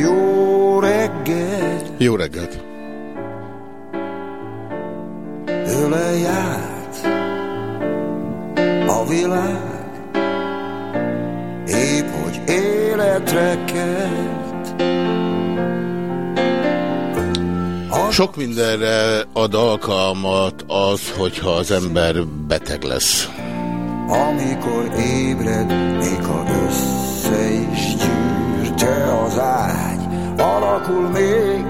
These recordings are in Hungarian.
Jó reggel, Jó reggelt! öle járt a világ, épp hogy életre kelt. Sok mindenre ad alkalmat az, hogyha az ember beteg lesz. Amikor ébred, még ha össze is gyűrte az ágy, alakul még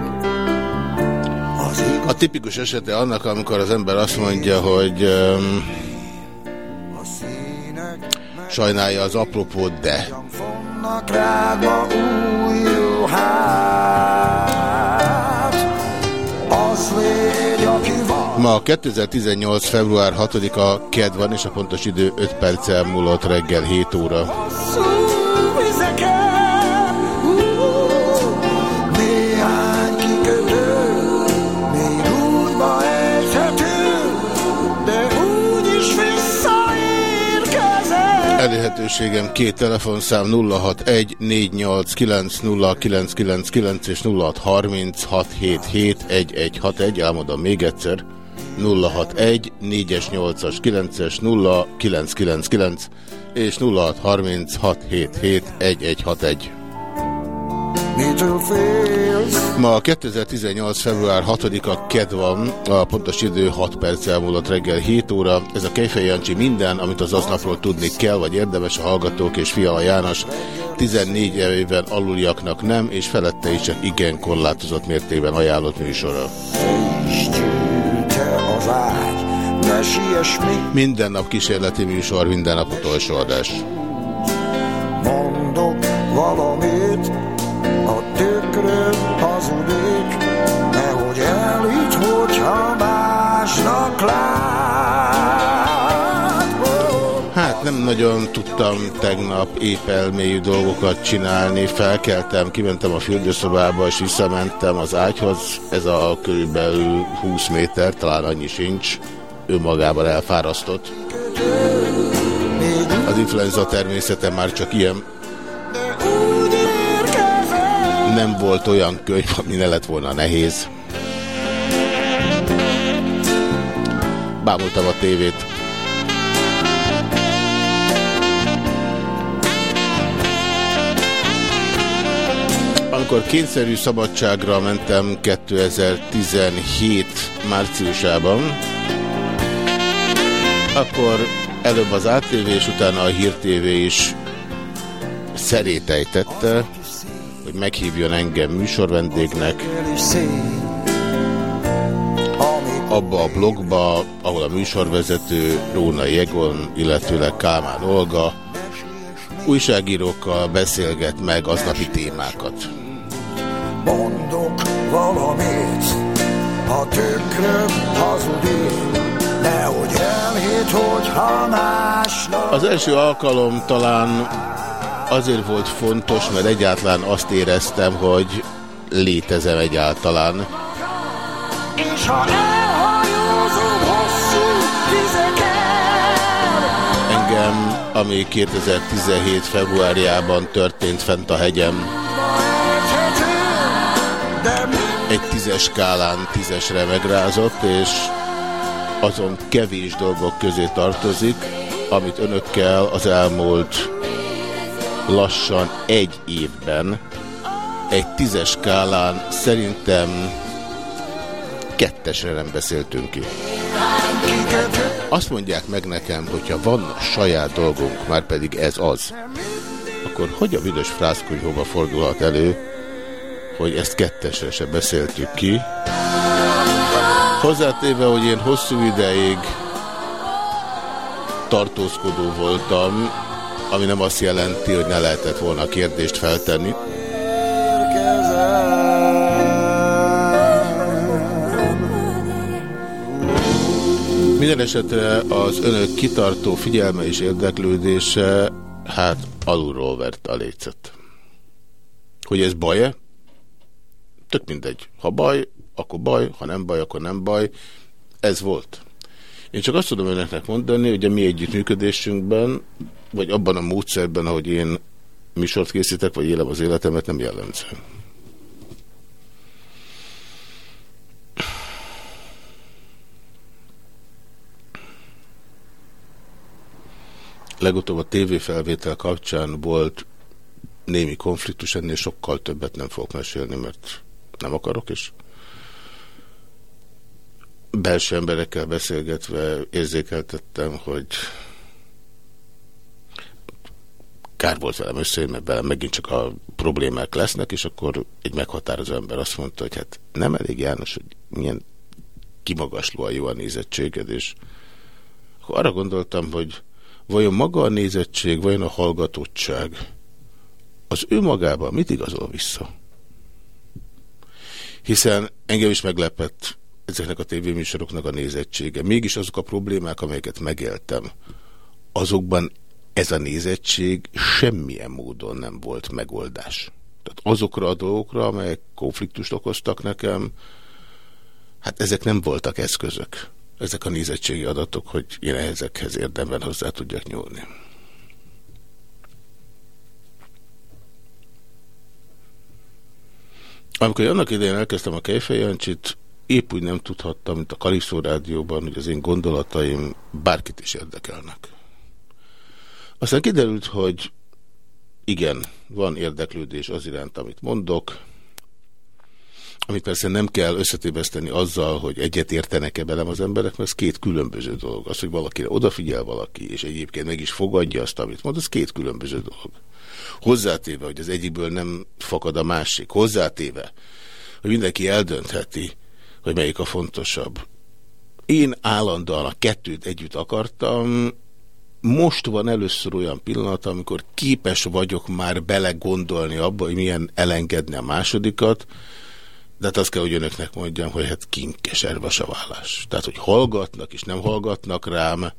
A tipikus esete annak, amikor az ember azt mondja, hogy um, sajnálja az apropót, de. Ma 2018. február 6-a ked van, és a pontos idő 5 perccel múlott reggel 7 óra. hosszú Elérhetőségem két telefonszám 061 489 és 0636771161. Elmondom még egyszer. 061 4-es, 8-as, 9-es, 0999 és 0636771161. Ma 2018. február 6-a ked van, a pontos idő 6 perc elmúlott reggel 7 óra. Ez a Kejfej Jancsi minden, amit az aznapról tudni kell, vagy érdemes a hallgatók és Fiala János 14 éven aluljaknak nem, és felette is csak igen korlátozott mértékben ajánlott műsora. Minden nap kísérleti műsor, minden nap utolsó adás. mondok valamit, a tükröm hazudik, nehogy elhitt, hogyha másnak lát. Hát nem nagyon tudtam tegnap épp elmélyű dolgokat csinálni. Felkeltem, kimentem a fürdőszobába, és visszamentem az ágyhoz. Ez a körülbelül 20 méter, talán annyi sincs. Ő magában elfárasztott. Az influenza természete már csak ilyen. Nem volt olyan könyv, ami ne lett volna nehéz. Bámultam a tévét. Amikor kényszerű szabadságra mentem 2017 márciusában, akkor előbb az ATV és utána a Hír TV is szerétejtette, hogy meghívjon engem műsorvendégnek abba a blogba, ahol a műsorvezető Róna Jegon, illetőleg Kálmán Olga újságírókkal beszélget meg aznapi témákat. mondok valamit, a tükröm hazudik, nehogy elhitt, hogyha másnak Az első alkalom talán azért volt fontos, mert egyáltalán azt éreztem, hogy létezem egyáltalán. És ha Engem, ami 2017 februárjában történt fent a hegyem, egy tízes skálán tízesre megrázott, és azon kevés dolgok közé tartozik, amit önökkel az elmúlt lassan egy évben egy tízes skálán szerintem kettesre nem beszéltünk ki. Azt mondják meg nekem, hogyha van saját dolgunk, már pedig ez az, akkor hogy a büdös frászkuny hova fordulhat elő, hogy ezt kettesre se beszéltük ki. Hozzátéve, hogy én hosszú ideig tartózkodó voltam, ami nem azt jelenti, hogy ne lehetett volna kérdést feltenni. Minden esetre az önök kitartó figyelme és érdeklődése hát alulról vert a lécet. Hogy ez baj-e? Tök mindegy. Ha baj, akkor baj, ha nem baj, akkor nem baj. Ez volt. Én csak azt tudom önöknek mondani, hogy a mi együttműködésünkben, vagy abban a módszerben, ahogy én műsort készítek, vagy élem az életemet, nem jellemző. Legutóbb a tévéfelvétel kapcsán volt némi konfliktus, ennél sokkal többet nem fogok mesélni, mert nem akarok, és belső emberekkel beszélgetve érzékeltettem, hogy kár volt velem összejön, mert velem megint csak a problémák lesznek, és akkor egy meghatározó ember azt mondta, hogy hát nem elég János, hogy milyen kimagaslóan jó a nézettséged, és akkor arra gondoltam, hogy vajon maga a nézettség, vajon a hallgatottság az ő magában mit igazol vissza? Hiszen engem is meglepett ezeknek a tévéműsoroknak a nézettsége. Mégis azok a problémák, amelyeket megéltem, azokban ez a nézettség semmilyen módon nem volt megoldás. Tehát azokra a dolgokra, amelyek konfliktust okoztak nekem, hát ezek nem voltak eszközök. Ezek a nézettségi adatok, hogy én ezekhez érdemben hozzá tudjak nyúlni. Amikor annak idején elkezdtem a Kejfejancsit, épp úgy nem tudhattam, mint a Kaliszó rádióban, hogy az én gondolataim bárkit is érdekelnek. Aztán kiderült, hogy igen, van érdeklődés az iránt, amit mondok, amit persze nem kell összetéveszteni azzal, hogy egyet értenek-e velem az emberek, mert ez két különböző dolog. Az, hogy valakire odafigyel valaki, és egyébként meg is fogadja azt, amit mond, az két különböző dolog. Hozzátéve, hogy az egyikből nem fakad a másik. Hozzátéve, hogy mindenki eldöntheti, hogy melyik a fontosabb. Én állandóan a kettőt együtt akartam, most van először olyan pillanat, amikor képes vagyok már belegondolni abba, hogy milyen elengedni a másodikat, de hát azt kell, hogy önöknek mondjam, hogy hát kinkeser vasaválás. Tehát, hogy hallgatnak és nem hallgatnak rám,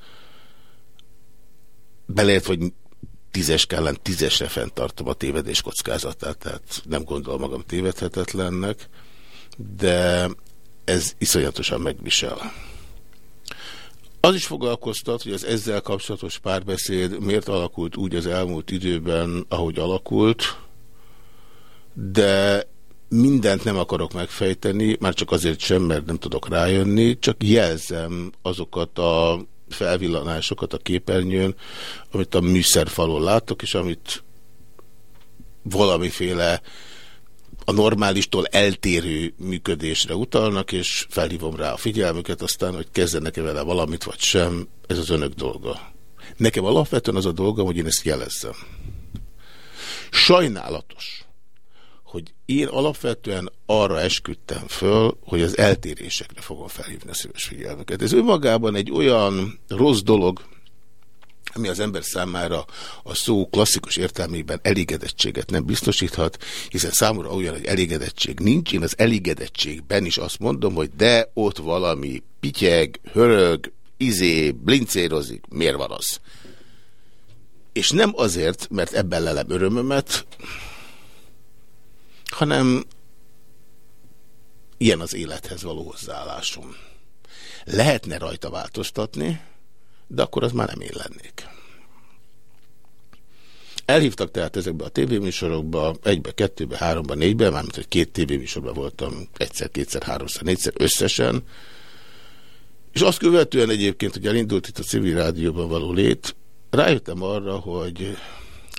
belért, hogy tízes ellen tízesre fenntartom a tévedés kockázatát, tehát nem gondolom magam tévedhetetlennek, de ez iszonyatosan megvisel. Az is foglalkoztat, hogy az ezzel kapcsolatos párbeszéd miért alakult úgy az elmúlt időben, ahogy alakult, de mindent nem akarok megfejteni, már csak azért sem, mert nem tudok rájönni, csak jelzem azokat a felvillanásokat a képernyőn, amit a műszerfalon látok, és amit valamiféle a normálistól eltérő működésre utalnak, és felhívom rá a figyelmüket, aztán, hogy kezdenek-e vele valamit, vagy sem, ez az önök dolga. Nekem alapvetően az a dolga, hogy én ezt jelezzem. Sajnálatos, hogy én alapvetően arra esküdtem föl, hogy az eltérésekre fogom felhívni a szíves figyelmüket. Ez önmagában egy olyan rossz dolog, ami az ember számára a szó klasszikus értelmében elégedettséget nem biztosíthat, hiszen számomra olyan, hogy elégedettség nincs. Én az elégedettségben is azt mondom, hogy de ott valami pityeg, hörög, izé, blincérozik, miért van az? És nem azért, mert ebben lelem örömömet, hanem ilyen az élethez való hozzáállásom. Lehetne rajta változtatni, de akkor az már nem én lennék. Elhívtak tehát ezekbe a tévéműsorokba, egybe, kettőbe, háromba, négybe, mármint, hogy két tévéműsorban voltam egyszer, kétszer, háromszor, négyszer összesen, és azt követően egyébként, hogy elindult itt a civil rádióban való lét, rájöttem arra, hogy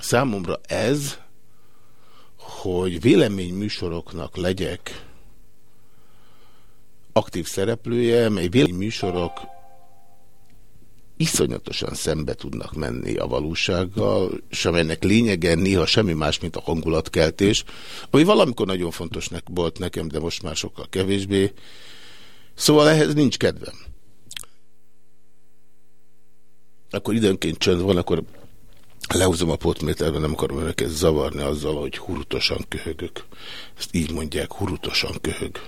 számomra ez, hogy véleményműsoroknak legyek aktív szereplője, mely véleményműsorok iszonyatosan szembe tudnak menni a valósággal, és amelynek lényege néha semmi más, mint a hangulatkeltés, ami valamikor nagyon fontosnak volt nekem, de most már sokkal kevésbé. Szóval ehhez nincs kedvem. Akkor időnként csönd van, akkor lehúzom a potméterben, nem akarom önöket zavarni azzal, hogy hurutosan köhögök. Ezt így mondják, hurutosan köhög.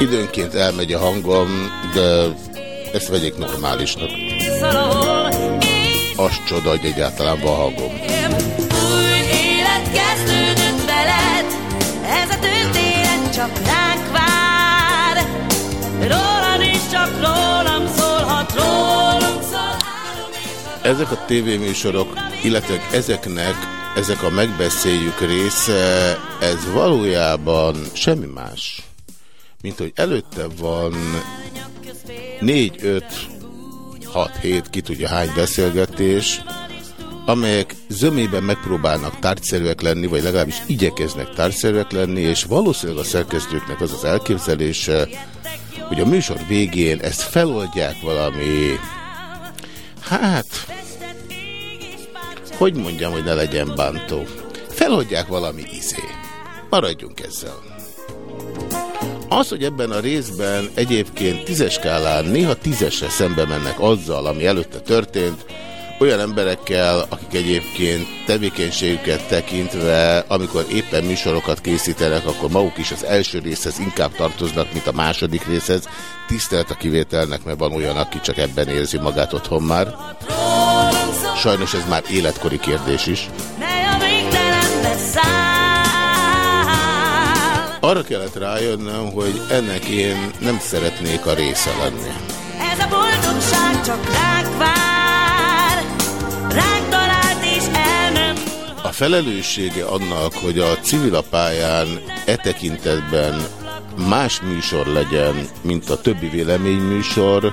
Időnként elmegy a hangom, de ezt vegyék normálisnak. Az csoda, hogy egyáltalán van hangom. Új élet kezdődött veled, ez a történet csak ránk vár. Rólad is csak rólam szólhat, rólunk szól. Ezek a tévéműsorok, illetve ezeknek ezek a megbeszéljük része, ez valójában semmi más, mint hogy előtte van 4, 5, 6, 7, ki tudja hány beszélgetés, amelyek zömében megpróbálnak tárgyszerűek lenni, vagy legalábbis igyekeznek tárgyszerűek lenni, és valószínűleg a szerkesztőknek az az elképzelése, hogy a műsor végén ezt feloldják valami, hát, hogy mondjam, hogy ne legyen bántó. Feloldják valami izé. Maradjunk ezzel. Az, hogy ebben a részben egyébként tízes skálán néha tízesre szembe mennek azzal, ami előtte történt, olyan emberekkel, akik egyébként tevékenységüket tekintve, amikor éppen műsorokat készítenek, akkor maguk is az első részhez inkább tartoznak, mint a második részhez. Tisztelt a kivételnek, mert van olyan, aki csak ebben érzi magát otthon már. Sajnos ez már életkori kérdés is. Arra kellett rájönnöm, hogy ennek én nem szeretnék a része lenni. Ez a boldogság csak ránk vár, ránk talált és el nem A felelőssége annak, hogy a civilapályán e tekintetben más műsor legyen, mint a többi véleményműsor,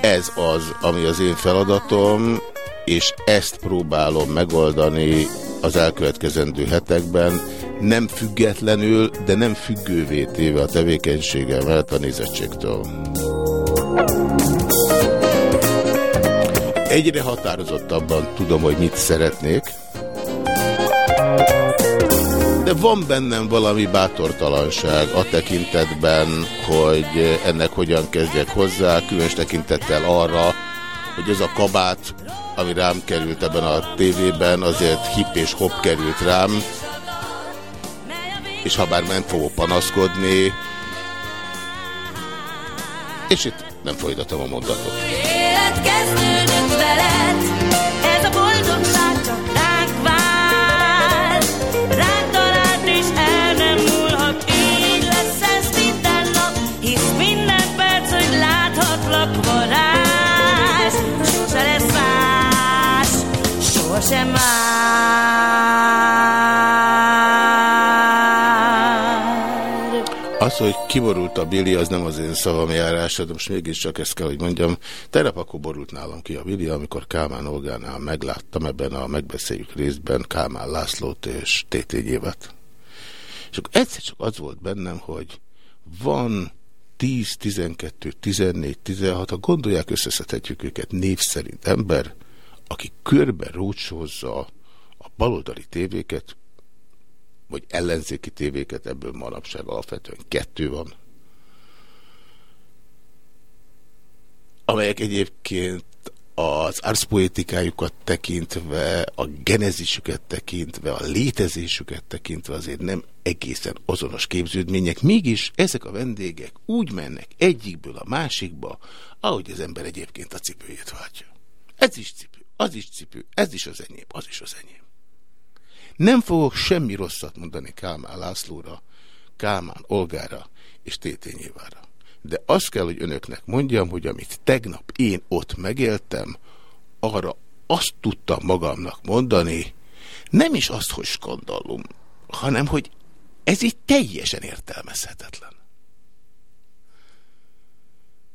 ez az, ami az én feladatom, és ezt próbálom megoldani az elkövetkezendő hetekben, nem függetlenül, de nem függővé téve a tevékenysége mellett a nézettségtől. Egyre határozottabban tudom, hogy mit szeretnék, de van bennem valami bátortalanság a tekintetben, hogy ennek hogyan kezdjek hozzá, különös tekintettel arra, hogy ez a kabát, ami rám került ebben a tévében, azért hip és hop került rám, és ha bár nem fogok panaszkodni, és itt nem folytatom a mondatot. Élet Az, hogy kiborult a Billy, az nem az én szavam járása, de most mégiscsak ezt kell, hogy mondjam. Terep akkor borult nálam ki a Billy, amikor Kálmán Olgánál megláttam ebben a megbeszéljük részben Kálmán Lászlót és Tétényévet. És akkor egyszer csak az volt bennem, hogy van 10, 12, 14, 16, ha gondolják, összeszedhetjük őket név szerint ember, aki körbe rócsózza a baloldali tévéket, vagy ellenzéki tévéket, ebből manapság alapvetően kettő van. Amelyek egyébként az arszpoetikájukat tekintve, a genezisüket tekintve, a létezésüket tekintve azért nem egészen azonos képződmények, mégis ezek a vendégek úgy mennek egyikből a másikba, ahogy az ember egyébként a cipőjét váltja. Ez is cipő, az is cipő, ez is az enyém, az is az enyém. Nem fogok semmi rosszat mondani Kálmán Lászlóra, Kálmán Olgára és Tétényévára. De azt kell, hogy önöknek mondjam, hogy amit tegnap én ott megéltem, arra azt tudtam magamnak mondani, nem is azt, hogy skandalum, hanem, hogy ez így teljesen értelmezhetetlen.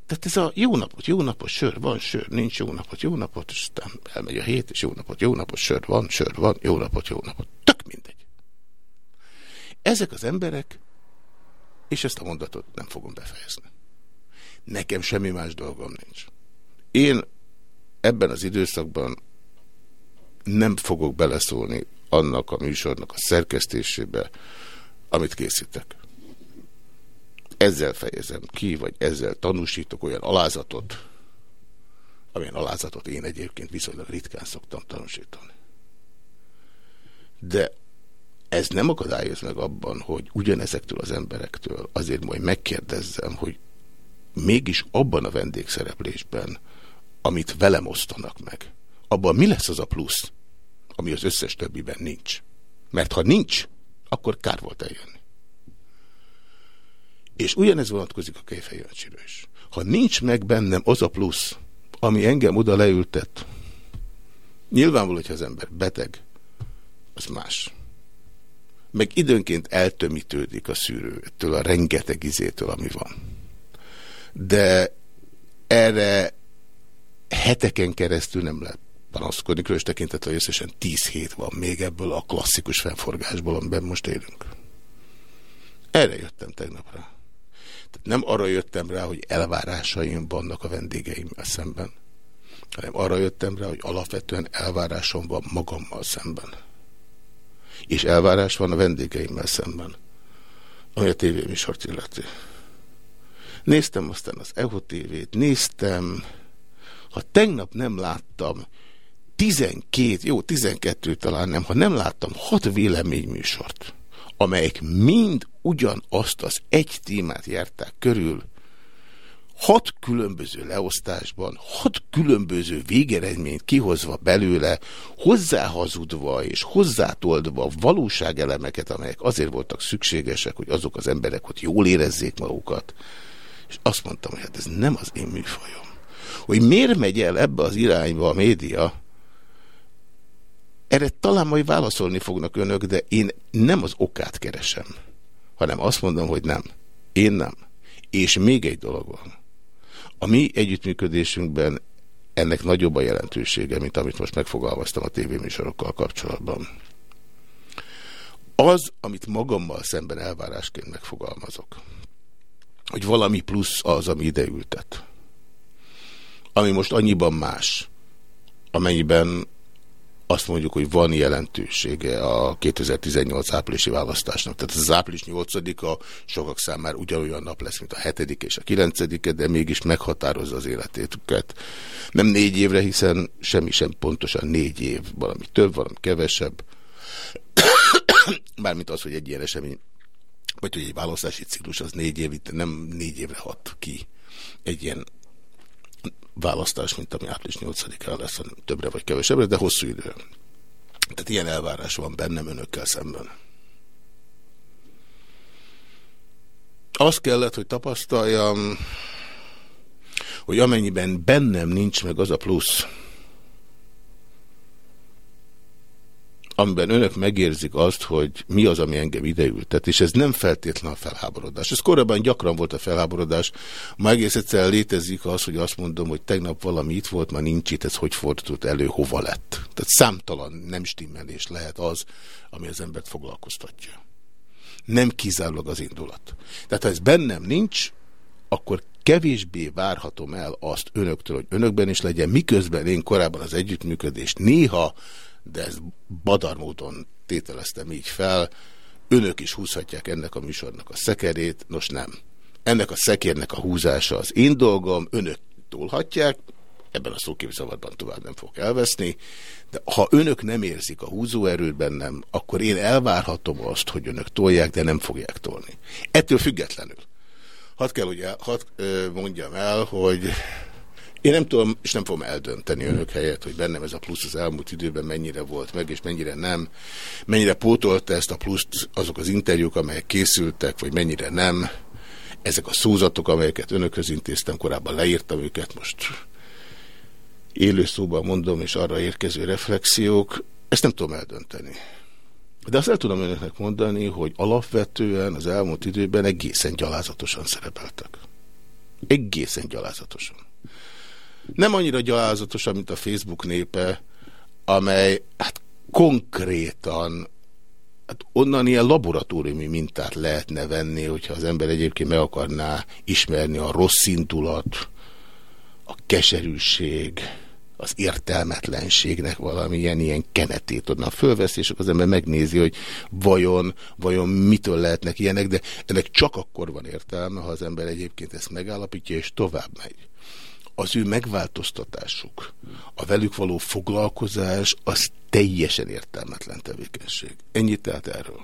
Tehát ez a jó napot, jó napot, sör van, sör, nincs jó napot, jó napot, és aztán elmegy a hét, és jó napot, jó napot, sör van, sör van, jó napot, jó napot. Tök mindegy. Ezek az emberek, és ezt a mondatot nem fogom befejezni. Nekem semmi más dolgom nincs. Én ebben az időszakban nem fogok beleszólni annak a műsornak a szerkesztésébe, amit készítek ezzel fejezem ki, vagy ezzel tanúsítok olyan alázatot, amilyen alázatot én egyébként viszonylag ritkán szoktam tanúsítani. De ez nem akadályoz meg abban, hogy ugyanezektől az emberektől azért majd megkérdezzem, hogy mégis abban a vendégszereplésben, amit velem osztanak meg, abban mi lesz az a plusz, ami az összes többiben nincs. Mert ha nincs, akkor kár volt eljönni. És ugyanez vonatkozik a Kejfej is. Ha nincs meg bennem az a plusz, ami engem oda leültet, nyilvánvaló, hogyha az ember beteg, az más. Meg időnként eltömítődik a szűrő ettől a rengeteg izétől, ami van. De erre heteken keresztül nem lehet panaszkodni, különös tekintettel, hogy összesen 10 hét van még ebből a klasszikus fennforgásból, amiben most élünk. Erre jöttem tegnapra. Nem arra jöttem rá, hogy elvárásaim vannak a vendégeimmel szemben, hanem arra jöttem rá, hogy alapvetően elvárásom van magammal szemben. És elvárás van a vendégeimmel szemben, ami a tévéműsort illeti. Néztem aztán az EHO TV-t, néztem, ha tegnap nem láttam 12, jó, 12 talán nem, ha nem láttam 6 véleményműsort, amelyek mind ugyanazt az egy témát járták körül, hat különböző leosztásban, hat különböző végeredményt kihozva belőle, hozzáhazudva és hozzátoldva valóságelemeket, amelyek azért voltak szükségesek, hogy azok az emberek ott jól érezzék magukat. És azt mondtam, hogy hát ez nem az én műfajom. Hogy miért megy el ebbe az irányba a média, erre talán majd válaszolni fognak önök, de én nem az okát keresem, hanem azt mondom, hogy nem. Én nem. És még egy dolog van. A mi együttműködésünkben ennek nagyobb a jelentősége, mint amit most megfogalmaztam a tévéműsorokkal kapcsolatban. Az, amit magammal szemben elvárásként megfogalmazok, hogy valami plusz az, ami ideültet, ami most annyiban más, amennyiben azt mondjuk, hogy van jelentősége a 2018 áprilisi választásnak. Tehát az április 8-a sokak számára ugyanolyan nap lesz, mint a 7 és a 9 de mégis meghatározza az életétüket. Nem négy évre, hiszen semmi sem pontosan négy év, valami több, valami kevesebb. Mármint az, hogy egy ilyen esemény, vagy hogy egy választási ciklus az négy év, itt nem négy évre hat ki egy ilyen választás, mint ami április 8-án lesz, többre vagy kevesebbre, de hosszú idő. Tehát ilyen elvárás van bennem önökkel szemben. Azt kellett, hogy tapasztaljam, hogy amennyiben bennem nincs meg az a plusz, amiben önök megérzik azt, hogy mi az, ami engem ideültet, és ez nem feltétlen a felháborodás. Ez korábban gyakran volt a felháborodás, ma egész egyszerűen létezik az, hogy azt mondom, hogy tegnap valami itt volt, ma nincs itt, ez hogy fordult elő, hova lett. Tehát számtalan nem stimmelés lehet az, ami az embert foglalkoztatja. Nem kizárólag az indulat. Tehát ha ez bennem nincs, akkor kevésbé várhatom el azt önöktől, hogy önökben is legyen, miközben én korábban az együttműködést néha de ez badar módon tételeztem így fel, önök is húzhatják ennek a műsornak a szekerét, nos nem. Ennek a szekérnek a húzása az én dolgom, önök tolhatják, ebben a szóképzavarban tovább nem fog elveszni, de ha önök nem érzik a húzóerőt bennem, akkor én elvárhatom azt, hogy önök tolják, de nem fogják tolni. Ettől függetlenül. Hadd kell, ugye, hadd mondjam el, hogy én nem tudom, és nem fogom eldönteni önök helyett, hogy bennem ez a plusz az elmúlt időben mennyire volt meg, és mennyire nem. Mennyire pótolta ezt a pluszt azok az interjúk, amelyek készültek, vagy mennyire nem. Ezek a szózatok, amelyeket önökhöz intéztem, korábban leírtam őket, most élő szóban mondom, és arra érkező reflexiók, ezt nem tudom eldönteni. De azt el tudom önöknek mondani, hogy alapvetően az elmúlt időben egészen gyalázatosan szerepeltek. Egészen gyalázatosan. Nem annyira gyalázatosan, mint a Facebook népe, amely hát konkrétan hát onnan ilyen laboratóriumi mintát lehetne venni, hogyha az ember egyébként meg akarná ismerni a rossz indulat, a keserűség, az értelmetlenségnek valamilyen ilyen kenetét onnan fölveszi, és akkor az ember megnézi, hogy vajon, vajon mitől lehetnek ilyenek, de ennek csak akkor van értelme, ha az ember egyébként ezt megállapítja, és tovább megy. Az ő megváltoztatásuk, a velük való foglalkozás, az teljesen értelmetlen tevékenység. Ennyit tehát erről.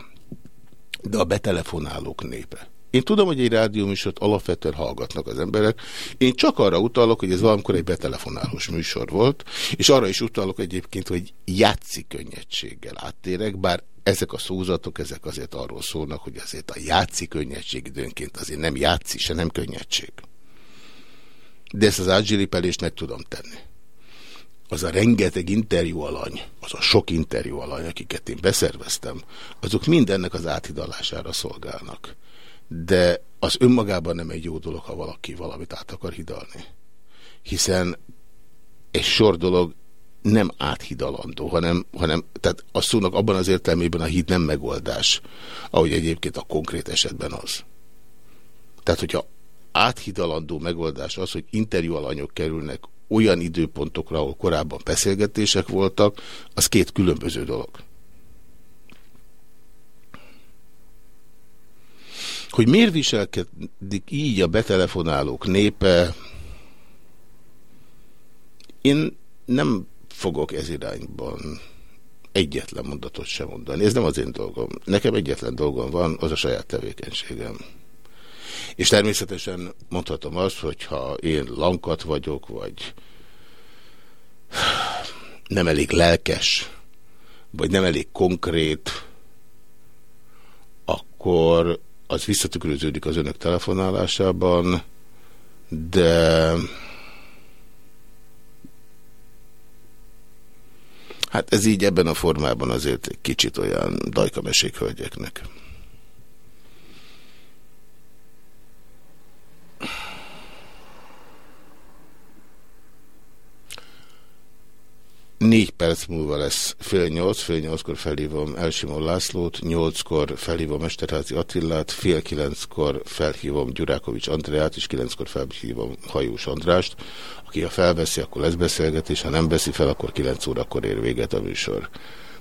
De a betelefonálók népe én tudom, hogy egy rádióműsort alapvetően hallgatnak az emberek. Én csak arra utalok, hogy ez valamikor egy betelefonálós műsor volt, és arra is utalok egyébként, hogy játszik könnyedséggel áttérek, bár ezek a szózatok, ezek azért arról szólnak, hogy azért a játszik könnyedség időnként azért nem játszik, se nem könnyedség. De ezt az ágyzsilipelést meg tudom tenni. Az a rengeteg interjú alany, az a sok interjú alany, akiket én beszerveztem, azok mindennek az áthidalására szolgálnak de az önmagában nem egy jó dolog, ha valaki valamit át akar hidalni. Hiszen egy sor dolog nem áthidalandó, hanem, hanem tehát a szónak abban az értelmében a híd nem megoldás, ahogy egyébként a konkrét esetben az. Tehát, hogyha áthidalandó megoldás az, hogy interjú alanyok kerülnek olyan időpontokra, ahol korábban beszélgetések voltak, az két különböző dolog. Hogy miért viselkedik így a betelefonálók népe, én nem fogok ez irányban egyetlen mondatot sem mondani. Ez nem az én dolgom. Nekem egyetlen dolgom van, az a saját tevékenységem. És természetesen mondhatom azt, hogy ha én lankat vagyok, vagy nem elég lelkes, vagy nem elég konkrét, akkor az visszatükröződik az önök telefonálásában, de hát ez így ebben a formában azért kicsit olyan dajkamesék hölgyeknek. Négy perc múlva lesz fél nyolc, fél nyolckor felhívom Elsimon Lászlót, nyolckor felhívom Mesterházi Attillát, fél kilenckor felhívom Gyurákovics Andreát, és kilenckor felhívom Hajós Andrást. Aki ha felveszi, akkor lesz beszélgetés, ha nem veszi fel, akkor kilenc órakor ér véget a műsor.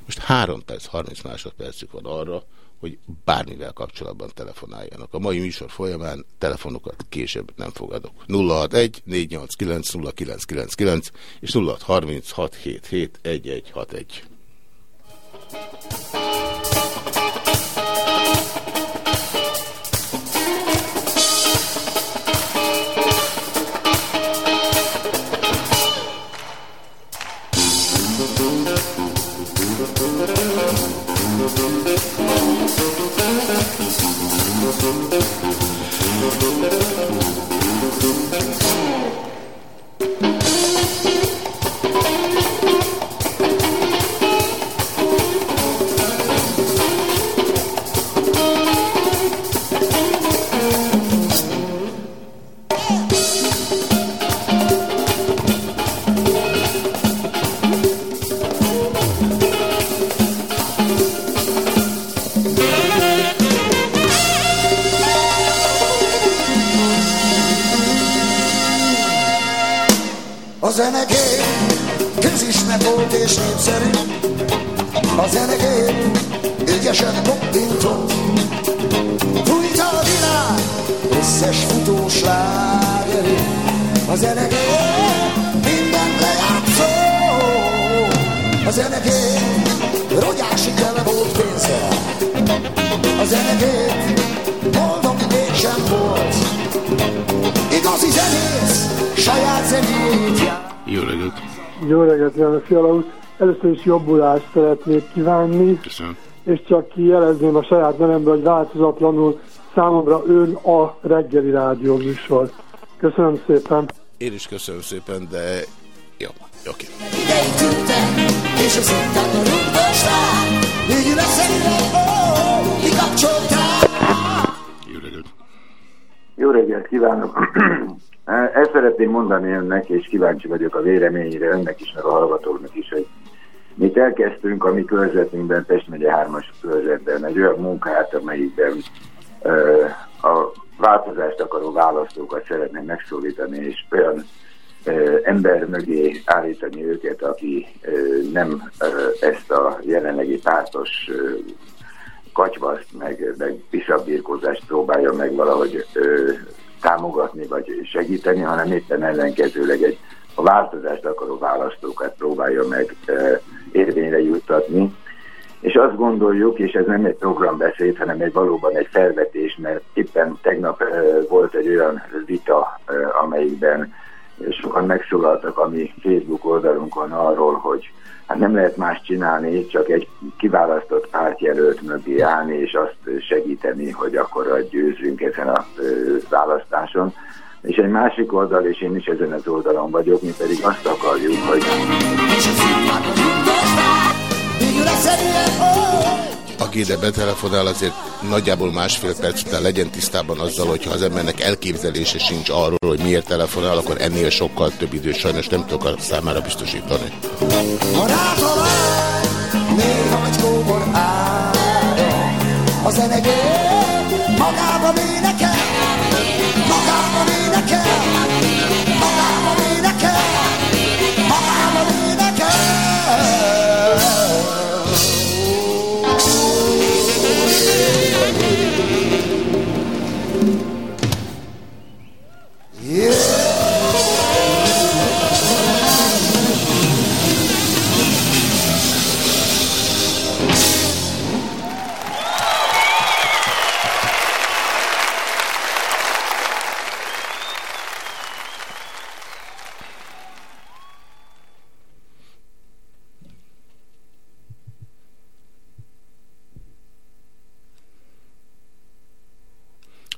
Most három perc, 30 másodpercük van arra, hogy bármivel kapcsolatban telefonáljanak. A mai műsor folyamán telefonokat később nem fogadok. 061 489 0999 és 0636 Is jobbulást szeretnék kívánni, Köszönöm. és csak kijelezném a saját nevemben, hogy változatlanul számomra ön a reggeli rádió műsor. Köszönöm szépen. Én is köszönöm szépen, de jó, oké. És. Jó reggelt! Jó reggelt kívánok! Ezt szeretném mondani önnek, és kíváncsi vagyok a véleményére önnek is, meg a hallgatóknak is, elkezdtünk a mi körzetünkben, Pest megye 3-as körzetben egy olyan munkát, amelyikben ö, a változást akaró választókat szeretnénk megszólítani, és olyan ö, ember mögé állítani őket, aki ö, nem ö, ezt a jelenlegi pártos ö, katyvaszt, meg, meg piszabírkozást próbálja meg valahogy ö, támogatni vagy segíteni, hanem éppen ellenkezőleg egy a változást akaró választókat próbálja meg ö, érvényre juttatni. És azt gondoljuk, és ez nem egy programbeszéd, hanem egy valóban egy felvetés, mert éppen tegnap volt egy olyan vita, amelyikben sokan megszólaltak a mi Facebook oldalunkon arról, hogy hát nem lehet más csinálni, csak egy kiválasztott pártjelölt mögé állni, és azt segíteni, hogy akkor győzünk ezen a választáson. És egy másik oldal, és én is ezen az oldalon vagyok, mi pedig azt akarjuk, hogy Aki ide betelefonál, azért nagyjából másfél perc után legyen tisztában azzal, hogyha az embernek elképzelése sincs arról, hogy miért telefonál, akkor ennél sokkal több időt sajnos nem tudok a számára biztosítani. Ha rátalál, néha egy kóbor áll. A zenegét magában énekel, magában énekel,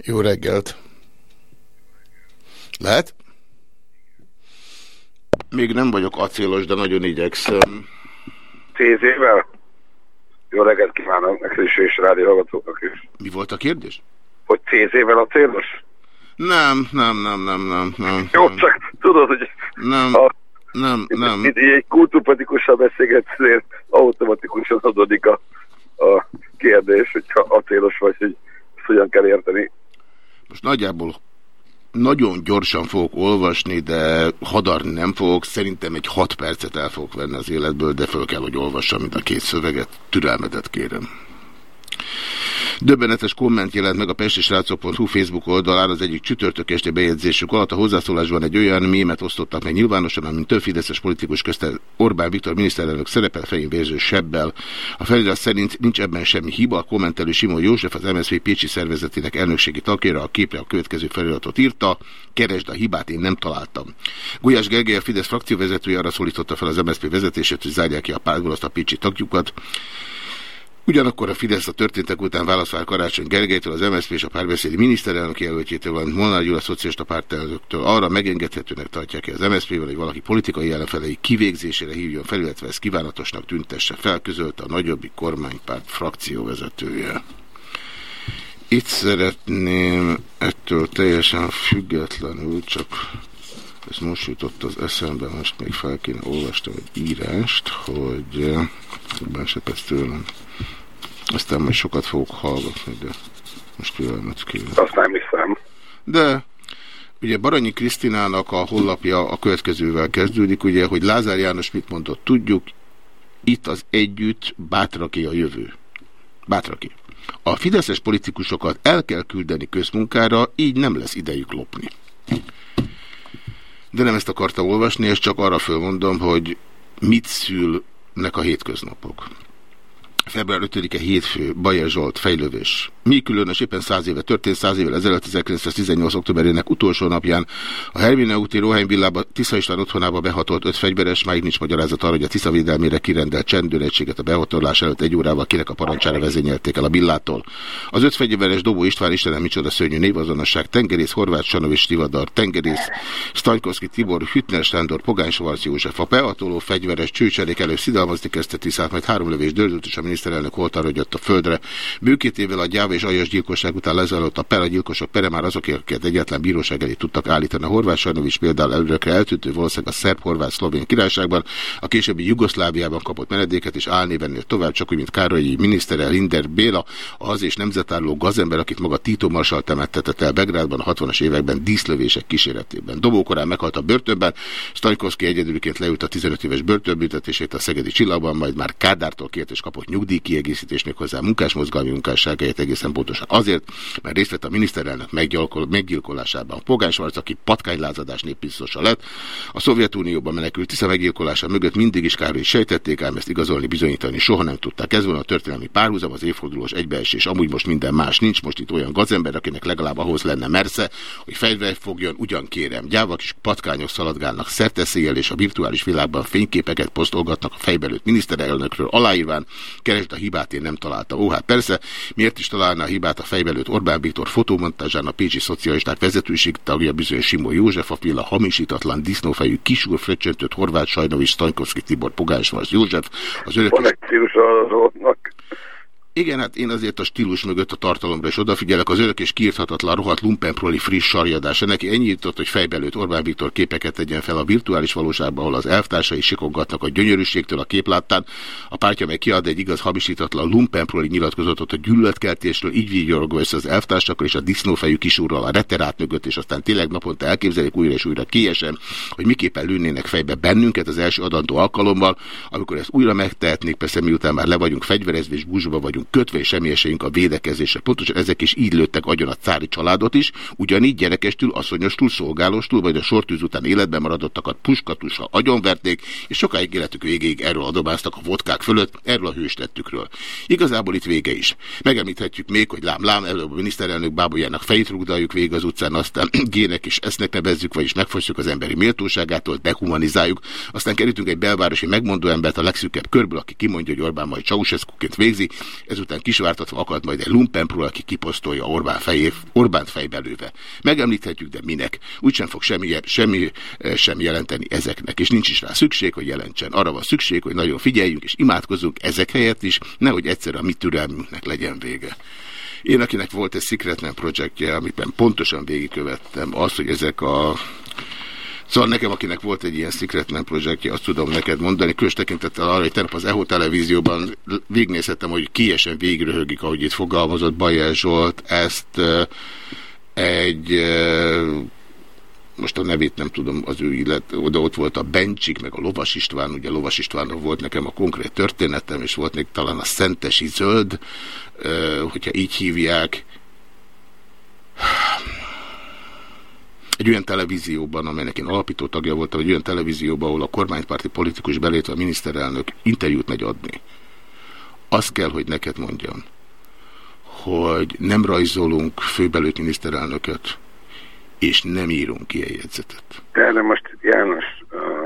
Jó reggelt! Lehet? Még nem vagyok acélos, de nagyon igyekszem. Tíz évvel? Jó reggelt kívánok neked is, és rádió hallgatóknak is. Mi volt a kérdés? Hogy tíz évvel a célos? Nem, nem, nem, nem, nem, nem. Jó, nem, csak tudod, hogy nem, a, nem, nem. itt így egy kultúrpatikusan beszélgetszél, automatikusan adódik a, a kérdés, hogyha acélos vagy, hogy ezt hogyan kell érteni. Most nagyjából nagyon gyorsan fogok olvasni, de hadarni nem fogok. Szerintem egy hat percet el fogok venni az életből, de föl kell, hogy olvassam mind a két szöveget. Türelmedet kérem. Döbbenetes komment jelent meg a pestisrácok.hu Facebook oldalán az egyik csütörtök este bejegyzésük alatt. A hozzászólásban egy olyan mémet osztottak meg nyilvánosan, amint több fideszes politikus közte Orbán Viktor miniszterelnök szerepel fején vérző sebbel. A felirat szerint nincs ebben semmi hiba. A kommentelő Simon József, az MSZP Pécsi szervezetének elnökségi tagjára a képre a következő feliratot írta. Keresd a hibát, én nem találtam. Gulyás Gergely, a Fidesz frakcióvezetője arra szólította fel az MSZP vezetését, hogy zárják ki a pártból azt a Pécsi tagjukat. Ugyanakkor a Fidesz a történtek után válaszvár Karácsony Gergelytől, az MSZP és a párbeszédi miniszterelnök jelöltjétől, valamint Molnár Gyula szocialista pártelnöktől arra megengedhetőnek tartják ki az MSZP-vel, hogy valaki politikai ellenfelei kivégzésére hívjon fel, illetve ezt kívánatosnak tüntesse fel, közölte a nagyobbik kormánypárt frakcióvezetője. Itt szeretném ettől teljesen függetlenül, csak ez most jutott az eszembe, most még fel kéne olvastam egy írást, hogy másodperc tőlem. Aztán majd sokat fogok hallgatni, de most türelmet kérem. Azt nem hiszem. De ugye Baranyi Krisztinának a hollapja a következővel kezdődik, ugye, hogy Lázár János mit mondott, tudjuk, itt az együtt bátraké a jövő. Bátraké. A fideszes politikusokat el kell küldeni közmunkára, így nem lesz idejük lopni. De nem ezt akartam olvasni, és csak arra fölmondom, hogy mit szül a hétköznapok. Február 5-e hétfő, Bajer Zsolt, fejlővés. Mi különös éppen száz éve történt, száz évvel ezelőtt 1918. októberének utolsó napján a Hermine úti Rohány villába Tisza István otthonába behatolt öt fegyveres, máig nincs magyarázat arra, hogy a Tisza védelmére kirendelt csendőregységet a behatolás előtt egy órával kinek a parancsára vezényelték el a billától. Az öt fegyveres Dobó István Istenem micsoda szörnyű névazonosság, tengerész Horváth Sanovics Tivadar, tengerész Stanykoszki Tibor, Hütner Sándor, Pogány Sovarc József, a behatoló fegyveres csőcserék előtt szidalmazni kezdte Tiszát, majd három lövés dörzült, és a miniszterelnök holtára a földre. Bőkétével a gyáva és aljas gyilkosság után lezajlott a per, a gyilkosok pere már azok, akiket egyetlen bíróság elé tudtak állítani. A Horváth Sajnovics például előre eltűntő valószínűleg a szerb-horvát-szlovén királyságban, a későbbi Jugoszláviában kapott menedéket, és álnéven tovább, csak úgy, mint Károlyi minisztere Linder Béla, az és nemzetálló gazember, akit maga Tito Marsal temettetett el Begrádban a 60-as években díszlövések kíséretében. Dobókorán meghalt a börtönben, Stajkoszki egyedülként leült a 15 éves börtönbüntetését a Szegedi Csillagban, majd már Kádártól kért és kapott nyugdíjkiegészítést még hozzá munkásmozgalmi munkásságait egészen pontosan azért, mert részt vett a miniszterelnök meggyilkolásában. Pogány Svarc, aki patkánylázadás népbiztosa lett, a Szovjetunióban menekült Tisza meggyilkolása mögött mindig is Károly sejtették, ám ezt igazolni, bizonyítani soha nem tudták. Ez van a történelmi párhuzam, az évfordulós egybeesés. Amúgy most minden más nincs, most itt olyan gazember, akinek legalább ahhoz lenne mersze, hogy fegyver fogjon, ugyan kérem. Gyávak is patkányok szaladgálnak szerteszéjjel, és a virtuális világban fényképeket posztolgatnak a fejbelőtt miniszterelnökről aláírván. Keresd a hibát, én nem találta. Ó, hát persze, miért is találná a hibát a fejbelőtt Orbán Viktor fotómontázsán a Pécsi Szocialisták vezetőség tagja bizonyos Simó József, a filla hamisítatlan disznófejű kisúr fröccsöntött Horváth Sajnovics, Stankovszki Tibor Pogás József, az örök... Egy igen, hát én azért a stílus mögött a tartalomra is odafigyelek. Az örök és kiírthatatlan rohadt lumpenproli friss sarjadása. Neki ennyi jutott, hogy fejbelőtt Orbán Viktor képeket tegyen fel a virtuális valóságban, ahol az elvtársai sikogatnak a gyönyörűségtől a képláttán. A pártja meg kiad egy igaz hamisítatlan lumpenproli nyilatkozatot a gyűlöletkeltésről, így vigyorgó össze az elvtársakkal és a disznófejű kisúrral a reterát mögött, és aztán tényleg naponta elképzelik újra és újra kiesen, hogy miképpen lőnének fejbe bennünket az első adandó alkalommal, amikor ezt újra megtehetnék, persze miután már le vagyunk fegyverezve és búzsba kötve, és semmi a védekezésre. Pontosan ezek is így lőttek agyon a cári családot is, ugyanígy gyerekestül, asszonyostól, szolgálostól, vagy a sortűz után életben maradottakat puskatussal agyonverték, és sokáig életük végéig erről adobáztak a vodkák fölött, erről a hőstettükről. Igazából itt vége is. Megemlíthetjük még, hogy lám, lám, előbb a miniszterelnök bábójának fejét rugdaljuk végig az utcán, aztán gének és esznek nevezzük, vagyis megfosztjuk az emberi méltóságától, dehumanizáljuk, aztán kerültünk egy belvárosi megmondó embert a legszűkebb körből, aki kimondja, hogy Orbán majd ceausescu végzi, ezután kisvártatva akad majd egy lumpenpról, aki kiposztolja Orbán fejé, Orbánt fejbelőve. Megemlíthetjük, de minek? Úgysem fog semmi, semmi eh, sem jelenteni ezeknek, és nincs is rá szükség, hogy jelentsen. Arra van szükség, hogy nagyon figyeljünk és imádkozunk ezek helyett is, nehogy egyszer a mi türelmünknek legyen vége. Én, akinek volt egy Secretman projektje, amiben pontosan végigkövettem azt, hogy ezek a Szóval nekem, akinek volt egy ilyen Secretman projektje, azt tudom neked mondani, különös tekintettel arra, hogy tegnap az EHO televízióban végignézhettem, hogy kiesen végigröhögik, ahogy itt fogalmazott Bajer Zsolt, ezt egy most a nevét nem tudom, az ő illet, oda ott volt a Bencsik, meg a Lovas István, ugye Lovas Istvánról volt nekem a konkrét történetem, és volt még talán a Szentesi Zöld, hogyha így hívják egy olyan televízióban, amelynek én alapító tagja voltam, egy olyan televízióban, ahol a kormánypárti politikus belétve a miniszterelnök interjút megy adni. Azt kell, hogy neked mondjam, hogy nem rajzolunk főbelőtt miniszterelnököt, és nem írunk ilyen jegyzetet. De most János, uh,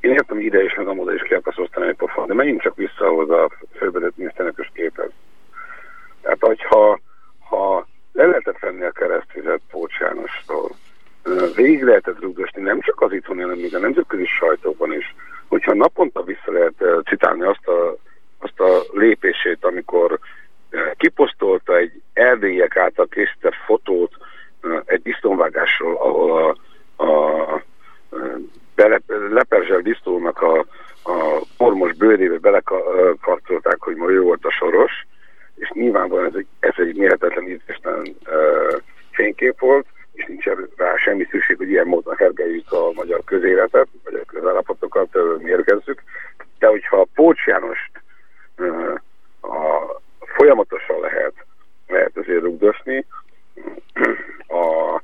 én értem ide is, meg amoda is kell osztani egy pofon, de menjünk csak vissza ahhoz a főbelőtt miniszterelnökös képhez. Tehát, hogyha ha le lehetett venni a keresztvizet Pócs Jánostól. Végig lehetett rúgdosni nem csak az itthoni, hanem még a nemzetközi sajtóban is, hogyha naponta vissza lehet citálni azt a, azt a lépését, amikor kiposztolta egy erdélyek által készített fotót egy biztonvágásról, ahol a, a bele, leperzsel disztónak a, a formos bőrébe belekarcolták, hogy ma jó volt a soros, és nyilvánvalóan ez egy, ez egy mérhetetlen ízléstelen uh, fénykép volt, és nincs rá semmi szükség, hogy ilyen módon hergeljük a magyar közéletet, vagy a közállapotokat uh, mérgezzük. De hogyha Pócs Jánost uh, a, folyamatosan lehet, lehet azért rugdosni, a,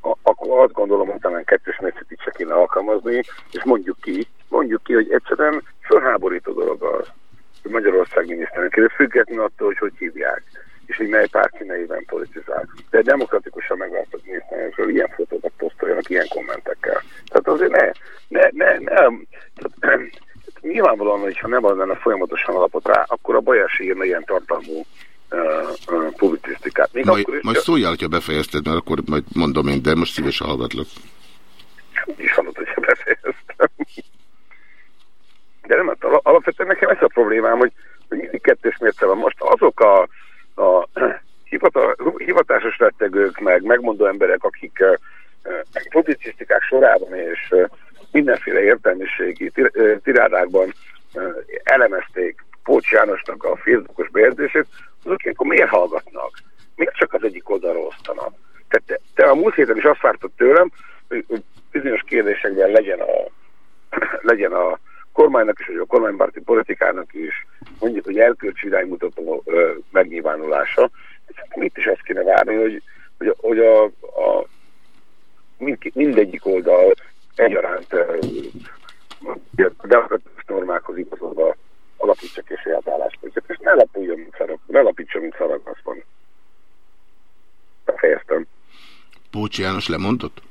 a, akkor azt gondolom, hogy talán kettős mércét se kéne alkalmazni, és mondjuk ki, mondjuk ki, hogy egyszerűen fölháborító dolog az, Magyarország miniszterelnök, függetlenül attól, hogy hogy hívják, és hogy mely párt színeiben politizál. De demokratikusan megválasztott miniszterelnökről ilyen fotókat posztoljanak ilyen kommentekkel. Tehát azért ne, ne, ne, ne tehát, nyilvánvalóan, hogyha nem adnának folyamatosan alapot rá, akkor a Bajer írna ilyen tartalmú uh, publicisztikát. Még majd, akkor is, majd szóljál, hogyha befejezted, mert akkor majd mondom én, de most szívesen hallgatlak. is hallott, hogyha befejeztem. De nem, hát al- alapvetően nekem ez a problémám, hogy, hogy mindig kettős mérce van. Most azok a, a hivatásos rettegők, meg megmondó emberek, akik uh, publicisztikák sorában és mindenféle értelmiségi tir, tirádákban elemezték Pócs Jánosnak a Facebookos bejegyzését, azok ilyenkor miért hallgatnak? Miért csak az egyik oldalra osztanak? Tehát te, te a múlt héten is azt vártad tőlem, hogy bizonyos kérdésekben legyen a, legyen a kormánynak is, vagy a kormánypárti politikának is mondjuk, hogy elkölcsi iránymutató ö, megnyilvánulása. Mit is azt kéne várni, hogy, hogy, hogy a, a mind, mindegyik oldal egyaránt a demokratikus normákhoz igazodva alapítsa ki saját álláspontját, és ne lapuljon, mint szarag, ne lapítson, mint szaragaszban. Befejeztem. Pócs János lemondott?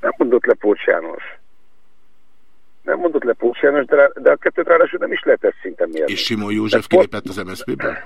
Nem mondott le Pócs János. Nem mondott le Pócs János, de, de a kettőt ráadásul nem is lehet ezt szinten mérni. És Simon József kilépett az MSZP-ből?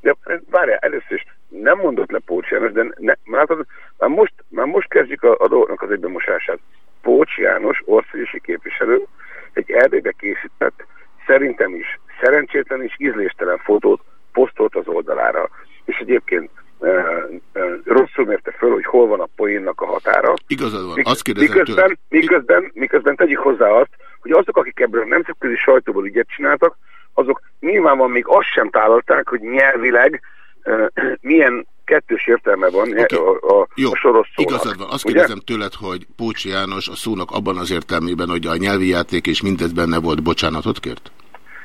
De várjál, először is nem mondott le Pócs János, de ne, látod, már, most, már most kezdjük a, a dolgoknak az egybemosását. Pócs János, országosi képviselő, egy erdébe készített, szerintem is szerencsétlen és ízléstelen fotót posztolt az oldalára. És egyébként e, e, rosszul mérte föl, hogy hol van a poénnak a határa. Igazad van, Mik, azt kérdezem miközben, tőle. miközben, miközben tegyük hozzá azt, hogy azok, akik ebből a nemzetközi sajtóból ügyet csináltak, azok nyilvánvalóan még azt sem tálalták, hogy nyelvileg e, milyen kettős értelme van Oké. a, a, Jó, a soros szónak. igazad van. Azt Ugye? kérdezem tőled, hogy Pócs János a szónak abban az értelmében, hogy a nyelvi játék és mindez benne volt, bocsánatot kért?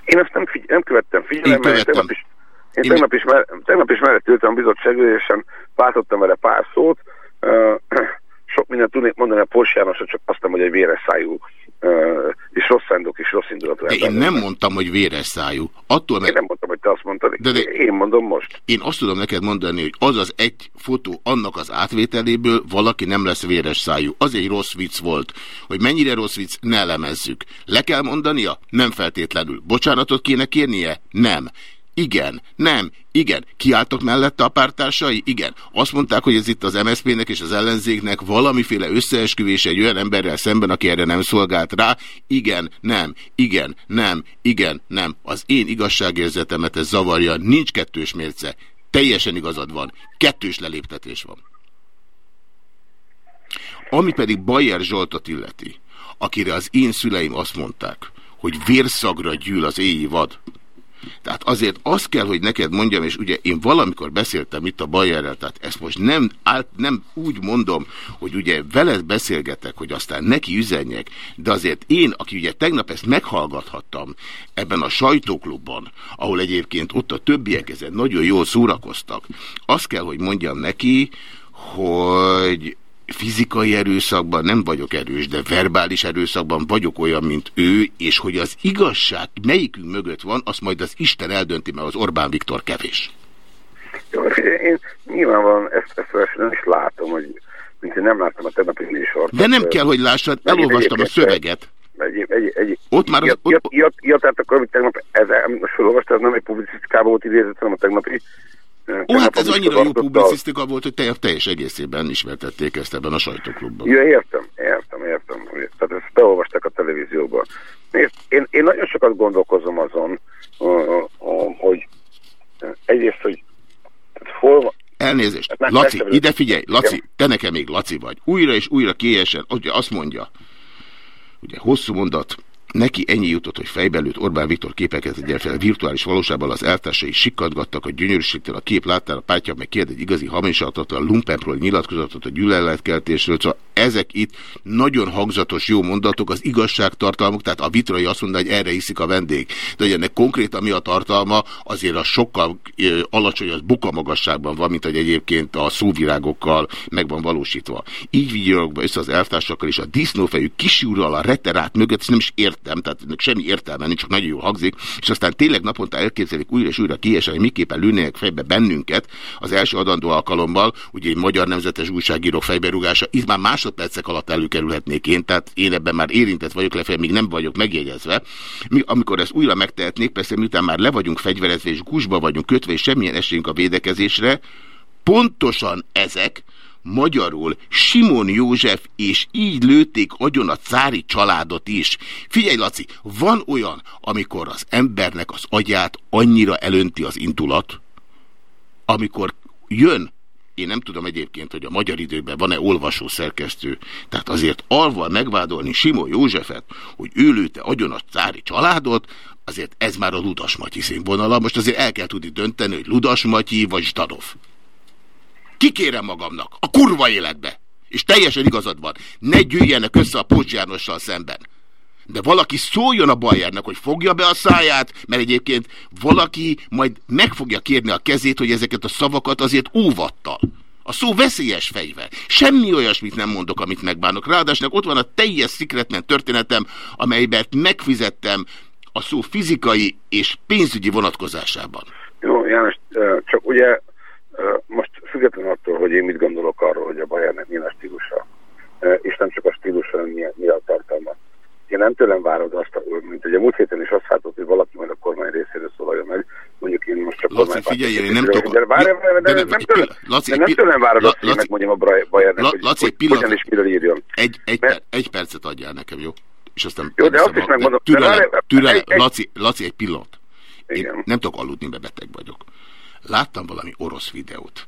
Én ezt nem, figy nem követtem figyelemmel, Én követtem. tegnap is, én Én- tegnap is, me- tegnap is mellett ültem a bizottságülésen, váltottam vele pár szót, uh, sok mindent tudnék mondani a Pors Jánosra, csak azt nem, hogy egy véres szájú uh, és rossz szándék és rossz indulatú ember. én nem mondtam, hogy véres szájú. Attól, Én mert nem mondtam, hogy te azt mondtad. De- de- Én mondom most. én azt tudom neked mondani, hogy az az egy fotó annak az átvételéből valaki nem lesz véres szájú. Az egy rossz vicc volt. Hogy mennyire rossz vicc, ne elemezzük. Le kell mondania? Nem feltétlenül. Bocsánatot kéne kérnie? Nem. Igen, nem, igen. Kiálltok mellette a pártársai? Igen. Azt mondták, hogy ez itt az MSZP-nek és az ellenzéknek valamiféle összeesküvés egy olyan emberrel szemben, aki erre nem szolgált rá. Igen, nem, igen, nem, igen, nem. Az én igazságérzetemet ez zavarja, nincs kettős mérce. Teljesen igazad van. Kettős leléptetés van. Ami pedig Bayer Zsoltot illeti, akire az én szüleim azt mondták, hogy vérszagra gyűl az éji vad. Tehát azért azt kell, hogy neked mondjam, és ugye én valamikor beszéltem itt a Bayerrel, tehát ezt most nem, át, nem úgy mondom, hogy ugye veled beszélgetek, hogy aztán neki üzenjek, de azért én, aki ugye tegnap ezt meghallgathattam ebben a sajtóklubban, ahol egyébként ott a többiek ezen nagyon jól szórakoztak, azt kell, hogy mondjam neki, hogy fizikai erőszakban nem vagyok erős, de verbális erőszakban vagyok olyan, mint ő, és hogy az igazság melyikünk mögött van, azt majd az Isten eldönti, mert az Orbán Viktor kevés. Jó, én nyilvánvalóan ezt, ezt nem is látom, hogy mint én nem láttam a tegnapi műsort. De nem kell, hogy lássad, elolvastam a szöveget. Egy, egy, egy, Ott már az- ilyet, ott- ilyet, ilyet, ilyet, akkor, amit tegnap, ez, most felolvastad, nem egy publicisztikában volt idézett, hanem a tegnapi. Ó, hát ez annyira jó publicisztika volt, hogy teljes, teljes egészében ismertették ezt ebben a sajtóklubban. Ja, értem, értem, értem. Tehát ezt beolvasták a televízióban. Nézd, én, én nagyon sokat gondolkozom azon, hogy egyrészt, hogy tehát hol van, Elnézést. Hát meg- Laci, megfelelő. ide figyelj, Laci, Igen. te nekem még Laci vagy. Újra és újra kiesen, ugye azt mondja, ugye hosszú mondat, Neki ennyi jutott, hogy fejbelőtt Orbán Viktor képeket egyen fel virtuális valóságban az eltársai sikkadgattak a gyönyörűségtől a kép láttára, pártja meg kérd egy igazi hamisatot, a lumpenpról nyilatkozatot a gyűlöletkeltésről, szóval ezek itt nagyon hangzatos jó mondatok, az igazságtartalmuk, tehát a vitrai azt mondja, hogy erre iszik a vendég. De hogy ennek konkrétan mi a tartalma, azért a sokkal alacsonyabb magasságban van, mint hogy egyébként a szóvirágokkal meg van valósítva. Így vigyologva össze az elvtársakkal és a disznófejű kisúrral a reterát mögött, nem is értem, tehát semmi értelme nincs, csak nagyon jól hangzik, és aztán tényleg naponta elképzelik újra és újra kiesen, hogy miképpen lőnének fejbe bennünket az első adandó alkalommal, ugye egy magyar nemzetes újságíró fejberúgása, itt már másodpercek alatt előkerülhetnék én, tehát én ebben már érintett vagyok, lefelé még nem vagyok megjegyezve. Mi, amikor ezt újra megtehetnék, persze miután már le vagyunk fegyverezve és gusba vagyunk kötve, és semmilyen esélyünk a védekezésre, pontosan ezek, magyarul Simon József, és így lőtték agyon a cári családot is. Figyelj, Laci, van olyan, amikor az embernek az agyát annyira elönti az indulat, amikor jön én nem tudom egyébként, hogy a magyar időben van-e olvasó szerkesztő. Tehát azért alval megvádolni Simon Józsefet, hogy ő lőtte agyon a cári családot, azért ez már a Ludas Matyi színvonala. Most azért el kell tudni dönteni, hogy Ludas Matyi vagy Zdanov. Kikérem magamnak, a kurva életbe. És teljesen igazad van. Ne gyűjjenek össze a Pocs Jánossal szemben. De valaki szóljon a Bayernnek, hogy fogja be a száját, mert egyébként valaki majd meg fogja kérni a kezét, hogy ezeket a szavakat azért óvattal. A szó veszélyes fejvel. Semmi olyasmit nem mondok, amit megbánok. Ráadásul ott van a teljes szikretlen történetem, amelyben megfizettem a szó fizikai és pénzügyi vonatkozásában. Jó, János, csak ugye most függetlenül attól, hogy én mit gondolok arról, hogy a Bayernnek milyen a stílusa, és nem csak a stílusa, hanem mi, mi a tartalma. Én nem tőlem várod azt, mint ugye múlt héten is azt látott, hogy valaki majd a kormány részéről szólalja meg, mondjuk én most csak Laci, figyelj, én nem tudok... De, várj, nem, tőlem, várod azt, hogy megmondjam a Bayernnek, hogy, Laci, hogy hogyan és miről írjon. Egy, percet adjál nekem, jó? És aztán jó, de azt is megmondom. Türelem, Laci, egy pillanat. Én nem tudok aludni, mert beteg vagyok. Láttam valami orosz videót.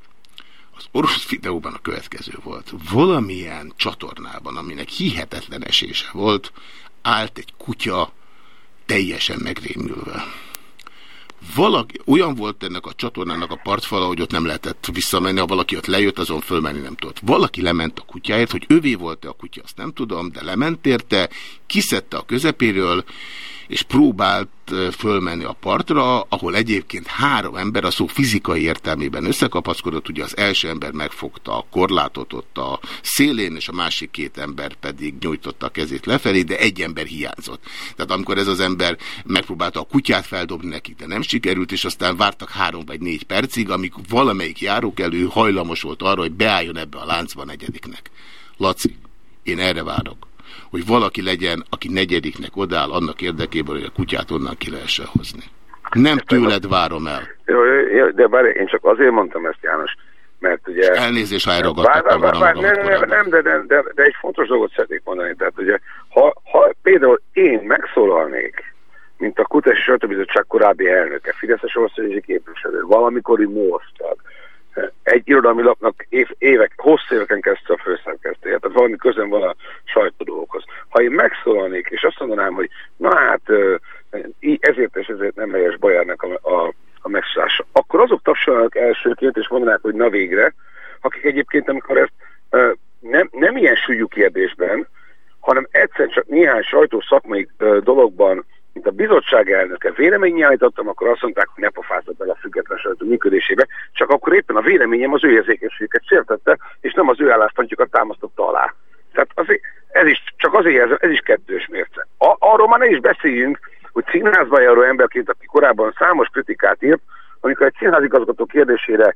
Az orosz videóban a következő volt. Valamilyen csatornában, aminek hihetetlen esése volt, állt egy kutya teljesen megrémülve. Valaki, olyan volt ennek a csatornának a partfala, hogy ott nem lehetett visszamenni, ha valaki ott lejött, azon fölmenni nem tudott. Valaki lement a kutyáért, hogy övé volt-e a kutya, azt nem tudom, de lement érte, kiszedte a közepéről, és próbált fölmenni a partra, ahol egyébként három ember a szó fizikai értelmében összekapaszkodott, ugye az első ember megfogta a korlátot ott a szélén, és a másik két ember pedig nyújtotta a kezét lefelé, de egy ember hiányzott. Tehát amikor ez az ember megpróbálta a kutyát feldobni nekik, de nem sikerült, és aztán vártak három vagy négy percig, amíg valamelyik járókelő hajlamos volt arra, hogy beálljon ebbe a láncba negyediknek. Laci, én erre várok hogy valaki legyen, aki negyediknek odáll annak érdekében, hogy a kutyát onnan ki lehessen hozni. Nem tőled várom el. Jó, jó, de bár én csak azért mondtam ezt, János, mert ugye... Elnézést, ha elragadtattam bár, bár, nem, nem, nem, de, de, de, de egy fontos dolgot szeretnék mondani. Tehát ugye, ha, ha például én megszólalnék, mint a Kutatási Sajtóbizottság korábbi elnöke, Fideszes országgyűlési képviselő, valamikori MOSZ egy irodalmi lapnak év, évek, hosszú éveken kezdte a főszerkesztője, tehát valami közön van a sajtódolgokhoz. Ha én megszólalnék, és azt mondanám, hogy na hát ezért és ezért nem helyes Bajárnak a, a, a megszólása, akkor azok tapsolnak elsőként, és mondanák, hogy na végre, akik egyébként, amikor ezt nem, nem ilyen súlyú kérdésben, hanem egyszer csak néhány sajtó szakmai dologban mint a bizottság elnöke vélemény állítottam, akkor azt mondták, hogy ne pofáztat bele a független sajtó működésébe, csak akkor éppen a véleményem az ő érzékenységüket sértette, és nem az ő álláspontjukat támasztotta alá. Tehát azért, ez is, csak azért ez, ez is kettős mérce. A, arról már ne is beszéljünk, hogy színházba járó emberként, aki korábban számos kritikát írt, amikor egy színházigazgató kérdésére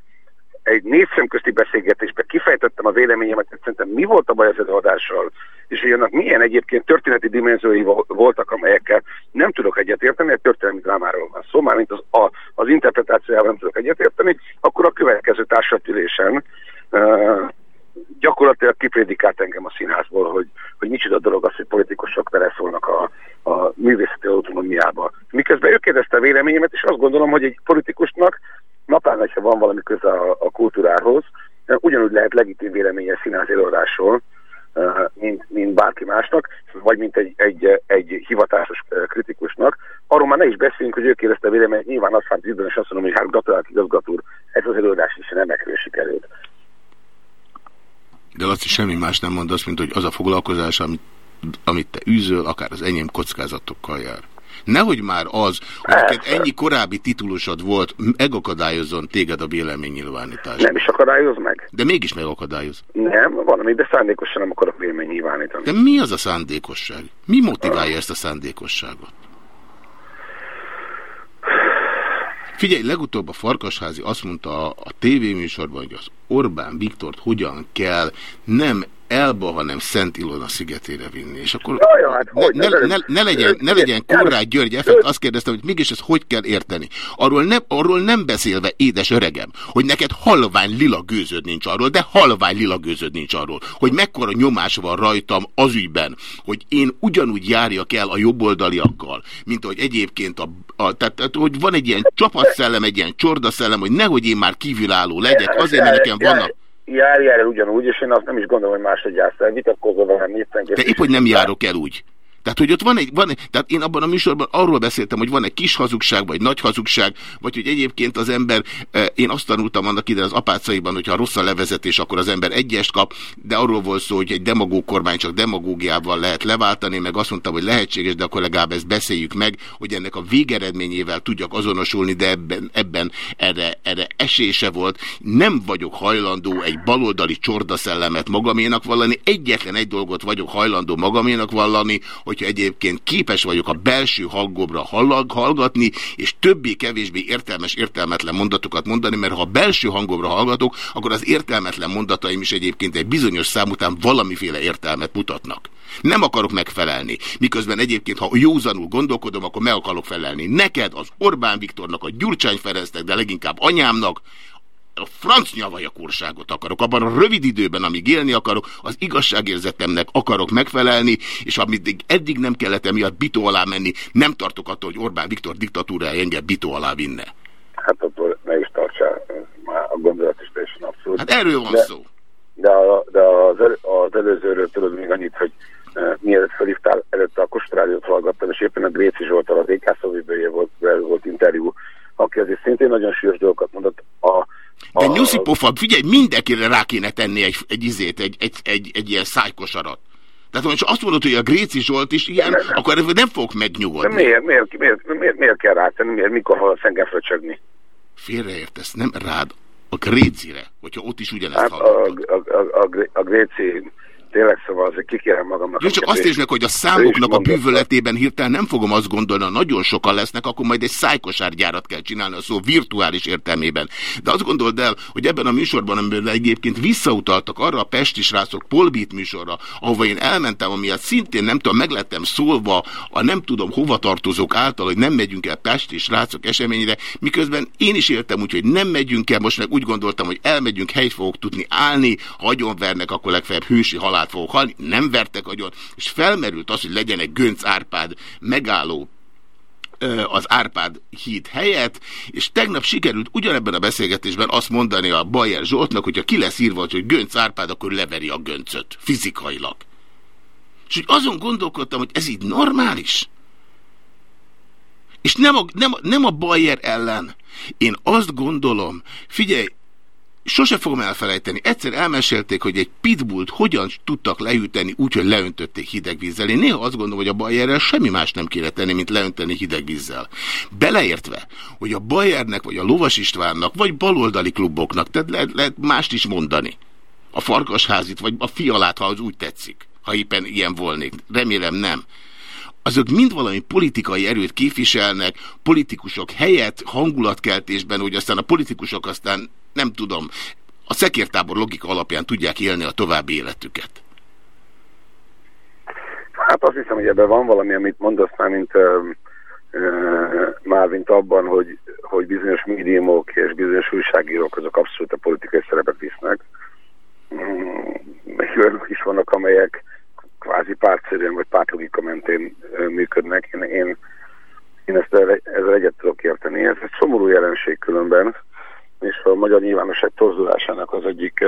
egy négy szemközti beszélgetésben kifejtettem a véleményemet, hogy szerintem mi volt a baj az előadással, és hogy annak milyen egyébként történeti dimenziói voltak, amelyekkel nem tudok egyetérteni, egy történelmi drámáról van szó, mármint az, a, az interpretációjával nem tudok egyetérteni, akkor a következő társadalmi uh, gyakorlatilag kiprédikált engem a színházból, hogy, hogy micsoda dolog az, hogy politikusok beleszólnak a, a művészeti autonómiába. Miközben ő kérdezte a véleményemet, és azt gondolom, hogy egy politikusnak napán, hogyha van valami köze a, a kultúrához, ugyanúgy lehet legitim véleménye színház előadásról, mint, mint bárki másnak, vagy mint egy, egy, egy hivatásos kritikusnak. Arról már ne is beszéljünk, hogy ő kérdezte véleményt, nyilván azt hát és azt mondom, hogy hát gratulált igazgató ez az előadás is remekről sikerült. De is semmi más nem mondasz, mint hogy az a foglalkozás, amit, amit te űzöl, akár az enyém kockázatokkal jár. Nehogy már az, hogy neked ennyi korábbi titulusod volt, megakadályozzon téged a véleménynyilvánítás. Nem is akadályoz meg. De mégis megakadályoz. Nem, valami, de szándékosan nem akarok véleménynyilvánítani. De mi az a szándékosság? Mi motiválja ezt a szándékosságot? Figyelj, legutóbb a Farkasházi azt mondta a, a tévéműsorban, hogy az Orbán Viktort hogyan kell nem Elba, hanem Szent Ilona szigetére vinni. És akkor Jaj, hát, ne, ne, ne, ne, legyen, ne legyen Konrád György effekt, azt kérdeztem, hogy mégis ezt hogy kell érteni. Arról, ne, arról nem beszélve, édes öregem, hogy neked halvány lila gőzöd nincs arról, de halvány lila gőzöd nincs arról, hogy mekkora nyomás van rajtam az ügyben, hogy én ugyanúgy járjak el a jobboldaliakkal, mint hogy egyébként a, a tehát, tehát, hogy van egy ilyen csapatszellem, egy ilyen csordaszellem, hogy nehogy én már kívülálló legyek, azért, mert nekem vannak jár, jár el ugyanúgy, és én azt nem is gondolom, hogy máshogy jársz el, vitatkozol velem. De épp, hogy nem járok el úgy. Tehát, hogy ott van egy, van egy, tehát én abban a műsorban arról beszéltem, hogy van egy kis hazugság, vagy nagy hazugság, vagy hogy egyébként az ember, eh, én azt tanultam annak ide az apácaiban, hogyha rossz a levezetés, akkor az ember egyest kap, de arról volt szó, hogy egy demagóg kormány csak demagógiával lehet leváltani, meg azt mondtam, hogy lehetséges, de akkor legalább ezt beszéljük meg, hogy ennek a végeredményével tudjak azonosulni, de ebben, ebben erre, erre esése volt. Nem vagyok hajlandó egy baloldali csordaszellemet magaménak vallani, egyetlen egy dolgot vagyok hajlandó magaménak vallani, hogyha egyébként képes vagyok a belső hangomra hallgatni, és többé-kevésbé értelmes, értelmetlen mondatokat mondani, mert ha a belső hangomra hallgatok, akkor az értelmetlen mondataim is egyébként egy bizonyos szám után valamiféle értelmet mutatnak. Nem akarok megfelelni. Miközben egyébként, ha józanul gondolkodom, akkor meg akarok felelni. Neked, az Orbán Viktornak, a Gyurcsány Ferencnek, de leginkább anyámnak, a franc nyavajakurságot akarok, abban a rövid időben, amíg élni akarok, az igazságérzetemnek akarok megfelelni, és amit eddig nem kellett emiatt bitó alá menni, nem tartok attól, hogy Orbán Viktor diktatúrája engem bitó alá vinne. Hát attól ne is tartsál, már a gondolat is teljesen abszolút. Hát erről van de, szó. De, a, de az, el, az előzőről tudod még annyit, hogy uh, mielőtt felhívtál, előtte a Kostrádiót hallgattam, és éppen a Gréci Zsoltal, az EK volt, volt interjú, aki azért szintén nagyon sűrűs dolgokat mondott. A, de a... nyuszi pofa, figyelj, mindenkire rá kéne tenni egy, egy izét, egy, egy, egy, egy ilyen szájkosarat. Tehát ha azt mondod, hogy a Gréci Zsolt is ilyen, nem, akkor nem fogok megnyugodni. De miért, miért, miért, miért, miért kell rátenni, miért, mikor hallasz engem fröcsögni? Félreértesz, nem rád, a Grécire, hogyha ott is ugyanezt hát hallgatod. A, a, a, a, a Gréci tényleg szóval azért kikérem magamnak. Jó, csak azt is meg, hogy a számoknak a bűvöletében hirtelen nem fogom azt gondolni, ha nagyon sokan lesznek, akkor majd egy szájkosárgyárat kell csinálni a szó virtuális értelmében. De azt gondold el, hogy ebben a műsorban, amiben egyébként visszautaltak arra a Pesti srácok Polbit műsorra, ahova én elmentem, amiatt szintén nem tudom, meglettem szólva a nem tudom hova tartozók által, hogy nem megyünk el Pesti srácok eseményre, miközben én is értem úgy, hogy nem megyünk el, most meg úgy gondoltam, hogy elmegyünk, helyt fogok tudni állni, ha vernek, akkor legfeljebb hősi halál halált fogok halni, nem vertek agyon, és felmerült az, hogy legyen egy Gönc Árpád megálló az Árpád híd helyett, és tegnap sikerült ugyanebben a beszélgetésben azt mondani a Bajer Zsoltnak, hogyha ki lesz írva, hogy Gönc Árpád, akkor leveri a göncöt, fizikailag. És úgy azon gondolkodtam, hogy ez így normális. És nem a, nem, nem a Bayer ellen. Én azt gondolom, figyelj, Sose fogom elfelejteni. Egyszer elmesélték, hogy egy pitbullt hogyan tudtak leüteni úgy, hogy leöntötték hideg vízzel. Én néha azt gondolom, hogy a Bayerrel semmi más nem kéne tenni, mint leönteni hideg vízzel. Beleértve, hogy a Bayernek, vagy a Lovas Istvánnak, vagy baloldali kluboknak, tehát lehet, lehet mást is mondani. A Farkasházit, vagy a Fialát, ha az úgy tetszik. Ha éppen ilyen volnék. Remélem nem azok mind valami politikai erőt képviselnek, politikusok helyett hangulatkeltésben, hogy aztán a politikusok aztán nem tudom, a szekértábor logika alapján tudják élni a további életüket. Hát azt hiszem, hogy ebben van valami, amit mondasz már, mint, uh, uh, már mint abban, hogy, hogy bizonyos médiumok és bizonyos újságírók azok abszolút a politikai szerepet visznek. Még um, is vannak, amelyek kvázi pártszerűen vagy pártlogika mentén működnek. Én, én, én ezt ezzel egyet tudok érteni. Ez egy szomorú jelenség különben, és a magyar nyilvánosság torzulásának az egyik,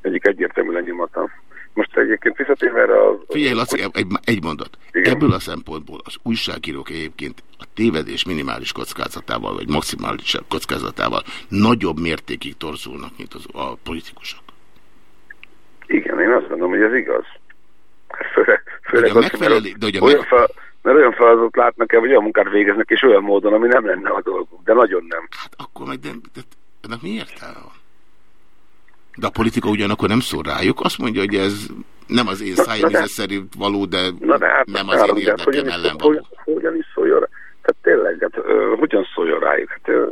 egyik egyértelmű lenyomata. most egyébként visszatérve erre a... Figyelj, Laci, egy, egy mondat. Igen. Ebből a szempontból az újságírók egyébként a tévedés minimális kockázatával, vagy maximális kockázatával nagyobb mértékig torzulnak, mint az, a politikusok. Igen, én azt gondolom, hogy ez igaz. Főleg, főleg Hogy a az, hogy megfelelő- de hogy a olyan, meg- fel, mert olyan feladatot látnak el, vagy olyan munkát végeznek, és olyan módon, ami nem lenne a dolguk, de nagyon nem. Hát akkor meg, de, de ennek mi értelme van? De a politika ugyanakkor nem szól rájuk, azt mondja, hogy ez nem az én szájam de- íze szerint való, de Na de hát nem az én érdekem ellen is, való. hogyan, hogyan is szóljon rá? Tehát tényleg, hát, ö, hogyan szóljon rájuk? Hát, ö,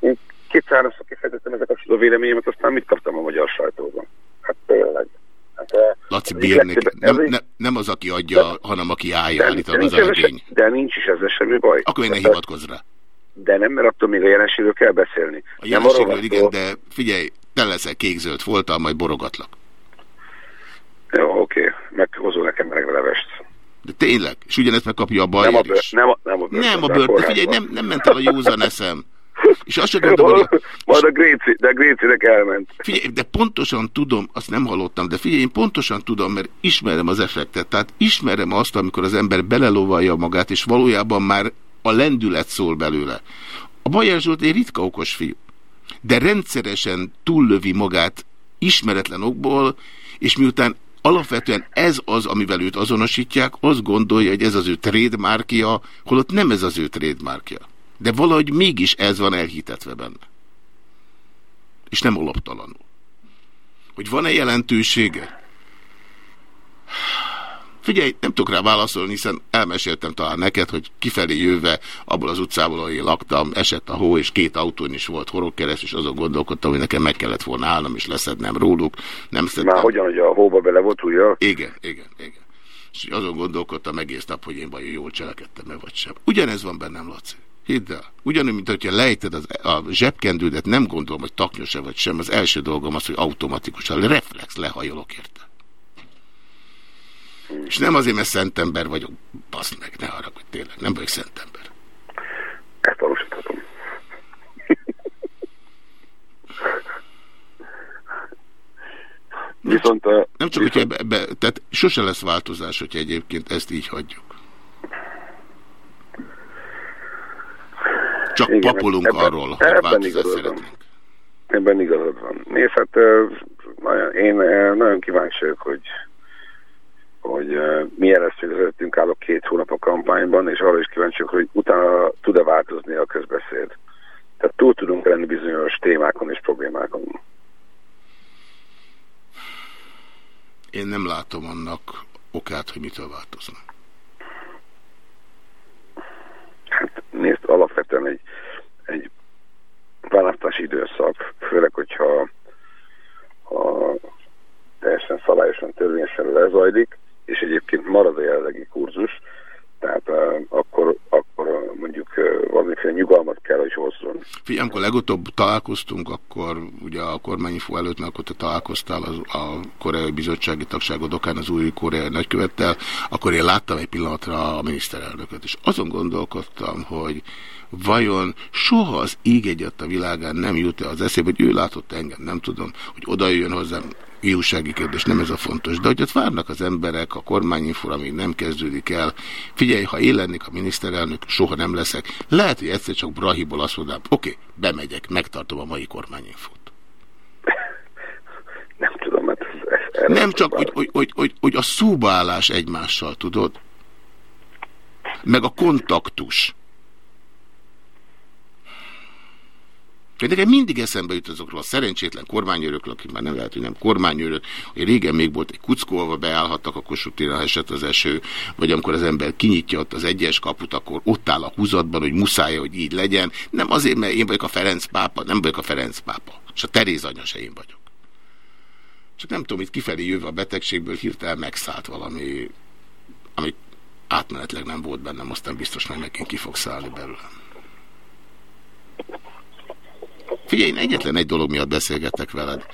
én kétszárszor kifejtettem ezek a véleményemet, aztán mit kaptam a magyar sajtóban? Hát tényleg. Hát, Laci legtöbb- nem, nem, nem az, aki adja, hanem aki állja, de, nincs az a de nincs is ezzel semmi baj. Akkor én ne hivatkozz rá. De nem, mert attól még a jelenségről kell beszélni. A jelenségről igen, de figyelj, te leszel kék-zöld foltal, majd borogatlak. Jó, oké, meghozol nekem meleg levest. De tényleg, és ugyanezt megkapja a Nem a, bőr, is. nem a, nem a bőr. Nem a bőr, de figyelj, nem, nem ment el a józan eszem. És azt sem tudom, hogy... Majd a Gréci, de a Grécinek elment. Figyelj, de pontosan tudom, azt nem hallottam, de figyelj, én pontosan tudom, mert ismerem az effektet. Tehát ismerem azt, amikor az ember belelovalja magát, és valójában már a lendület szól belőle. A Bajer Zsolt egy ritka okos fiú, de rendszeresen túllövi magát ismeretlen okból, és miután alapvetően ez az, amivel őt azonosítják, azt gondolja, hogy ez az ő trademarkja, holott nem ez az ő trademarkja. De valahogy mégis ez van elhitetve benne és nem alaptalanul. Hogy van-e jelentősége? Figyelj, nem tudok rá válaszolni, hiszen elmeséltem talán neked, hogy kifelé jöve abból az utcából, ahol én laktam, esett a hó, és két autón is volt horogkereszt, és azon gondolkodtam, hogy nekem meg kellett volna állnom, és leszednem róluk. Nem szedtem. Már hogyan, hogy a hóba bele volt újra? Igen, igen, igen. És azon gondolkodtam egész nap, hogy én vajon jól cselekedtem-e vagy sem. Ugyanez van bennem, Laci. Hidd el. Ugyanúgy, mint hogyha lejted az, a zsebkendődet, nem gondolom, hogy taknyos-e vagy sem. Az első dolgom az, hogy automatikusan reflex lehajolok érte. És nem azért, mert szentember vagyok. Baszd meg, ne haragudj, tényleg. Nem vagyok szentember. Ezt valósíthatom. Viszont. Nem csak, hogy ebbe, ebbe, tehát sose lesz változás, hogyha egyébként ezt így hagyjuk. Csak Igen, papolunk ebben- arról, hogy ebben igazad van. Ebben igazad van. Nézd, hát én nagyon kíváncsi vagyok, hogy, hogy az előttünk álló két hónap a kampányban, és arra is kíváncsi vagyok, hogy utána tud-e változni a közbeszéd. Tehát túl tudunk lenni bizonyos témákon és problémákon. Én nem látom annak okát, hogy mitől változna. Hát nézd, alapvetően egy, egy választási időszak, főleg, hogyha ha teljesen szabályosan, törvényesen lezajlik, és egyébként marad a jelenlegi kurzus, tehát uh, akkor, akkor mondjuk uh, valamiféle nyugalmat kell, hogy hozzon. Figyelj, amikor legutóbb találkoztunk, akkor ugye a kormányinfó előtt, mert akkor te találkoztál az, a koreai bizottsági tagságod okán az új koreai nagykövettel, akkor én láttam egy pillanatra a miniszterelnököt, és azon gondolkodtam, hogy vajon soha az ég egyet a világán nem jut-e az eszébe, hogy ő látott engem, nem tudom, hogy oda jön hozzám, jósági kérdés, nem ez a fontos. De hogy ott várnak az emberek, a kormányinfóra még nem kezdődik el. Figyelj, ha én lennék a miniszterelnök, soha nem leszek. Lehet, hogy egyszer csak Brahiból azt mondanám, oké, okay, bemegyek, megtartom a mai kormányinfót. Nem tudom, mert ez, ez, erre Nem csak, hogy, hogy, hogy, hogy, hogy a szóbálás egymással, tudod? Meg a kontaktus. De nekem mindig eszembe jut azokról a szerencsétlen kormányőrökről, akik már nem lehet, hogy nem kormányőrök, hogy régen még volt egy kuckóva, beállhattak a Kossuth ha esett az eső, vagy amikor az ember kinyitja ott az egyes kaput, akkor ott áll a húzatban, hogy muszáj, hogy így legyen. Nem azért, mert én vagyok a Ferenc pápa, nem vagyok a Ferenc pápa. És a Teréz anya se én vagyok. Csak nem tudom, itt kifelé jövő a betegségből hirtelen megszállt valami, ami átmenetleg nem volt bennem, aztán biztos meg megint ki fog szállni belőlem. Figyelj, én egyetlen egy dolog miatt beszélgetek veled.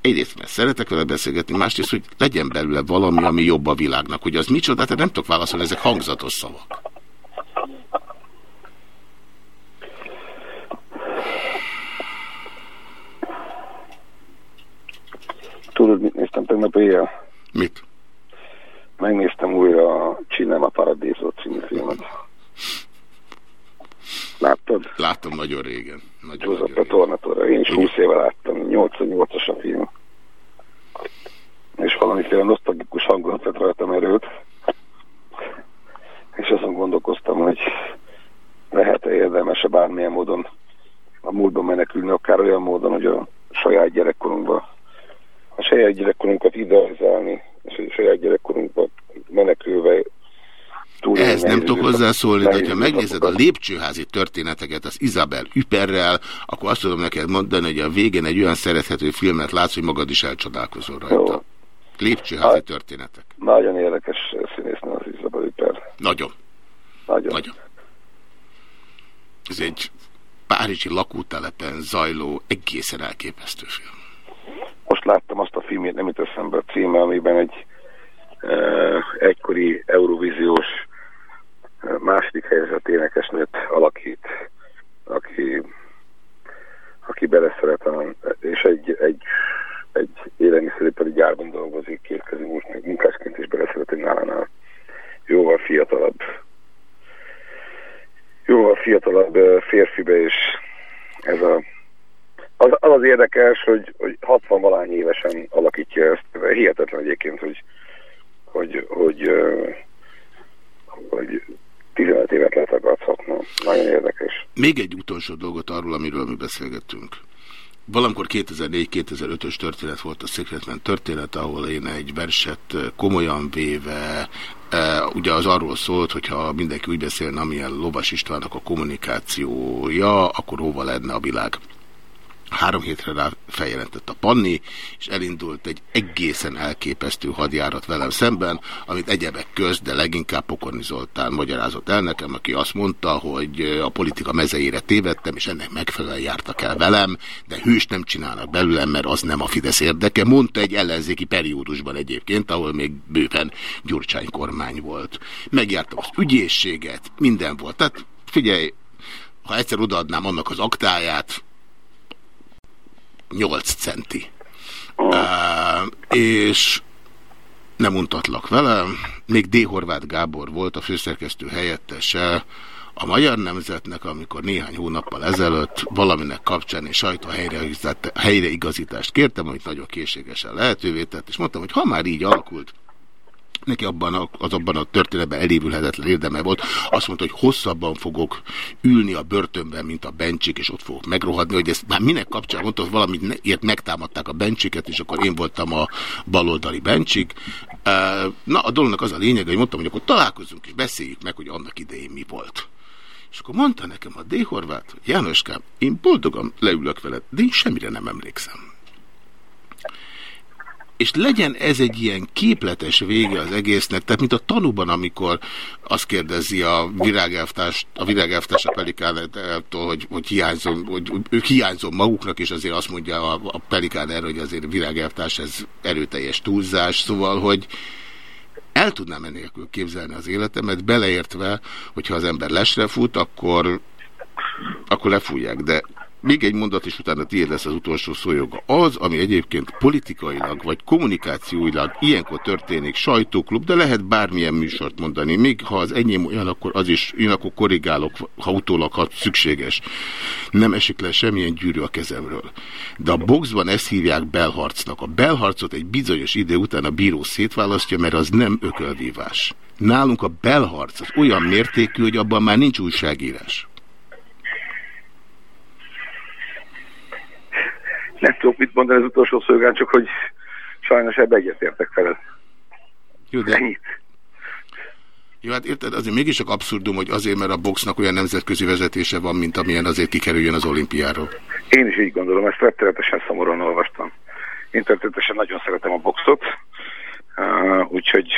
Egyrészt, mert szeretek veled beszélgetni, másrészt, hogy legyen belőle valami, ami jobb a világnak. Hogy az micsoda, tehát nem tudok válaszolni, ezek hangzatos szavak. Tudod, mit néztem tegnap éjjel? Mit? Megnéztem újra a Cinema Paradiso című filmet. Láttad? Láttam nagyon régen. Nagyon, nagyon régen. Tornatore. Én is 20 éve láttam, 88-as a film. És valamiféle nosztalgikus hangulat vett rajtam erőt. És azon gondolkoztam, hogy lehet-e érdemes-e bármilyen módon a múltba menekülni, akár olyan módon, hogy a saját gyerekkorunkba, a saját gyerekkorunkat idealizálni, és a saját gyerekkorunkba menekülve túlélni Ehhez nem tudok hozzászólni, de ha megnézed a lépcsőházi történeteket az Isabel Üperrel, akkor azt tudom neked mondani, hogy a végén egy olyan szerethető filmet látsz, hogy magad is elcsodálkozol rajta. Jó. Lépcsőházi Hát- történetek. Nagyon érdekes színésznő az Isabel Üper. Nagyon, Nagyon. nagyon. Ez egy párizsi lakótelepen zajló, egészen elképesztő film. Most láttam azt a filmét, nem jut eszembe a címe, amiben egy e, egykori Eurovíziós második helyzet énekesnőt alakít, aki, aki beleszeret, és egy, egy, egy élelmiszeripari gyárban dolgozik, kétkezi munkás- munkásként is beleszeret egy nálánál jóval fiatalabb jóval fiatalabb férfibe, és ez a az, az az érdekes, hogy, hogy 60 valány évesen alakítja ezt. Hihetetlen egyébként, hogy, hogy, hogy, ö, hogy 15 évet letagadhatna. Nagyon érdekes. Még egy utolsó dolgot arról, amiről mi beszélgettünk. Valamikor 2004-2005-ös történet volt a Secretman történet, ahol én egy verset eh, komolyan véve, e, ugye az arról szólt, hogyha mindenki úgy beszélne, amilyen Lovas Istvánnak a kommunikációja, akkor hova lenne a világ. Három hétre rá feljelentett a Panni, és elindult egy egészen elképesztő hadjárat velem szemben, amit egyebek köz, de leginkább Pokorni Zoltán magyarázott el nekem, aki azt mondta, hogy a politika mezeire tévedtem, és ennek megfelelően jártak el velem, de hős nem csinálnak belőlem, mert az nem a Fidesz érdeke, mondta egy ellenzéki periódusban egyébként, ahol még bőven Gyurcsány kormány volt. Megjártam az ügyészséget, minden volt. Tehát figyelj, ha egyszer odaadnám annak az aktáját, 8 centi. Uh, és nem untatlak vele. Még D. Horváth Gábor volt a főszerkesztő helyettese a Magyar Nemzetnek, amikor néhány hónappal ezelőtt valaminek kapcsán és sajtó helyreigazítást kértem, amit nagyon készségesen lehetővé tett, és mondtam, hogy ha már így alakult, neki abban a, az abban a történetben elévülhetetlen érdeme volt. Azt mondta, hogy hosszabban fogok ülni a börtönben, mint a bencsik, és ott fogok megrohadni, hogy ezt már minek kapcsán mondta, hogy valamit ért megtámadták a bencsiket, és akkor én voltam a baloldali bencsik. Na, a dolognak az a lényeg, hogy mondtam, hogy akkor találkozunk és beszéljük meg, hogy annak idején mi volt. És akkor mondta nekem a D. Horváth, Jánoskám, én boldogan leülök veled, de én semmire nem emlékszem és legyen ez egy ilyen képletes vége az egésznek, tehát mint a tanúban, amikor azt kérdezi a virágelvtárs, a virágelvtárs a pelikánától, hogy, hogy, hiányzom, hogy ők hiányzom maguknak, és azért azt mondja a, a pelikán erre, hogy azért virágelvtárs ez erőteljes túlzás, szóval, hogy el tudnám ennélkül képzelni az életemet, beleértve, hogyha az ember lesre fut, akkor, akkor lefújják, de még egy mondat, és utána tiéd lesz az utolsó szójoga. Az, ami egyébként politikailag vagy kommunikációilag ilyenkor történik, sajtóklub, de lehet bármilyen műsort mondani. Még ha az enyém olyan, akkor az is, én akkor korrigálok, ha utólag, ha szükséges. Nem esik le semmilyen gyűrű a kezemről. De a boxban ezt hívják belharcnak. A belharcot egy bizonyos idő után a bíró szétválasztja, mert az nem ökölvívás. Nálunk a belharc az olyan mértékű, hogy abban már nincs újságírás. Nem tudok mit mondani az utolsó szolgán, csak hogy sajnos ebbe egyetértek feled. Jó, de... Ennyit. Jó, hát érted, azért mégis csak abszurdum, hogy azért, mert a boxnak olyan nemzetközi vezetése van, mint amilyen azért kikerüljön az olimpiáról. Én is így gondolom, ezt rettenetesen szomorúan olvastam. Én történetesen nagyon szeretem a boxot, uh, úgyhogy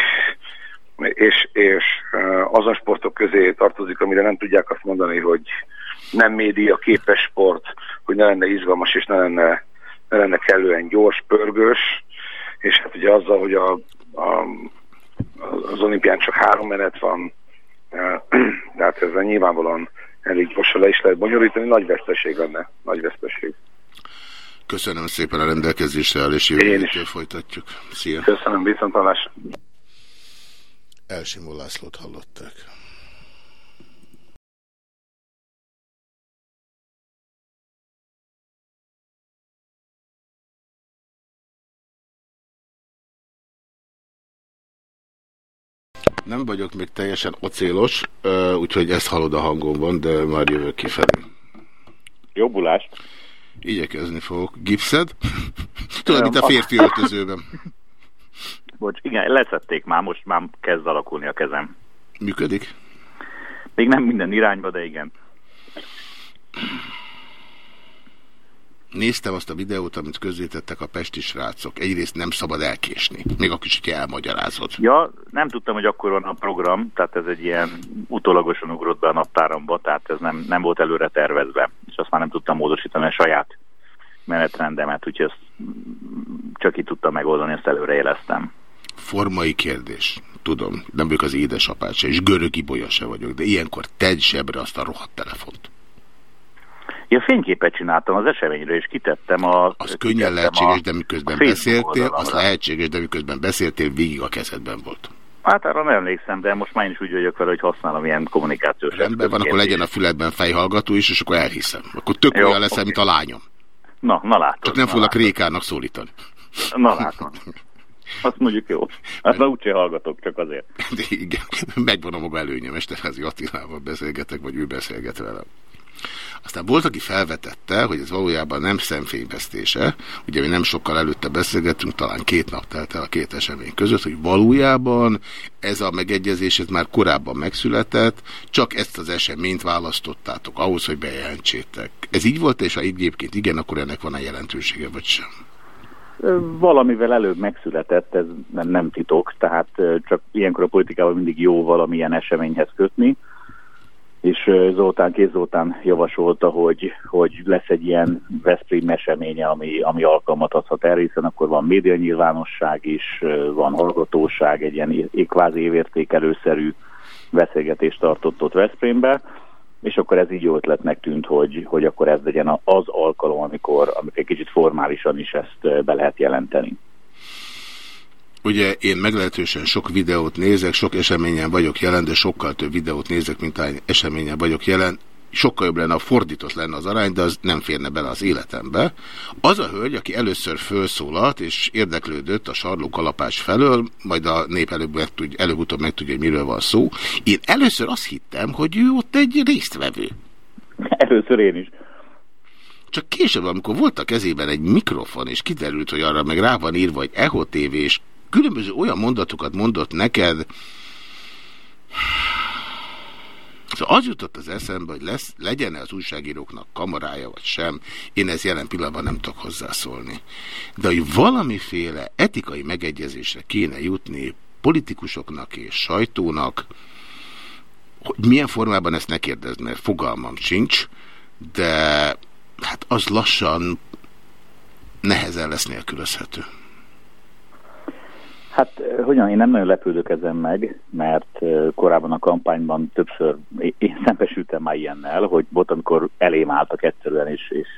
és, és uh, azon sportok közé tartozik, amire nem tudják azt mondani, hogy nem média képes sport, hogy ne lenne izgalmas és ne lenne, ne lenne kellően gyors, pörgős, és hát ugye azzal, hogy a, a, az olimpián csak három menet van, tehát ezzel nyilvánvalóan elég gyorsan le is lehet bonyolítani, nagy veszteség lenne, nagy veszteség. Köszönöm szépen a rendelkezésre áll, és jövő folytatjuk. Szia! Köszönöm, viszont hallás. Elsimó Lászlót hallották. Nem vagyok még teljesen océlos, ö, úgyhogy ezt hallod a hangomban, de már jövök kifelé. Jobbulást. Igyekezni fogok. Gipszed? Tudod, mint a férfi öltözőben. Bocs, igen, leszették már, most már kezd alakulni a kezem. Működik? Még nem minden irányba, de igen. Néztem azt a videót, amit közzétettek a pesti srácok. Egyrészt nem szabad elkésni, még is, hogy elmagyarázod. Ja, nem tudtam, hogy akkor van a program, tehát ez egy ilyen utólagosan ugrott be a naptáramba, tehát ez nem, nem volt előre tervezve, és azt már nem tudtam módosítani a saját menetrendemet, úgyhogy ezt csak így tudtam megoldani, ezt előre jeleztem. Formai kérdés. Tudom, nem vagyok az édesapád se, és görögi bolya se vagyok, de ilyenkor tedd zsebre azt a rohadt telefont. Én fényképet csináltam az eseményről, és kitettem a... Az könnyen lehetséges, de miközben beszéltél, az lehetséges, de miközben beszéltél, végig a kezedben volt. Hát arra nem emlékszem, de most már én is úgy vagyok vele, hogy használom ilyen kommunikációs Rendben van, akkor legyen a füledben fejhallgató is, és akkor elhiszem. Akkor tök Jó, olyan leszel, okay. mint a lányom. Na, na látod. Csak nem foglak Rékának szólítani. Na látom. Azt mondjuk jó. Hát már úgyse hallgatok, csak azért. De igen, megvan a maga előnye, Mesterházi Attilával beszélgetek, vagy ő beszélget velem. Aztán volt, aki felvetette, hogy ez valójában nem szemfényvesztése, ugye mi nem sokkal előtte beszélgettünk, talán két nap telt el a két esemény között, hogy valójában ez a megegyezés ez már korábban megszületett, csak ezt az eseményt választottátok ahhoz, hogy bejelentsétek. Ez így volt, és ha egyébként igen, akkor ennek van a jelentősége, vagy sem? Valamivel előbb megszületett, ez nem, titok, tehát csak ilyenkor a politikával mindig jó valamilyen eseményhez kötni és Zoltán Kézoltán javasolta, hogy, hogy lesz egy ilyen Veszprém eseménye, ami, ami alkalmat adhat erre, hiszen akkor van média nyilvánosság is, van hallgatóság, egy ilyen kvázi évértékelőszerű beszélgetést tartott ott Veszprémbe, és akkor ez így jó ötletnek tűnt, hogy, hogy akkor ez legyen az alkalom, amikor, amikor egy kicsit formálisan is ezt be lehet jelenteni. Ugye én meglehetősen sok videót nézek, sok eseményen vagyok jelen, de sokkal több videót nézek, mint hány eseményen vagyok jelen. Sokkal jobb lenne, a fordított lenne az arány, de az nem férne bele az életembe. Az a hölgy, aki először felszólalt és érdeklődött a sarló kalapás felől, majd a nép előbb-utóbb előbb meg tudja, hogy miről van szó. Én először azt hittem, hogy ő ott egy résztvevő. Először én is. Csak később, amikor volt a kezében egy mikrofon, és kiderült, hogy arra meg rá van írva, hogy EHO TV, és különböző olyan mondatokat mondott neked, Szóval az jutott az eszembe, hogy lesz, legyen-e az újságíróknak kamarája, vagy sem, én ez jelen pillanatban nem tudok hozzászólni. De hogy valamiféle etikai megegyezésre kéne jutni politikusoknak és sajtónak, hogy milyen formában ezt ne kérdezd, mert fogalmam sincs, de hát az lassan nehezen lesz nélkülözhető. Hát, hogyan, én nem nagyon lepődök ezen meg, mert korábban a kampányban többször én szembesültem már ilyennel, hogy volt, amikor elém álltak egyszerűen, és, és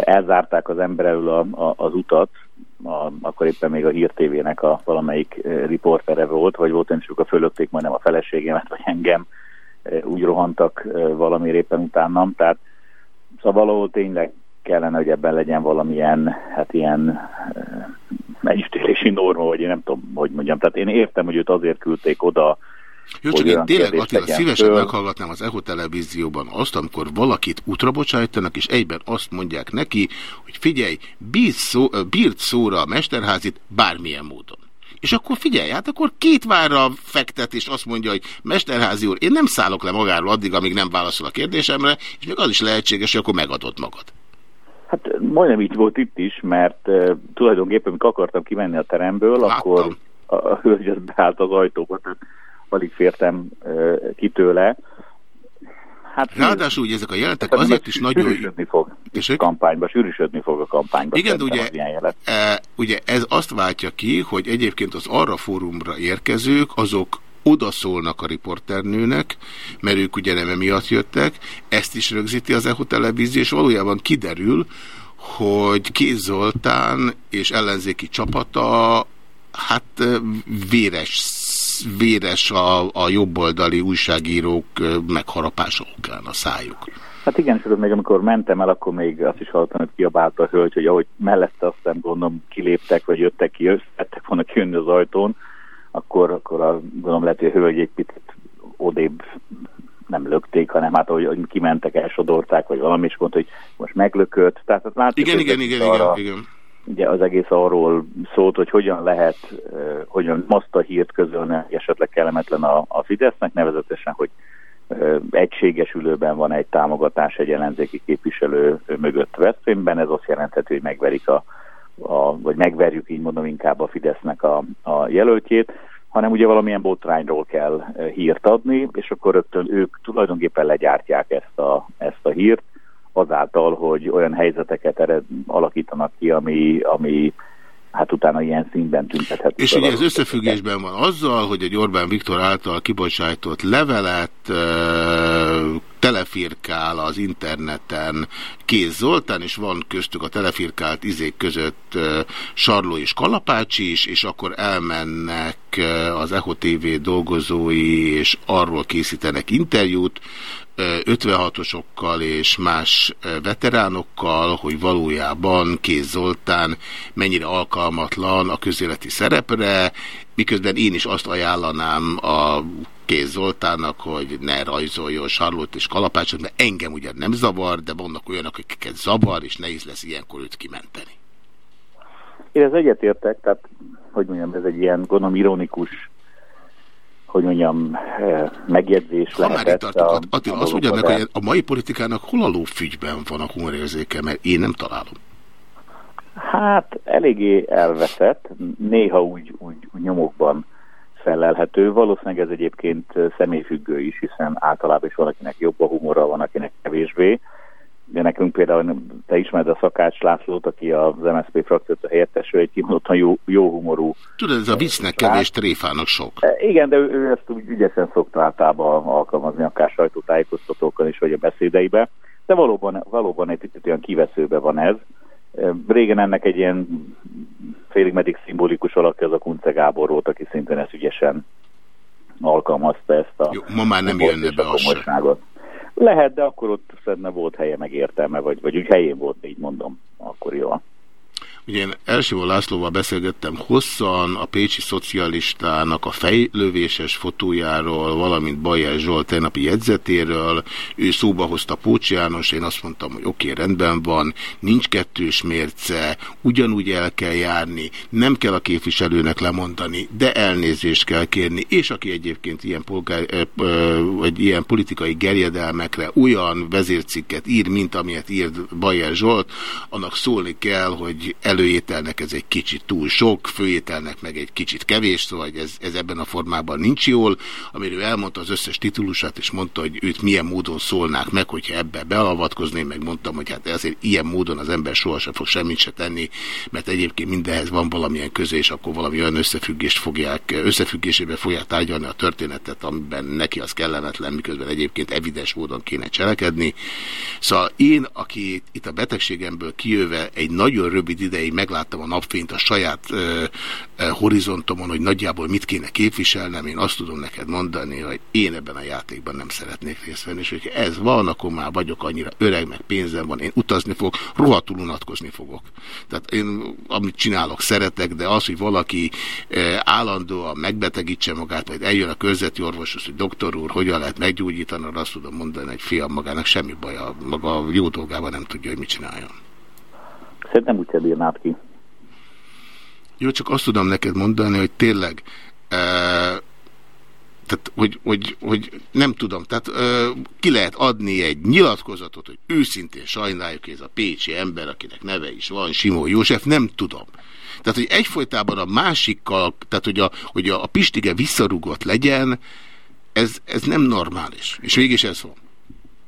elzárták az ember elől a, a, az utat, a, akkor éppen még a Hír TV-nek a valamelyik riportere volt, vagy volt, hogy a fölötték majdnem a feleségemet, vagy engem, úgy rohantak valami éppen utánam, tehát szóval valahol tényleg kellene, hogy ebben legyen valamilyen, hát ilyen mennyistélési norma, vagy én nem tudom, hogy mondjam. Tehát én értem, hogy őt azért küldték oda, jó, csak én tényleg, Attila, szívesen föl. meghallgatnám az EHO televízióban azt, amikor valakit útra bocsájtanak, és egyben azt mondják neki, hogy figyelj, bíz szó, bírt szóra a mesterházit bármilyen módon. És akkor figyelj, hát akkor két várra fektet, és azt mondja, hogy Mesterházi úr, én nem szállok le magáról addig, amíg nem válaszol a kérdésemre, és még az is lehetséges, hogy akkor megadott magad. Majdnem így volt itt is, mert uh, tulajdonképpen, amikor akartam kimenni a teremből, Láttam. akkor a, hölgy az beállt az ajtóba, tehát alig fértem uh, ki tőle. Hát, Ráadásul ugye ezek a jelenetek hát, azért is nagyon... Sűrűsödni fog a kampányba, sűrűsödni fog a kampányba. Igen, de ugye, e, ugye ez azt váltja ki, hogy egyébként az arra fórumra érkezők, azok odaszólnak a riporternőnek, mert ők ugye nem emiatt jöttek, ezt is rögzíti az EHO televízió, és valójában kiderül, hogy Kéz Zoltán és ellenzéki csapata hát véres, véres a, a jobboldali újságírók megharapása okán a szájuk. Hát igen, és még amikor mentem el, akkor még azt is hallottam, hogy kiabált a hölgy, hogy ahogy mellette aztán gondolom kiléptek, vagy jöttek ki, jöttek volna kijönni az ajtón, akkor, akkor a, gondolom lehet, hogy a hölgy egy picit odébb nem lökték, hanem hát, hogy, hogy kimentek, elsodorták, vagy valami, és mondta, hogy most meglökött. Tehát hát látjuk, Igen, igen, igen, arra, igen, igen. Ugye az egész arról szólt, hogy hogyan lehet, uh, hogyan azt a hírt közölni, esetleg kellemetlen a, a Fidesznek, nevezetesen, hogy uh, egységesülőben van egy támogatás egy ellenzéki képviselő mögött Veszprémben, ez azt jelenthető, hogy megverik a, a, vagy megverjük így mondom inkább a Fidesznek a, a jelöltjét, hanem ugye valamilyen botrányról kell hírt adni, és akkor rögtön ők tulajdonképpen legyártják ezt a, ezt a hírt, azáltal, hogy olyan helyzeteket ered, alakítanak ki, ami, ami hát utána ilyen színben tüntethető. És ugye ez összefüggésben van azzal, hogy egy Orbán Viktor által kibocsájtott levelet uh, telefirkál az interneten Kéz Zoltán, és van köztük a telefirkált izék között uh, Sarló és Kalapácsi is, és akkor elmennek az Echo TV dolgozói, és arról készítenek interjút, 56-osokkal és más veteránokkal, hogy valójában Kéz Zoltán mennyire alkalmatlan a közéleti szerepre, miközben én is azt ajánlanám a Kéz Zoltánnak, hogy ne rajzoljon Sarlót és Kalapácsot, mert engem ugye nem zavar, de vannak olyanok, akiket zavar, és nehéz lesz ilyenkor őt kimenteni. Én ez egyetértek, tehát hogy mondjam, ez egy ilyen gondolom ironikus hogy mondjam, megjegyzés ha lehetett. már tartok, a, Attila, a azt mondja meg, hogy a mai politikának hol a lófügyben van a humorérzéke, mert én nem találom. Hát eléggé elveszett, néha úgy, úgy, úgy nyomokban felelhető. Valószínűleg ez egyébként személyfüggő is, hiszen általában is van, akinek jobb a humora, van, akinek kevésbé. De nekünk például, te ismered a Szakács Lászlót, aki az MSZP frakciót a helyetteső, egy kimondottan jó, jó humorú. Tudod, ez a viccnek kevés, tréfának sok. E, Igen, de ő, ő ezt úgy ügyesen szokta általában alkalmazni, akár sajtótájékoztatókon is, vagy a beszédeibe. De valóban, valóban egy picit olyan kiveszőbe van ez. E, Régen ennek egy ilyen félig meddig szimbolikus alakja az a Kunce Gábor volt, aki szintén ezt ügyesen alkalmazta ezt a... Jó, ma már nem jönne be az. Lehet, de akkor ott szerintem volt helye meg értelme, vagy, vagy úgy helyén volt, így mondom, akkor jó. Ugye én Elsővó Lászlóval beszélgettem hosszan a Pécsi Szocialistának a fejlövéses fotójáról, valamint Bajer Zsolt tegnapi jegyzetéről. Ő szóba hozta Pócs János, én azt mondtam, hogy oké, okay, rendben van, nincs kettős mérce, ugyanúgy el kell járni, nem kell a képviselőnek lemondani, de elnézést kell kérni, és aki egyébként ilyen, polgár, vagy ilyen politikai gerjedelmekre olyan vezércikket ír, mint amilyet írt Bajer Zsolt, annak szólni kell, hogy el előételnek ez egy kicsit túl sok, főételnek meg egy kicsit kevés, szóval ez, ez ebben a formában nincs jól. Amiről elmondta az összes titulusát, és mondta, hogy őt milyen módon szólnák meg, hogyha ebbe beavatkozni, meg mondtam, hogy hát ezért ilyen módon az ember sohasem fog semmit se tenni, mert egyébként mindenhez van valamilyen közé, és akkor valami olyan összefüggést fogják, összefüggésébe fogják tárgyalni a történetet, amiben neki az kellemetlen, miközben egyébként evidens módon kéne cselekedni. Szóval én, aki itt a betegségemből kijöve egy nagyon rövid ideig ideig megláttam a napfényt a saját ö, ö, horizontomon, hogy nagyjából mit kéne képviselnem, én azt tudom neked mondani, hogy én ebben a játékban nem szeretnék részt venni, és hogyha ez van, akkor már vagyok annyira öreg, meg pénzem van, én utazni fogok, rohadtul unatkozni fogok. Tehát én, amit csinálok, szeretek, de az, hogy valaki ö, állandóan megbetegítse magát, majd eljön a körzeti orvoshoz, hogy doktor úr, hogyan lehet meggyógyítani, arra azt tudom mondani, hogy fiam magának semmi baja, maga jó dolgában nem tudja, hogy mit csináljon. Szerintem úgy se bírnád ki. Jó, csak azt tudom neked mondani, hogy tényleg e, tehát, hogy, hogy, hogy nem tudom, tehát e, ki lehet adni egy nyilatkozatot, hogy őszintén sajnáljuk, hogy ez a pécsi ember, akinek neve is van, Simó József, nem tudom. Tehát, hogy egyfolytában a másikkal, tehát, hogy a, hogy a Pistige visszarugott legyen, ez, ez nem normális. És mégis ez van.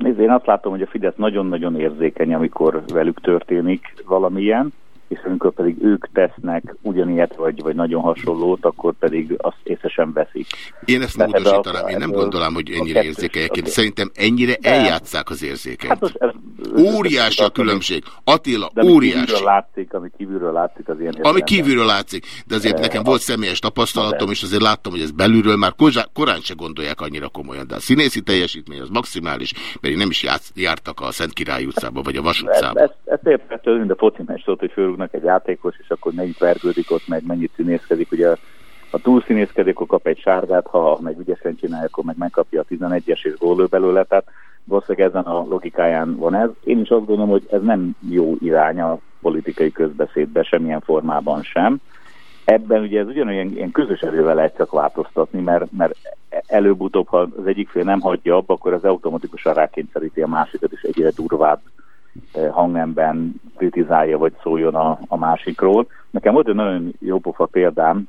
Nézd, én azt látom, hogy a Fidesz nagyon-nagyon érzékeny, amikor velük történik valamilyen, és amikor pedig ők tesznek ugyanilyet, vagy, vagy nagyon hasonlót, akkor pedig azt észre sem veszik. Én ezt módosítanám, én nem gondolom, hogy ennyire érzékenyek. Okay. Szerintem ennyire De, eljátszák az érzékenyt. Hát ez Óriási a különbség. Attila, de ami óriási. Kívülről látszik, ami kívülről látszik, az ilyen Ami kívülről látszik, de azért Eh, nekem volt személyes tapasztalatom, és azért láttam, hogy ez belülről már korán se gondolják annyira komolyan, de a színészi teljesítmény az maximális, mert nem is jártak a Szent Király utcába, vagy a Vas Ez, utcába. ez, ez érthető, mint a foci meccs volt, hogy fölrúgnak egy játékos, és akkor mennyit vergődik ott, meg mennyit színészkedik. Ugye ha túl színészkedik, akkor kap egy sárgát, ha meg ügyesen csinálja, akkor meg megkapja a 11-es és gól lő belőle. Tehát valószínűleg ezen a logikáján van ez. Én is azt gondolom, hogy ez nem jó irány a politikai közbeszédbe, semmilyen formában sem. Ebben ugye ez ugyanolyan ilyen közös erővel lehet csak változtatni, mert, mert előbb-utóbb, ha az egyik fél nem hagyja abba, akkor az automatikusan rákényszeríti a másikat, és egyre durvább hangemben kritizálja, vagy szóljon a, a másikról. Nekem volt egy nagyon jópofa példám,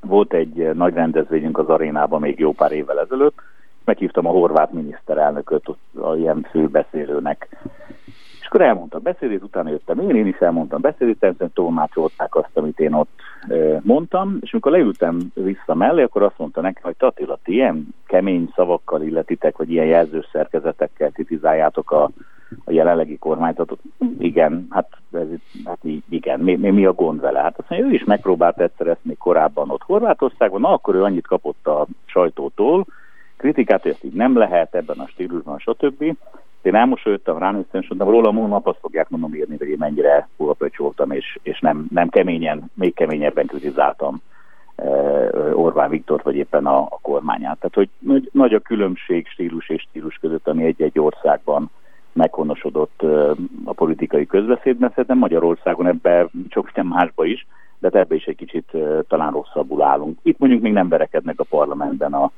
volt egy nagy rendezvényünk az arénában még jó pár évvel ezelőtt, meghívtam a horvát miniszterelnököt a ilyen főbeszélőnek. Akkor elmondtam beszédét, utána jöttem én, én is elmondtam beszédét, természetesen tolmácsolták azt, amit én ott mondtam, és amikor leültem vissza mellé, akkor azt mondta nekem, hogy te Attila, ti ilyen kemény szavakkal illetitek, vagy ilyen jelzős szerkezetekkel kritizáljátok a, a jelenlegi kormányzatot. Igen, hát, ez, hát igen, mi, mi, mi a gond vele? Hát azt mondja, ő is megpróbált egyszer ezt még korábban ott Horvátországban, na akkor ő annyit kapott a sajtótól, kritikát, hogy ezt így nem lehet ebben a stílusban, stb. Én elmosolyodtam, ránéztem, és mondtam, róla múlnap azt fogják mondom írni, hogy én mennyire voltam, és, és nem, nem keményen, még keményebben kritizáltam e, Orbán Viktor, vagy éppen a, a kormányát. Tehát, hogy nagy, nagy a különbség stílus és stílus között, ami egy-egy országban meghonosodott e, a politikai közbeszédben. Szerintem Magyarországon ebben csak nem másba is, de hát ebbe is egy kicsit e, talán rosszabbul állunk. Itt mondjuk még nem verekednek a parlamentben a,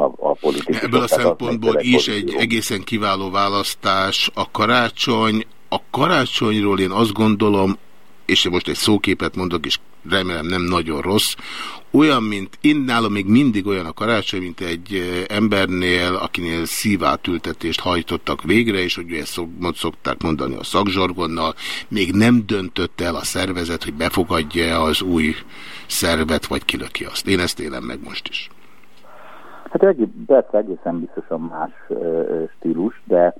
a, a politikusok. Ebből a az szempontból még is egy egészen kiváló választás a karácsony. A karácsonyról én azt gondolom, és most egy szóképet mondok, és remélem nem nagyon rossz, olyan, mint én nálam még mindig olyan a karácsony, mint egy embernél, akinél szívátültetést hajtottak végre, és hogy ezt szok, szokták mondani a szakzsargonnal, még nem döntött el a szervezet, hogy befogadja az új szervet, vagy kilöki azt. Én ezt élem meg most is. Hát egy, persze egészen biztosan más stílus, de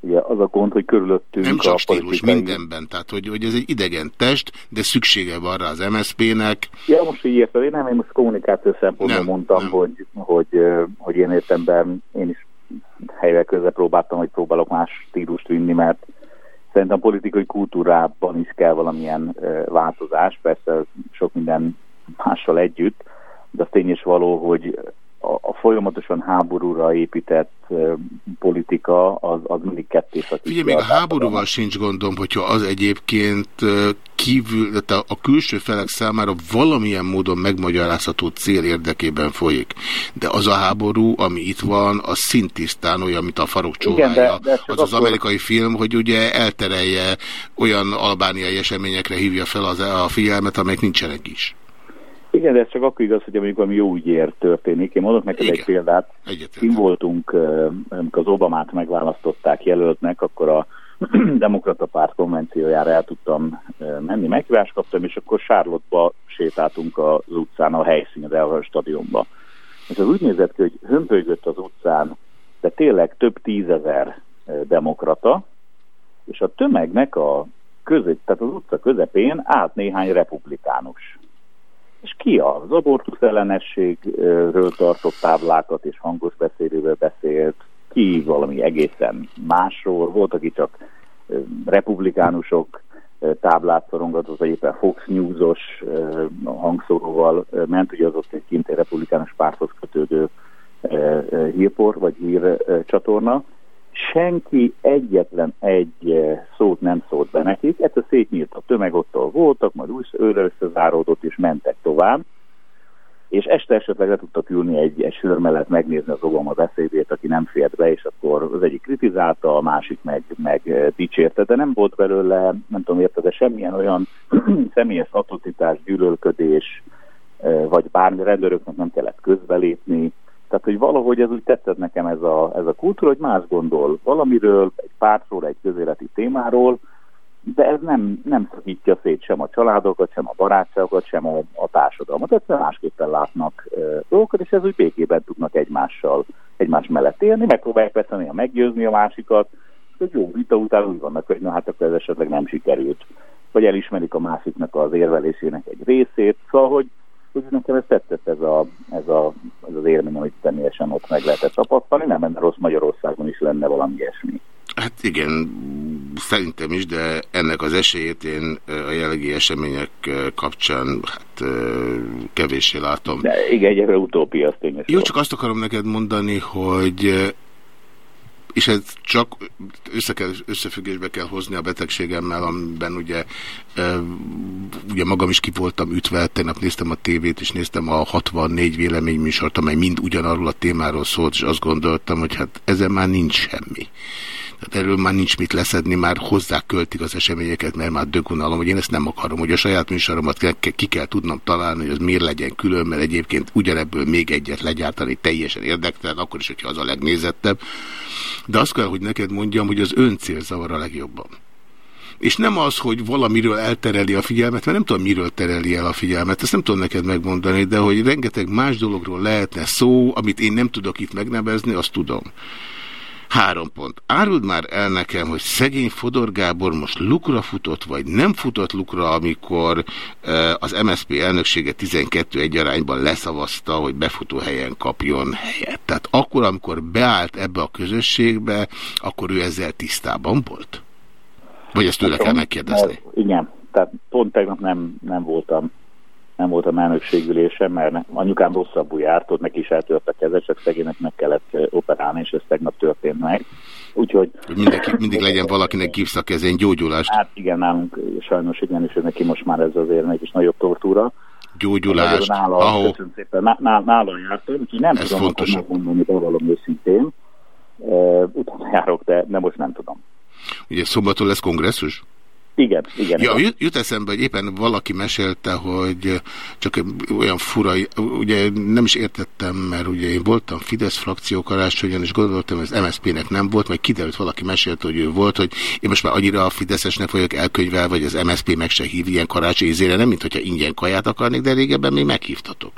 ugye az a gond, hogy körülöttünk Nem csak a stílus, mindenben. Tehát, hogy, hogy ez egy idegen test, de szüksége van rá az MSZP-nek. Ja, most így értem, én nem, én most kommunikáció szempontból Nem, mondtam, nem. Hogy, hogy, hogy én értemben én is helyre közben próbáltam, hogy próbálok más stílust vinni, mert szerintem politikai kultúrában is kell valamilyen változás, persze sok minden mással együtt, de az tény is való, hogy a, a folyamatosan háborúra épített politika az, az mindig ketté szakítja. Ugye még a háborúval sincs gondom, hogyha az egyébként kívül, tehát a külső felek számára valamilyen módon megmagyarázható cél érdekében folyik. De az a háború, ami itt van, az szintisztán olyan, mint a farok Igen, de- csóvája. de Az az akkor- amerikai film, hogy ugye elterelje olyan albániai eseményekre hívja fel az, a figyelmet, amelyek nincsenek is. Igen, de ez csak akkor igaz, hogy mondjuk valami jó ügyért történik. Én mondok neked Igen. egy példát. Kim voltunk, amikor az Obamát megválasztották jelöltnek, akkor a Demokrata Párt konvenciójára el tudtam menni, meghívást kaptam, és akkor Charlotte-ba sétáltunk az utcán, a helyszín, az Elvar stadionba. És az úgy nézett ki, hogy hömpölygött az utcán, de tényleg több tízezer demokrata, és a tömegnek a között, tehát az utca közepén állt néhány republikánus. És ki az? Abortusz ellenességről tartott táblákat és hangos beszédével beszélt, ki valami egészen másról, volt, aki csak republikánusok táblát szorongatott, vagy éppen Fox News-os hangszóróval ment, ugye az ott egy kint egy republikánus párthoz kötődő hírpor, vagy hír ö, csatorna, senki egyetlen egy eh, szót nem szólt be nekik, egyszer szétnyílt a tömeg, ott ahol voltak, majd újra őre összezáródott, és mentek tovább, és este esetleg le tudtak ülni egy, egy sör mellett megnézni az Obama beszédét, aki nem fért be, és akkor az egyik kritizálta, a másik meg, meg eh, dicsérte, de nem volt belőle, nem tudom érted, de semmilyen olyan személyes atrocitás, gyűlölködés, eh, vagy bármi. Rendőröknek nem kellett közbelépni, tehát, hogy valahogy ez úgy tetszett nekem ez a, ez a kultúra, hogy más gondol valamiről, egy pártról, egy közéleti témáról, de ez nem, nem szakítja szét sem a családokat, sem a barátságokat, sem a, a társadalmat. Egyszerűen másképpen látnak e, dolgokat, és ez úgy békében tudnak egymással, egymás mellett élni, megpróbálják persze néha meggyőzni a másikat, hogy jó vita után úgy vannak, hogy na hát akkor ez esetleg nem sikerült. Vagy elismerik a másiknak az érvelésének egy részét. Szóval, hogy, hogy nekem ez tetszett ez, a, ez, a, ez az élmény, amit személyesen ott meg lehetett tapasztalni, nem mert rossz Magyarországon is lenne valami ilyesmi. Hát igen, szerintem is, de ennek az esélyét én a jellegi események kapcsán hát kevéssé látom. De igen, egyre utópia, tényleg. Jó, csak azt akarom neked mondani, hogy és ez csak össze kell, összefüggésbe kell hozni a betegségemmel, amiben ugye, ugye magam is ki ütve, tegnap néztem a tévét, és néztem a 64 véleményműsort, amely mind ugyanarról a témáról szólt, és azt gondoltam, hogy hát ezen már nincs semmi. Tehát erről már nincs mit leszedni, már hozzá költik az eseményeket, mert már dögunalom, hogy én ezt nem akarom, hogy a saját műsoromat ki, kell tudnom találni, hogy az miért legyen külön, mert egyébként ugyanebből még egyet legyártani teljesen érdektelen, akkor is, hogyha az a legnézettebb. De azt kell, hogy neked mondjam, hogy az öncél zavar a legjobban. És nem az, hogy valamiről eltereli a figyelmet, mert nem tudom, miről tereli el a figyelmet, ezt nem tudom neked megmondani, de hogy rengeteg más dologról lehetne szó, amit én nem tudok itt megnevezni, azt tudom. Három pont. Áruld már el nekem, hogy szegény Fodor Gábor most lukra futott, vagy nem futott lukra, amikor az MSZP elnöksége 12 egy arányban leszavazta, hogy befutó helyen kapjon helyet. Tehát akkor, amikor beállt ebbe a közösségbe, akkor ő ezzel tisztában volt? Vagy ezt tőle kell megkérdezni? Igen, tehát pont tegnap nem, nem voltam nem volt a elnökségülése, mert anyukám rosszabbul járt, ott neki is eltört a keze, csak szegénynek meg kellett operálni, és ez tegnap történt meg. Úgyhogy... Hogy mindenki, mindig legyen valakinek gipsz a kezén gyógyulást. Hát igen, nálunk sajnos igen, és neki most már ez azért egy is nagyobb tortúra. Gyógyulást, nála, ahol... Szépen, nála, nála jártam, úgyhogy nem ez tudom fontos. megmondani, bevallom őszintén. Uh, utána járok, de, de most nem tudom. Ugye szombaton lesz kongresszus? Igen, igen. Ja, jut, jut eszembe, hogy éppen valaki mesélte, hogy csak olyan fura, ugye nem is értettem, mert ugye én voltam Fidesz frakció karácsonyon, és gondoltam, hogy az MSZP-nek nem volt, majd kiderült valaki mesélte, hogy ő volt, hogy én most már annyira a Fideszesnek vagyok elkönyvel, vagy az MSZP meg se hív ilyen karácsonyi nem mint hogyha ingyen kaját akarnék, de régebben még meghívtatok.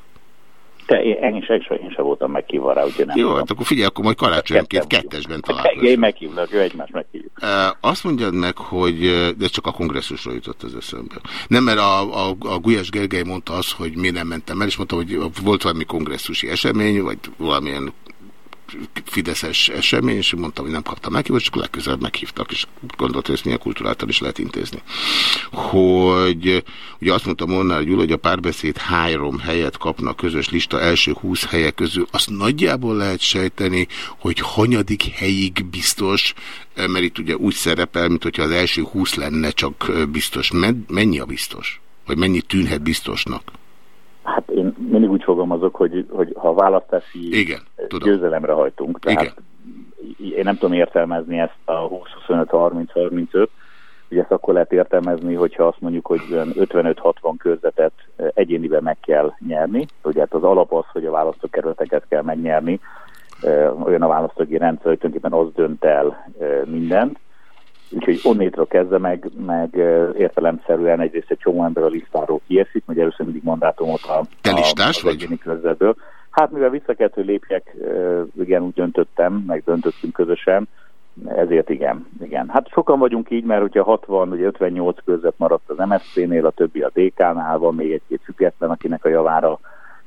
Te, én, én, sem, én sem voltam meghívva rá, úgyhogy nem Jó, hát akkor figyelj, akkor majd karácsonyonként kettesben találkozunk. Én meghívnak, ő egymást meghívjuk. Azt mondjad meg, hogy, de csak a kongresszusról jutott az eszembe. Nem, mert a, a, a Gulyás Gergely mondta azt, hogy miért nem mentem el, és mondta, hogy volt valami kongresszusi esemény, vagy valamilyen fideszes esemény, és mondtam, hogy nem kaptam meghívást, csak legközelebb meghívtak, és gondolt, hogy ezt milyen kultúráltal is lehet intézni. Hogy ugye azt mondta Molnár Gyula, hogy a párbeszéd három helyet kapna a közös lista első húsz helyek közül. Azt nagyjából lehet sejteni, hogy hanyadik helyig biztos, mert itt ugye úgy szerepel, mint hogyha az első húsz lenne csak biztos. Mennyi a biztos? Vagy mennyi tűnhet biztosnak? Hát mindig úgy fogalmazok, hogy, hogy ha választási Igen, győzelemre hajtunk, tehát Igen. én nem tudom értelmezni ezt a 20-25-30-35, ugye ezt akkor lehet értelmezni, hogyha azt mondjuk, hogy 55-60 körzetet egyéniben meg kell nyerni. Ugye hát az alap az, hogy a választókerületeket kell megnyerni, olyan a választógi rendszer, hogy tulajdonképpen az dönt el mindent. Úgyhogy onnétről kezdve meg, meg értelemszerűen egyrészt egy csomó ember a listáról kieszik, hogy először mindig mandátumot a, Te listás a, vagy? Körzetből. Hát mivel vissza kellett, hogy lépjek, igen, úgy döntöttem, meg döntöttünk közösen, ezért igen, igen. Hát sokan vagyunk így, mert hogyha 60 vagy 58 között maradt az MSZP-nél, a többi a DK-nál, van még egy-két független, akinek a javára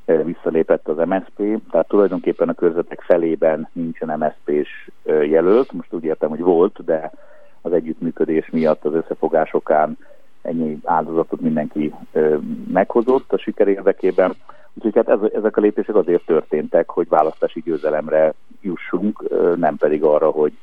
visszalépett az MSZP, tehát tulajdonképpen a körzetek felében nincsen MSZP-s jelölt, most úgy értem, hogy volt, de az együttműködés miatt az összefogásokán ennyi áldozatot mindenki ö, meghozott a siker érdekében. Úgyhogy hát ez, ezek a lépések azért történtek, hogy választási győzelemre jussunk, ö, nem pedig arra, hogy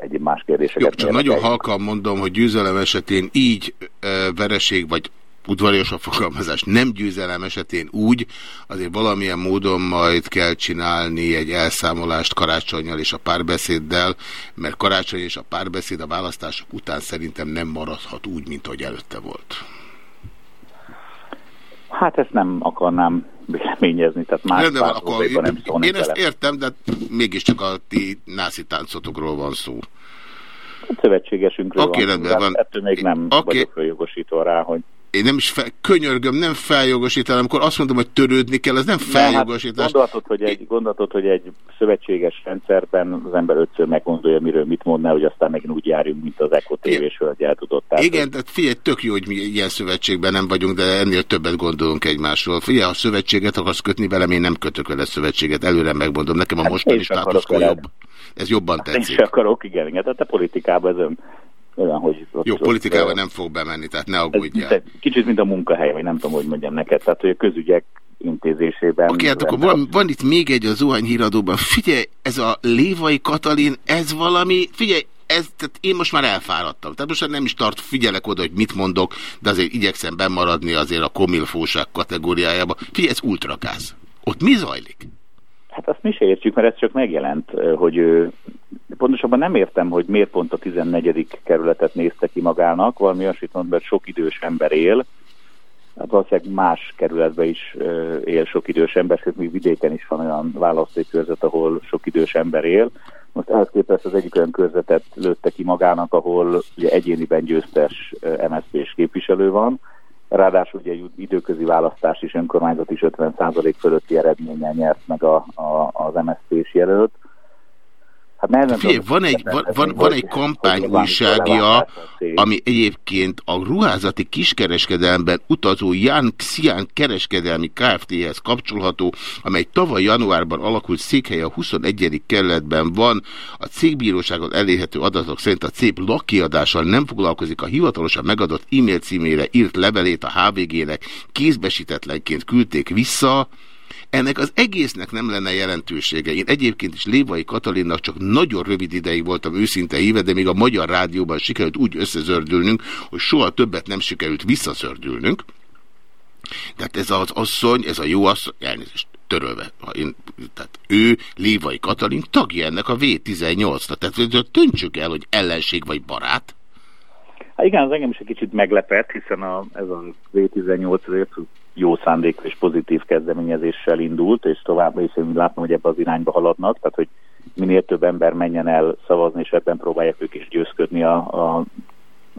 egy más kérdéseket... Jó, csak nagyon halkan mondom, hogy győzelem esetén így ö, vereség vagy udvarias a fogalmazás, nem győzelem esetén úgy, azért valamilyen módon majd kell csinálni egy elszámolást karácsonyjal és a párbeszéddel, mert karácsony és a párbeszéd a választások után szerintem nem maradhat úgy, mint ahogy előtte volt. Hát ezt nem akarnám véleményezni, tehát más nem, nem, akkor én, nem szólni Én ezt értem, de mégiscsak a ti nászi táncotokról van szó. A szövetségesünkről okay, van, van. ettől még nem okay. vagyok jogosítva rá, hogy én nem is fel, könyörgöm, nem feljogosítani, amikor azt mondom, hogy törődni kell, az nem feljogosítás. Hát gondolatod, hogy egy, gondolatod, hogy egy szövetséges rendszerben az ember ötször meggondolja, miről mit mondná, hogy aztán megint úgy járjunk, mint az Eko tévés hölgy el tudott. Tehát, Igen, tehát figyelj, tök jó, hogy mi ilyen szövetségben nem vagyunk, de ennél többet gondolunk egymásról. Figyelj, ha szövetséget akarsz kötni velem, én nem kötök vele szövetséget, előre megmondom, nekem a hát mostani státuszkó jobb. Ez jobban hát tetszik. Én akarok, igen, igen. Tehát a politikában ez ön olyan, hogy... Ott, Jó, politikával nem fog bemenni, tehát ne aggódjál. Kicsit, mint a munkahely, vagy nem tudom, hogy mondjam neked, tehát hogy a közügyek intézésében... Oké, hát akkor van, van itt még egy a Zuhany híradóban. Figyelj, ez a Lévai Katalin, ez valami... Figyelj, ez, tehát én most már elfáradtam. Tehát most nem is tart, figyelek oda, hogy mit mondok, de azért igyekszem bemaradni azért a komilfóság kategóriájába. Figyelj, ez ultrakáz. Ott mi zajlik? Hát azt mi se értjük, mert ez csak megjelent, hogy ő, pontosabban nem értem, hogy miért pont a 14. kerületet nézte ki magának, valami olyasmit mond, mert sok idős ember él, hát valószínűleg más kerületben is él sok idős ember, sőt, még vidéken is van olyan választókörzet, ahol sok idős ember él. Most ehhez képest az egyik olyan körzetet lőtte ki magának, ahol ugye egyéniben győztes MSZP-s képviselő van, Ráadásul ugye időközi választás is önkormányzat is 50% fölötti eredménnyel nyert meg a, a, az MSZP-s jelölt. Hát nehezen Figyelj, van egy, van, van, van egy kampány újságja, ami egyébként a ruházati kiskereskedelemben utazó Jan Xian kereskedelmi Kft-hez kapcsolható, amely tavaly januárban alakult székhelye a 21. kerületben van. A cégbíróságon elérhető adatok szerint a cég lakkiadással nem foglalkozik a hivatalosan megadott e-mail címére írt levelét a HVG-nek kézbesítetlenként küldték vissza, ennek az egésznek nem lenne jelentősége. Én egyébként is Lévai Katalinnak csak nagyon rövid ideig voltam őszinte híve, de még a Magyar Rádióban sikerült úgy összezördülnünk, hogy soha többet nem sikerült visszaszördülnünk. Tehát ez az asszony, ez a jó asszony, elnézést, törölve. Ha én, tehát ő, Lévai Katalin, tagja ennek a V18-nak. Tehát töntsük el, hogy ellenség vagy barát. Hát igen, az engem is egy kicsit meglepett, hiszen a, ez a V18 azért jó szándék és pozitív kezdeményezéssel indult, és továbbra is én látom, hogy ebbe az irányba haladnak, tehát hogy minél több ember menjen el szavazni, és ebben próbálják ők is győzködni a, a,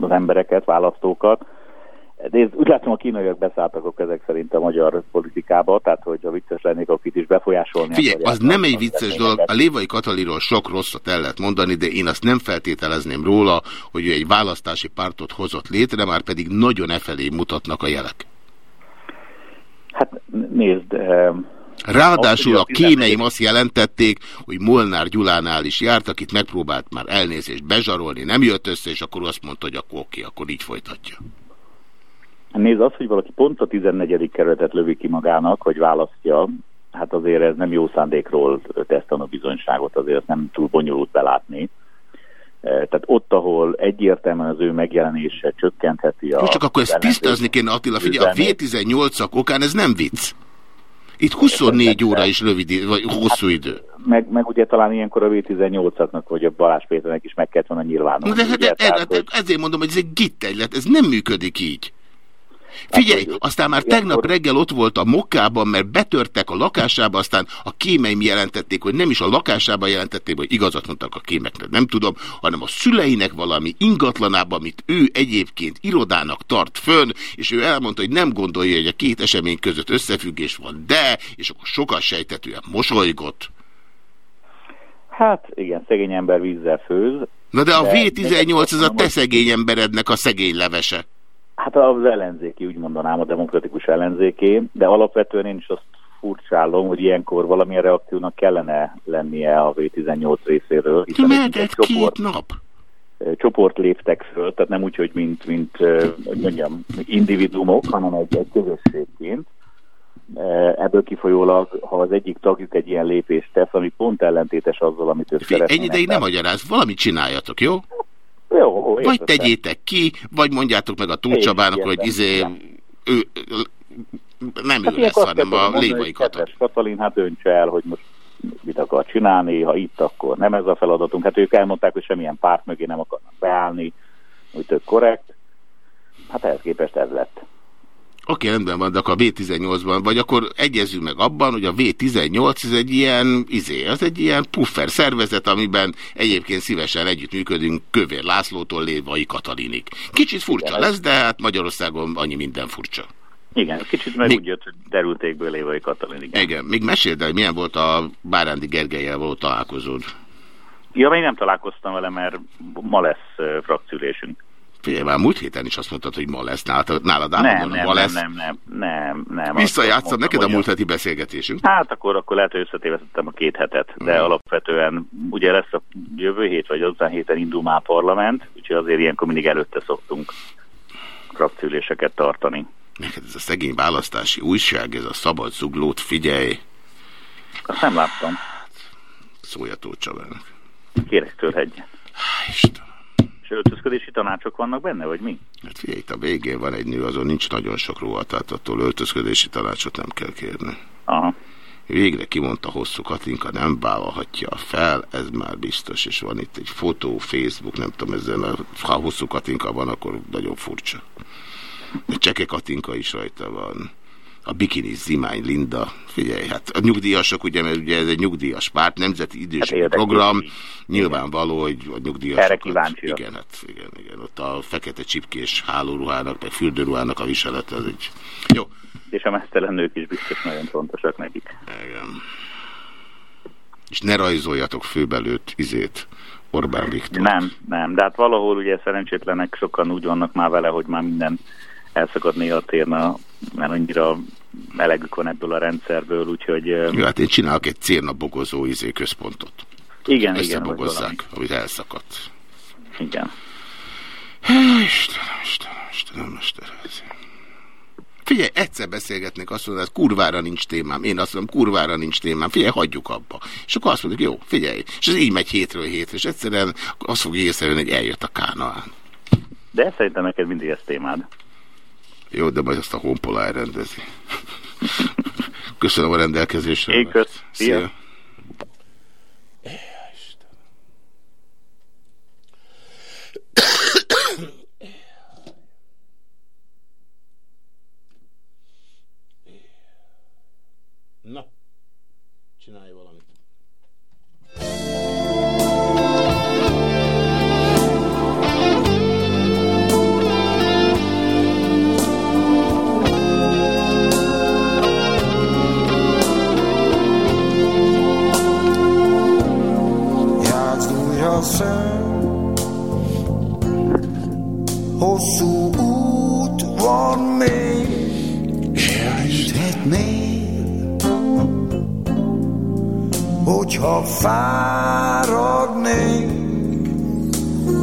az embereket, választókat. De én úgy látom, a kínaiak beszálltak ezek szerint a magyar politikába, tehát hogy a vicces lennék, akit is befolyásolni. Figyelj, az nem egy vicces dolog. A Lévai Kataliról sok rosszat el lehet mondani, de én azt nem feltételezném róla, hogy ő egy választási pártot hozott létre, már pedig nagyon e felé mutatnak a jelek. Hát nézd... Eh, Ráadásul a kéneim azt jelentették, hogy Molnár Gyulánál is járt, akit megpróbált már elnézést bezsarolni, nem jött össze, és akkor azt mondta, hogy akkor oké, akkor így folytatja. Nézd, az, hogy valaki pont a 14. kerületet lövi ki magának, hogy választja, hát azért ez nem jó szándékról tesz bizonyságot, azért nem túl bonyolult belátni. Eh, tehát ott, ahol egyértelműen az ő megjelenése csökkentheti a... Most csak akkor ezt tisztázni kéne, Attila, figyelj, a V18-ak okán ez nem vicc. Itt 24 óra is rövid, vagy hosszú hát, idő. Meg, meg ugye talán ilyenkor a V18-aknak, vagy a Balázs Péternek is meg kellett volna nyilvánulni. De, de, de, de, de, ezért mondom, hogy ez egy gittegylet, ez nem működik így. Figyelj, aztán már tegnap reggel ott volt a mokkában, mert betörtek a lakásába, aztán a kémeim jelentették, hogy nem is a lakásába jelentették, hogy igazat mondtak a kémeknek, nem tudom, hanem a szüleinek valami ingatlanában, amit ő egyébként irodának tart fönn, és ő elmondta, hogy nem gondolja, hogy a két esemény között összefüggés van, de, és akkor sokat sejtetően mosolygott. Hát igen, szegény ember vízzel főz. Na de a V18 ez a te szegény emberednek a szegény levese. Hát az ellenzéki, úgy mondanám, a demokratikus ellenzéki, de alapvetően én is azt furcsálom, hogy ilyenkor valamilyen reakciónak kellene lennie a V18 részéről. Hiszen Mert egy csoport, két nap. Csoport léptek föl, tehát nem úgy, hogy mint, mint mondjam, individumok, hanem egy, egy közösségként. Ebből kifolyólag, ha az egyik tagjuk egy ilyen lépést tesz, ami pont ellentétes azzal, amit ő szeretne. Ennyi ideig nem magyaráz, valamit csináljatok, jó? Jó, vagy tegyétek ki, vagy mondjátok meg a Túlcsabának, hogy izé, ő, nem hát ő lesz, hanem a lévai Katalin. Katalin, hát öntse el, hogy most mit akar csinálni, ha itt, akkor nem ez a feladatunk. Hát ők elmondták, hogy semmilyen párt mögé nem akarnak beállni, hogy tök korrekt. Hát ehhez képest ez lett. Oké, rendben van, de akkor a V18-ban, vagy akkor egyezünk meg abban, hogy a V18 ez egy ilyen, izé, az egy ilyen puffer szervezet, amiben egyébként szívesen együttműködünk Kövér Lászlótól Lévai Katalinik. Kicsit furcsa lesz, de hát Magyarországon annyi minden furcsa. Igen, kicsit meg úgy jött, hogy derültékből Lévai Katalin. Igen. Igen, még meséld el, milyen volt a Bárándi Gergelyel való találkozód? Ja, még nem találkoztam vele, mert ma lesz frakciülésünk. Figyelj, már múlt héten is azt mondtad, hogy ma lesz. Nálad, nálad Nem, állandóan nem, ma nem, lesz. nem, nem, nem, nem. Visszajátszom neked a múlt heti beszélgetésünk. Hát akkor, akkor lehet, hogy összetévesztettem a két hetet, de Hmm. alapvetően ugye lesz a jövő hét, vagy azután héten indul már parlament, úgyhogy azért ilyenkor mindig előtte szoktunk frakciüléseket tartani. Neked ez a szegény választási újság, ez a szabad zuglót, figyelj, Azt nem láttam. szólja Tóth Csabának. Kérek törhedjen. Istenem. És öltözködési tanácsok vannak benne, vagy mi? Hát figyelj, itt a végén van egy nő, azon nincs nagyon sok ruha, tehát attól öltözködési tanácsot nem kell kérni. Aha. Végre kimondta hosszú Katinka, nem vállalhatja fel, ez már biztos, és van itt egy fotó, Facebook, nem tudom, ezen a, ha hosszú Katinka van, akkor nagyon furcsa. De Cseke Katinka is rajta van. A bikini Zimány Linda, figyelj, hát a nyugdíjasok, ugye, mert ugye ez egy nyugdíjas párt, nemzeti időségi érdekes program, nyilvánvaló, hogy a nyugdíjasokat... Erre kíváncsiak. Igen, hát igen, igen, ott a fekete csipkés hálóruhának, meg fürdőruhának a viselete, az egy... Jó, És a mesztelen nők is biztos nagyon fontosak nekik. igen. És ne rajzoljatok főbelőtt izét, Orbán Viktor. Nem, nem, de hát valahol ugye szerencsétlenek sokan úgy vannak már vele, hogy már minden elszakadni a térna, mert annyira melegük van ebből a rendszerből, úgyhogy Jó, hát én csinálok egy cérnabogozó izé központot. igen, igen, Összebogozzák, valami. amit elszakadt. Igen. Istenem, Istenem, Istenem, Mesterházi. Figyelj, egyszer beszélgetnék, azt mondod, hát kurvára nincs témám. Én azt mondom, kurvára nincs témám. Figyelj, hagyjuk abba. És akkor azt mondjuk, jó, figyelj. És ez így megy hétről hétre, és egyszerűen azt fogja észrevenni, hogy eljött a kánaán. De szerintem neked mindig ez témád. Jó, de majd azt a honpola elrendezi. Köszönöm a rendelkezésre. Én kösz. Szia. Szia. Hosszú út van még. Segíthetnél Hogyha fáradnék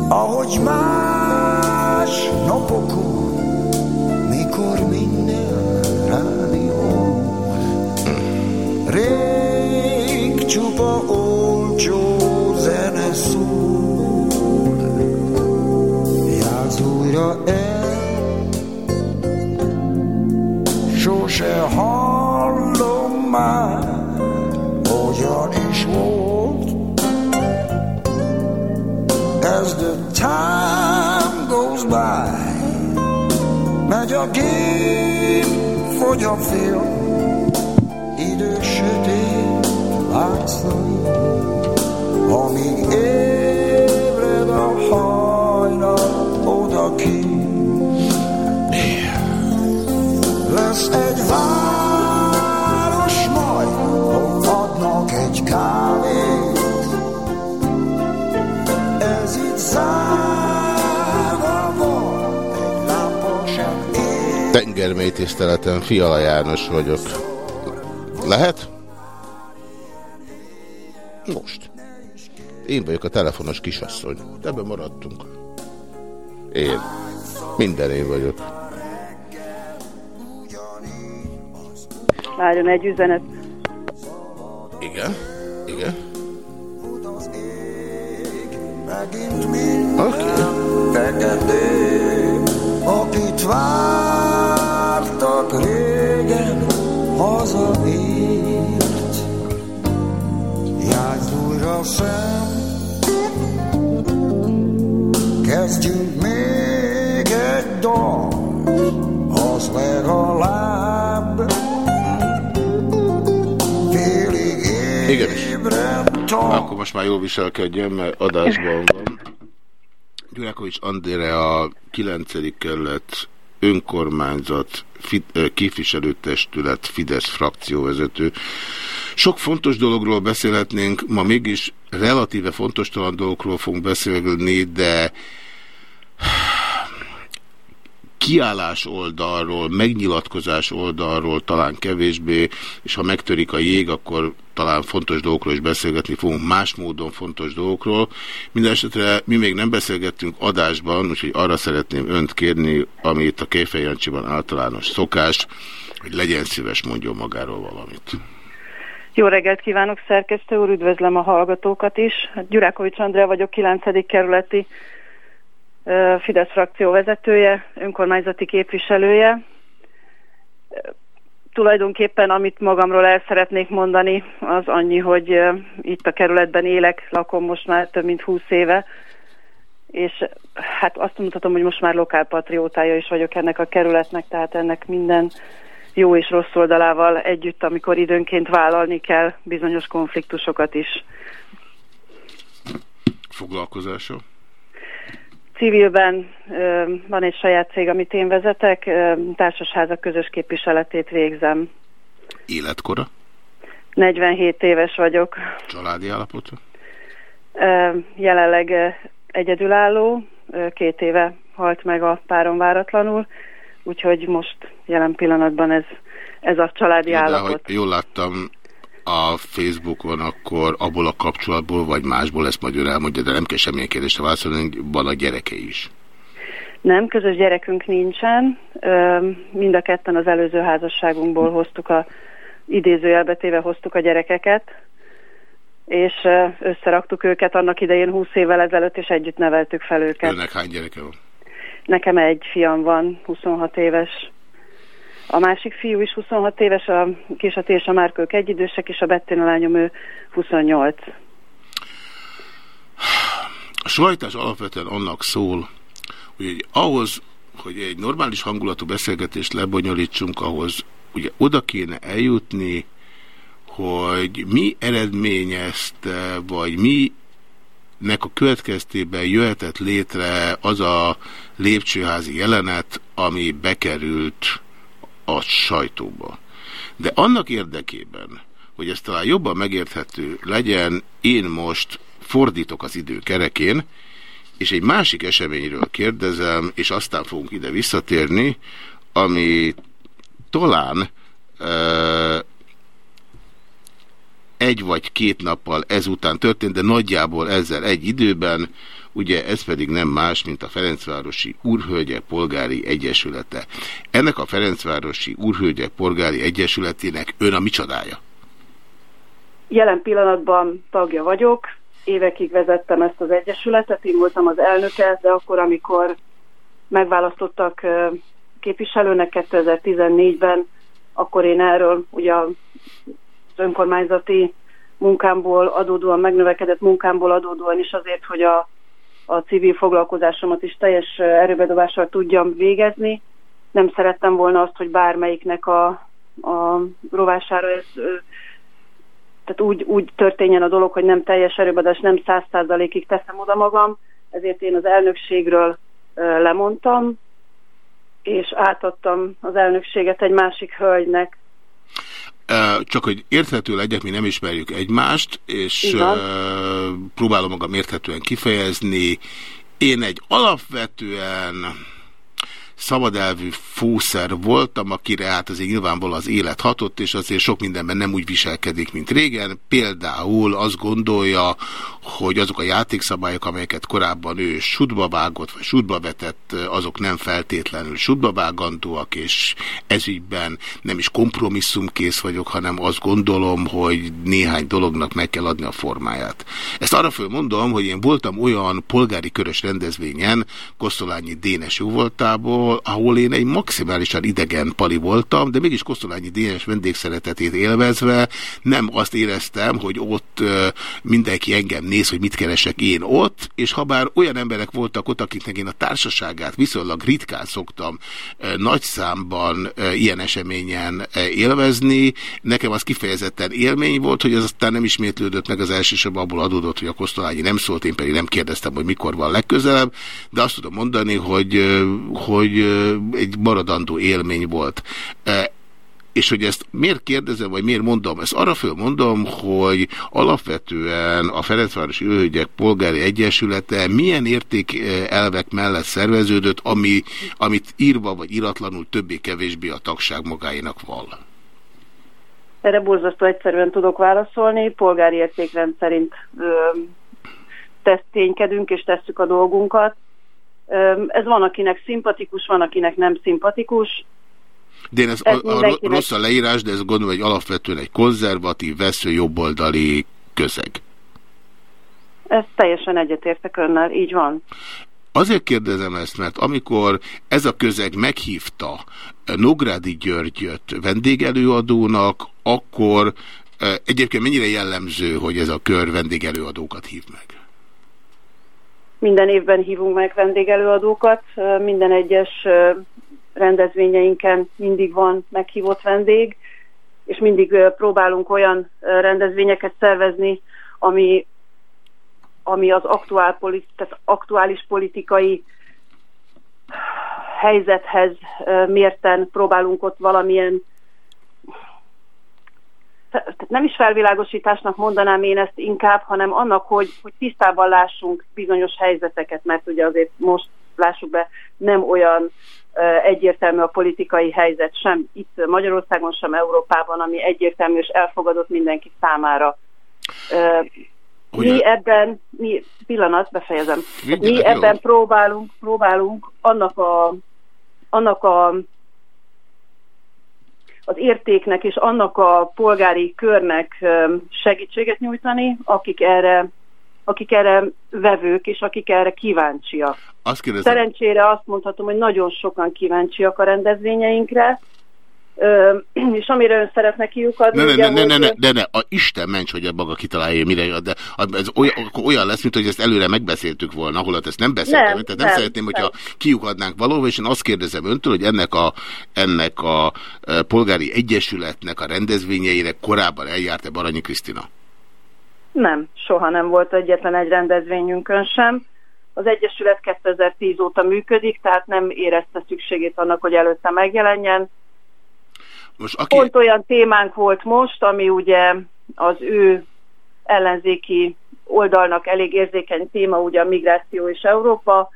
Ahogy más napokon Mikor minden rádió Rég csupa olcsó el. Sose hallom már Hogyan is volt. As the time goes by Megy a gép, fogy a film idő sötét látszani, amíg ébred Lesz egy város majd, ahol adnak egy kávét. Ez itt zárva van, egy lámpa sem él. Tengermély tiszteletem, Fiala János vagyok. Lehet? Most. Én vagyok a telefonos kisasszony. Ebben maradtunk. Én. Minden én vagyok. Várjon egy üzenet. Igen? Igen? Megint minden Oké. feketén, akit vártak régen, hazaért. Játszd újra szem, kezdjünk még egy dal, az legalább Akkor most már jól viselkedjen, mert adásban van. Gyurákovics Andrea a 9. kerület önkormányzat képviselőtestület Fidesz frakcióvezető. Sok fontos dologról beszélhetnénk, ma mégis relatíve fontos talán dolgokról fogunk beszélni, de kiállás oldalról, megnyilatkozás oldalról talán kevésbé, és ha megtörik a jég, akkor talán fontos dolgokról is beszélgetni fogunk, más módon fontos dolgokról. Mindenesetre mi még nem beszélgettünk adásban, úgyhogy arra szeretném önt kérni, ami itt a Kéfej Jancsiban általános szokás, hogy legyen szíves, mondjon magáról valamit. Jó reggelt kívánok, szerkesztő úr, üdvözlöm a hallgatókat is. Gyurákovics Andrea vagyok, 9. kerületi Fidesz frakció vezetője, önkormányzati képviselője. Tulajdonképpen, amit magamról el szeretnék mondani, az annyi, hogy itt a kerületben élek, lakom most már több mint 20 éve, és hát azt mutatom, hogy most már lokálpatriótája is vagyok ennek a kerületnek, tehát ennek minden jó és rossz oldalával együtt, amikor időnként vállalni kell bizonyos konfliktusokat is. Foglalkozása? Civilben van egy saját cég, amit én vezetek, társasházak közös képviseletét végzem. Életkora? 47 éves vagyok. Családi állapota? Jelenleg egyedülálló, két éve halt meg a párom váratlanul, úgyhogy most jelen pillanatban ez, ez a családi ja, állapot. De, jól láttam, a Facebookon, akkor abból a kapcsolatból, vagy másból, ezt majd ön elmondja, de nem kell semmilyen kérdésre válaszolni, van a gyereke is. Nem, közös gyerekünk nincsen. Mind a ketten az előző házasságunkból hoztuk a, idézőjelbetéve hoztuk a gyerekeket, és összeraktuk őket annak idején 20 évvel ezelőtt, és együtt neveltük fel őket. Önnek hány gyereke van? Nekem egy fiam van, 26 éves. A másik fiú is 26 éves, a Kisati és a Márkők egyidősek, és a Bettina lányom ő 28. A sajtás alapvetően annak szól, hogy ahhoz, hogy egy normális hangulatú beszélgetést lebonyolítsunk, ahhoz ugye oda kéne eljutni, hogy mi eredményezte, vagy mi nek a következtében jöhetett létre az a lépcsőházi jelenet, ami bekerült a sajtóba. De annak érdekében, hogy ez talán jobban megérthető legyen, én most fordítok az idő kerekén, és egy másik eseményről kérdezem, és aztán fogunk ide visszatérni, ami talán uh, egy vagy két nappal ezután történt, de nagyjából ezzel egy időben, ugye ez pedig nem más, mint a Ferencvárosi Úrhölgye Polgári Egyesülete. Ennek a Ferencvárosi Úrhölgye Polgári Egyesületének ön a micsodája? Jelen pillanatban tagja vagyok, évekig vezettem ezt az egyesületet, én voltam az elnöke, de akkor, amikor megválasztottak képviselőnek 2014-ben, akkor én erről ugye az önkormányzati munkámból adódóan, megnövekedett munkámból adódóan is azért, hogy a a civil foglalkozásomat is teljes erőbedobással tudjam végezni. Nem szerettem volna azt, hogy bármelyiknek a, a rovására ez tehát úgy, úgy történjen a dolog, hogy nem teljes erőbedobás, nem száz százalékig teszem oda magam, ezért én az elnökségről lemondtam, és átadtam az elnökséget egy másik hölgynek, csak hogy érthető legyek, mi nem ismerjük egymást, és Igen. próbálom magam érthetően kifejezni. Én egy alapvetően szabadelvű fószer voltam, akire hát azért nyilvánvalóan az élet hatott, és azért sok mindenben nem úgy viselkedik, mint régen. Például azt gondolja, hogy azok a játékszabályok, amelyeket korábban ő sudba vágott, vagy sudba vetett, azok nem feltétlenül sudba vágandóak, és ezügyben nem is kompromisszumkész vagyok, hanem azt gondolom, hogy néhány dolognak meg kell adni a formáját. Ezt arra fölmondom, hogy én voltam olyan polgári körös rendezvényen, Kosztolányi Dénes jóvoltából, ahol, ahol én egy maximálisan idegen pali voltam, de mégis Kosztolányi Dénes vendégszeretetét élvezve nem azt éreztem, hogy ott mindenki engem néz hogy mit keresek én ott, és ha bár olyan emberek voltak ott, akiknek én a társaságát viszonylag ritkán szoktam nagy számban ilyen eseményen élvezni, nekem az kifejezetten élmény volt, hogy ez aztán nem ismétlődött meg az elsősorban abból adódott, hogy a Kosztolányi nem szólt, én pedig nem kérdeztem, hogy mikor van legközelebb, de azt tudom mondani, hogy, hogy egy maradandó élmény volt. És hogy ezt miért kérdezem, vagy miért mondom? Ezt arra fölmondom, hogy alapvetően a Ferencvárosi Őhegyek Polgári Egyesülete milyen értékelvek mellett szerveződött, ami, amit írva vagy iratlanul többé-kevésbé a tagság magáinak van. Erre borzasztó egyszerűen tudok válaszolni. Polgári értékrend szerint ö, ténykedünk és tesszük a dolgunkat. Ez van, akinek szimpatikus, van, akinek nem szimpatikus. De én ez, ez a, a, rossz a leírás, de ez gondolom, hogy alapvetően egy konzervatív, vesző, jobboldali közeg. Ez teljesen egyetértek önnel, így van. Azért kérdezem ezt, mert amikor ez a közeg meghívta Nográdi Györgyöt vendégelőadónak, akkor egyébként mennyire jellemző, hogy ez a kör vendégelőadókat hív meg? Minden évben hívunk meg vendégelőadókat, minden egyes rendezvényeinken mindig van meghívott vendég, és mindig próbálunk olyan rendezvényeket szervezni, ami, ami az aktuál, tehát aktuális politikai helyzethez mérten próbálunk ott valamilyen tehát nem is felvilágosításnak mondanám én ezt inkább, hanem annak, hogy, hogy tisztában lássunk bizonyos helyzeteket, mert ugye azért most lássuk be, nem olyan egyértelmű a politikai helyzet sem itt Magyarországon, sem Európában, ami egyértelmű és elfogadott mindenki számára. Ugye? Mi ebben, mi, pillanat, befejezem. Figyelek, mi ebben jó. próbálunk, próbálunk annak a, annak a az értéknek és annak a polgári körnek segítséget nyújtani, akik erre akik erre vevők, és akik erre kíváncsiak. Azt Szerencsére azt mondhatom, hogy nagyon sokan kíváncsiak a rendezvényeinkre, és amire ön szeretne kiukadni... Ne, ne, ne, ne, ne, ne, ne, a Isten ments, hogy a maga kitalálja, mire de ez olyan, olyan lesz, mint hogy ezt előre megbeszéltük volna, ahol ezt nem beszéltem, nem, tehát nem, nem szeretném, nem. hogyha kiukadnánk valóban, és én azt kérdezem öntől, hogy ennek a, ennek a polgári egyesületnek a rendezvényeire korábban eljárt-e Baranyi Krisztina? Nem, soha nem volt egyetlen egy rendezvényünkön sem. Az Egyesület 2010 óta működik, tehát nem érezte szükségét annak, hogy előtte megjelenjen. Most aki... Pont olyan témánk volt most, ami ugye az ő ellenzéki oldalnak elég érzékeny téma, ugye a migráció és Európa,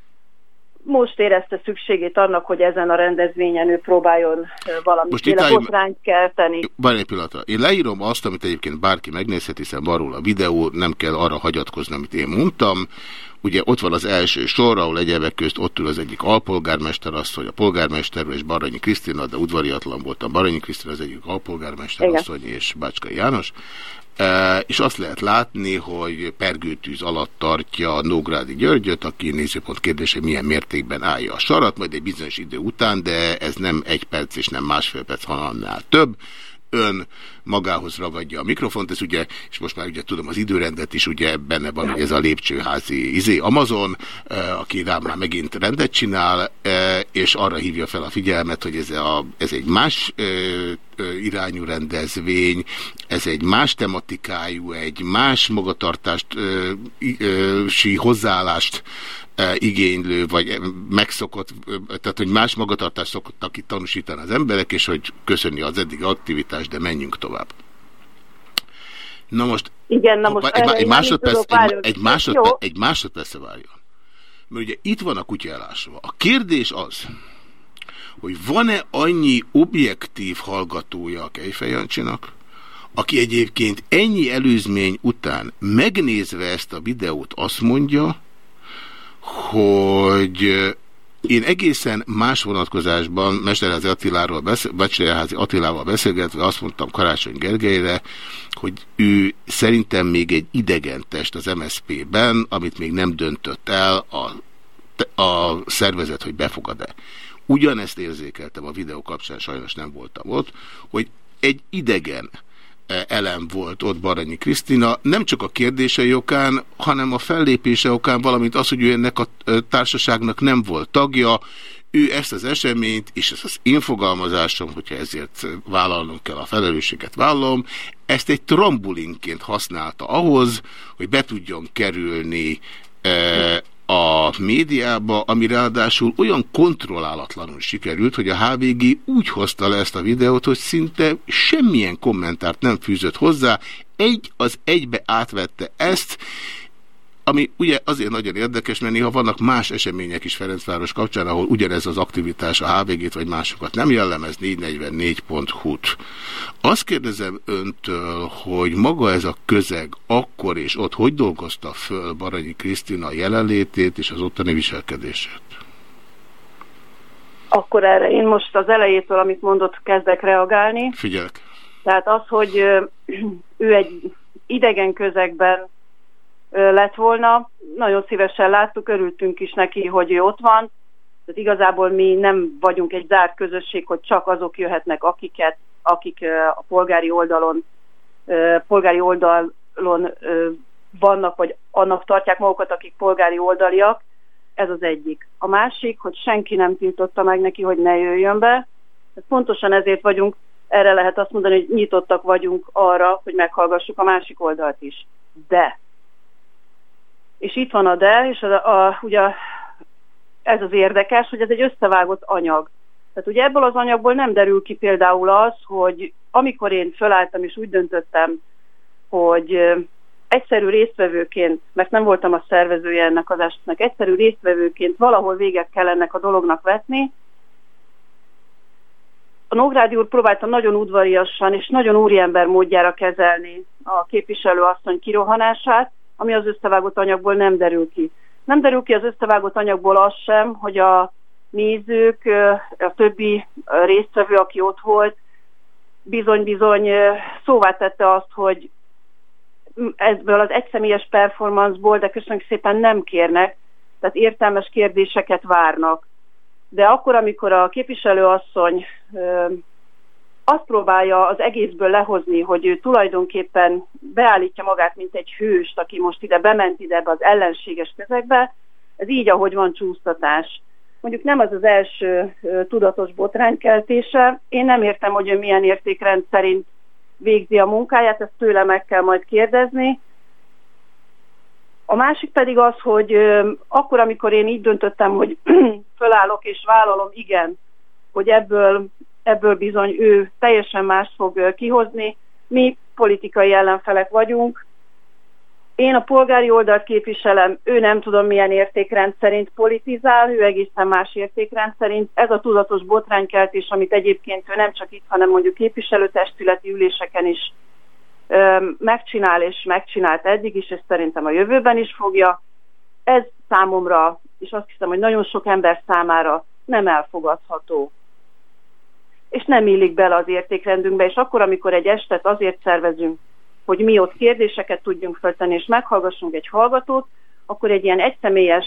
most érezte szükségét annak, hogy ezen a rendezvényen ő próbáljon valamiféle botrányt kelteni. Van egy pillanatra. Én leírom azt, amit egyébként bárki megnézhet, hiszen van róla a videó, nem kell arra hagyatkozni, amit én mondtam. Ugye ott van az első sor, ahol egyebek közt ott ül az egyik alpolgármester, hogy a polgármester és Baranyi Krisztina, de udvariatlan voltam. Baranyi Krisztina az egyik alpolgármester, asszony és Bácskai János. E, és azt lehet látni, hogy pergőtűz alatt tartja Nógrádi Györgyöt, aki nézőpont kérdése milyen mértékben állja a sarat, majd egy bizonyos idő után, de ez nem egy perc és nem másfél perc, hanem annál több ön magához ragadja a mikrofont, ez ugye, és most már ugye tudom az időrendet is, ugye benne van hogy ez a lépcsőházi izé Amazon, eh, aki rám már megint rendet csinál, eh, és arra hívja fel a figyelmet, hogy ez, a, ez egy más eh, irányú rendezvény, ez egy más tematikájú, egy más magatartást, hozzáállást igénylő, vagy megszokott, tehát hogy más magatartást szokottak itt tanúsítani az emberek, és hogy köszönni az eddig aktivitást, de menjünk tovább. Na most, Igen, na most egy, egy, másodperc, egy, egy, másodperc, egy másodperc várjon. Mert ugye itt van a kutya elásva. A kérdés az, hogy van-e annyi objektív hallgatója a Kejfejancsinak, aki egyébként ennyi előzmény után megnézve ezt a videót azt mondja, hogy én egészen más vonatkozásban Mesterházi Attiláról beszél, Mesterházi Attilával beszélgetve azt mondtam Karácsony Gergelyre, hogy ő szerintem még egy idegen test az MSZP-ben, amit még nem döntött el a, a szervezet, hogy befogad-e. Ugyanezt érzékeltem a videó kapcsán, sajnos nem voltam ott, hogy egy idegen elem volt ott Baranyi Krisztina, nem csak a kérdései okán, hanem a fellépése okán, valamint az, hogy ő ennek a társaságnak nem volt tagja, ő ezt az eseményt, és ezt az infogalmazásom, hogyha ezért vállalnom kell a felelősséget vállalom, ezt egy trambulinként használta ahhoz, hogy be tudjon kerülni e, a médiába, ami ráadásul olyan kontrollálatlanul sikerült, hogy a HVG úgy hozta le ezt a videót, hogy szinte semmilyen kommentárt nem fűzött hozzá, egy az egybe átvette ezt, ami ugye azért nagyon érdekes, mert néha vannak más események is Ferencváros kapcsán, ahol ugyanez az aktivitás a HVG-t vagy másokat nem jellemez, 444.hu-t. Azt kérdezem öntől, hogy maga ez a közeg akkor és ott hogy dolgozta föl Baranyi Krisztina jelenlétét és az ottani viselkedését? Akkor erre én most az elejétől, amit mondott, kezdek reagálni. Figyelek. Tehát az, hogy ő egy idegen közegben lett volna. Nagyon szívesen láttuk, örültünk is neki, hogy ő ott van. Tehát igazából mi nem vagyunk egy zárt közösség, hogy csak azok jöhetnek, akiket, akik a polgári oldalon, polgári oldalon vannak, vagy annak tartják magukat, akik polgári oldaliak. Ez az egyik. A másik, hogy senki nem tiltotta meg neki, hogy ne jöjjön be. Pontosan ezért vagyunk, erre lehet azt mondani, hogy nyitottak vagyunk arra, hogy meghallgassuk a másik oldalt is. De és itt van a de, és a, a, ugye ez az érdekes, hogy ez egy összevágott anyag. Tehát ugye ebből az anyagból nem derül ki például az, hogy amikor én fölálltam és úgy döntöttem, hogy egyszerű résztvevőként, mert nem voltam a szervezője ennek az esetnek, egyszerű résztvevőként valahol véget kell ennek a dolognak vetni, a Nógrádi úr próbálta nagyon udvariasan és nagyon úriember módjára kezelni a képviselő asszony kirohanását, ami az összevágott anyagból nem derül ki. Nem derül ki az összevágott anyagból az sem, hogy a nézők, a többi résztvevő, aki ott volt, bizony-bizony szóvá tette azt, hogy ebből az egyszemélyes performanceból, de köszönjük szépen nem kérnek, tehát értelmes kérdéseket várnak. De akkor, amikor a képviselőasszony azt próbálja az egészből lehozni, hogy ő tulajdonképpen beállítja magát, mint egy hőst, aki most ide bement ide az ellenséges közegbe, ez így, ahogy van csúsztatás. Mondjuk nem az az első tudatos botránykeltése. Én nem értem, hogy ő milyen értékrend szerint végzi a munkáját, ezt tőle meg kell majd kérdezni. A másik pedig az, hogy akkor, amikor én így döntöttem, hogy fölállok és vállalom, igen, hogy ebből ebből bizony ő teljesen más fog kihozni. Mi politikai ellenfelek vagyunk. Én a polgári oldalt képviselem, ő nem tudom milyen értékrend szerint politizál, ő egészen más értékrend szerint. Ez a tudatos botránykeltés, amit egyébként ő nem csak itt, hanem mondjuk képviselőtestületi üléseken is megcsinál, és megcsinált eddig is, és szerintem a jövőben is fogja. Ez számomra, és azt hiszem, hogy nagyon sok ember számára nem elfogadható és nem illik bele az értékrendünkbe, és akkor, amikor egy estet azért szervezünk, hogy mi ott kérdéseket tudjunk feltenni, és meghallgassunk egy hallgatót, akkor egy ilyen egyszemélyes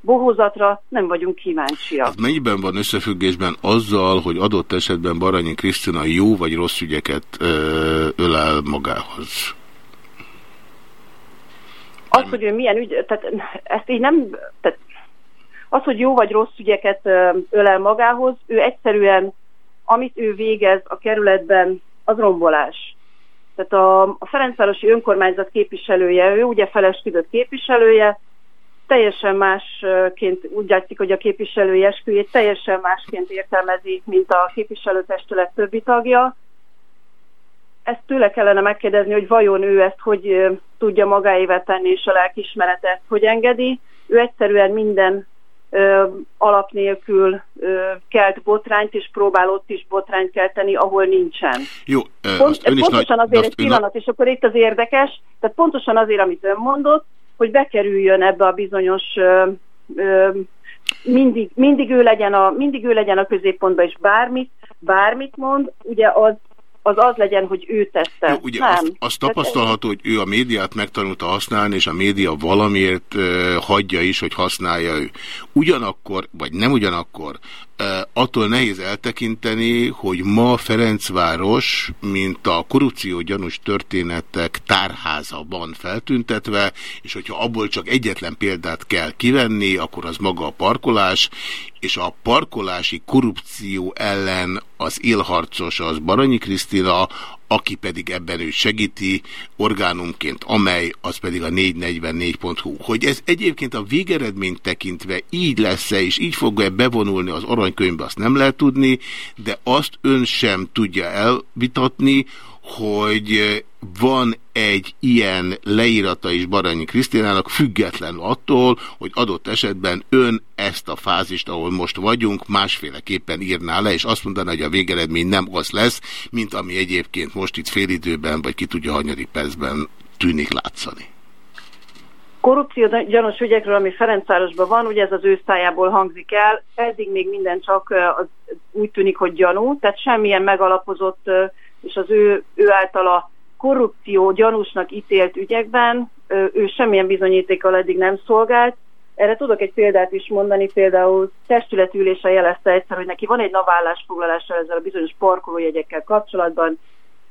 bohózatra nem vagyunk kíváncsiak. Hát mennyiben van összefüggésben azzal, hogy adott esetben Baranyi Krisztina jó vagy rossz ügyeket ö, ölel magához? Az, hogy ő milyen ügy, tehát ezt így nem, tehát az, hogy jó vagy rossz ügyeket ölel magához, ő egyszerűen amit ő végez a kerületben, az rombolás. Tehát a, a Ferencvárosi önkormányzat képviselője, ő ugye felesküdött képviselője, teljesen másként úgy látszik, hogy a képviselői esküjét teljesen másként értelmezi, mint a képviselőtestület többi tagja. Ezt tőle kellene megkérdezni, hogy vajon ő ezt hogy tudja magáévet tenni, és a lelkismeretet hogy engedi. Ő egyszerűen minden ö, alap nélkül ö, kelt botrányt, és próbál ott is botrányt kelteni, ahol nincsen. Jó, ö, Pont, ön pontosan nagy, azért egy pillanat, és akkor itt az érdekes, tehát pontosan azért, amit ön mondott, hogy bekerüljön ebbe a bizonyos ö, ö, mindig, mindig, ő legyen a, mindig ő legyen a középpontban, és bármit, bármit mond, ugye az az az legyen, hogy ő tette. Jó, ugye nem. azt, azt tapasztalható, hogy ő a médiát megtanulta használni, és a média valamiért uh, hagyja is, hogy használja ő. Ugyanakkor, vagy nem ugyanakkor, attól nehéz eltekinteni, hogy ma Ferencváros, mint a korrupció gyanús történetek tárháza van feltüntetve, és hogyha abból csak egyetlen példát kell kivenni, akkor az maga a parkolás, és a parkolási korrupció ellen az élharcos az Baranyi Krisztina, aki pedig ebben ő segíti orgánumként, amely az pedig a 444.hu. Hogy ez egyébként a végeredményt tekintve így lesz-e, és így fog-e bevonulni az aranykönyvbe, azt nem lehet tudni, de azt ön sem tudja elvitatni, hogy van egy ilyen leírata is Baranyi Krisztinának, független attól, hogy adott esetben ön ezt a fázist, ahol most vagyunk, másféleképpen írná le, és azt mondaná, hogy a végeredmény nem az lesz, mint ami egyébként most itt félidőben, vagy ki tudja hanyadik percben tűnik látszani. Korrupció gyanús ügyekről, ami Ferencvárosban van, ugye ez az ő szájából hangzik el, eddig még minden csak az, úgy tűnik, hogy gyanú, tehát semmilyen megalapozott, és az ő, ő általa korrupció gyanúsnak ítélt ügyekben ő semmilyen bizonyítékkal eddig nem szolgált. Erre tudok egy példát is mondani, például testületülése jelezte egyszer, hogy neki van egy navállásfoglalása ezzel a bizonyos parkolójegyekkel kapcsolatban,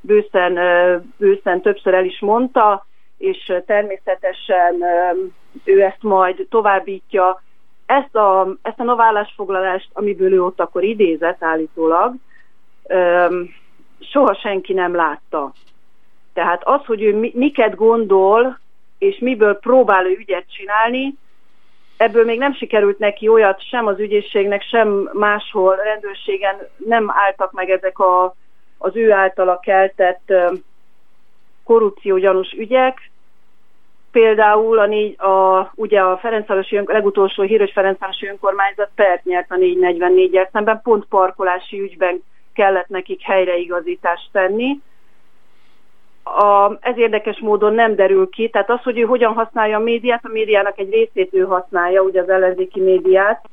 bőszen, bőszen többször el is mondta, és természetesen ő ezt majd továbbítja. Ezt a, ezt a navállásfoglalást, amiből ő ott akkor idézett állítólag, soha senki nem látta. Tehát az, hogy ő miket gondol, és miből próbál ő ügyet csinálni, ebből még nem sikerült neki olyat sem az ügyészségnek, sem máshol rendőrségen nem álltak meg ezek a, az ő általa keltett korrupciógyanús ügyek. Például a, négy, a, ugye a Ferencvárosi ön, legutolsó hír, hogy Ferencvárosi önkormányzat pert nyert a 444-el szemben, pont parkolási ügyben kellett nekik helyreigazítást tenni. A, ez érdekes módon nem derül ki, tehát az, hogy ő hogyan használja a médiát, a médiának egy részét ő használja, ugye az ellenzéki médiát,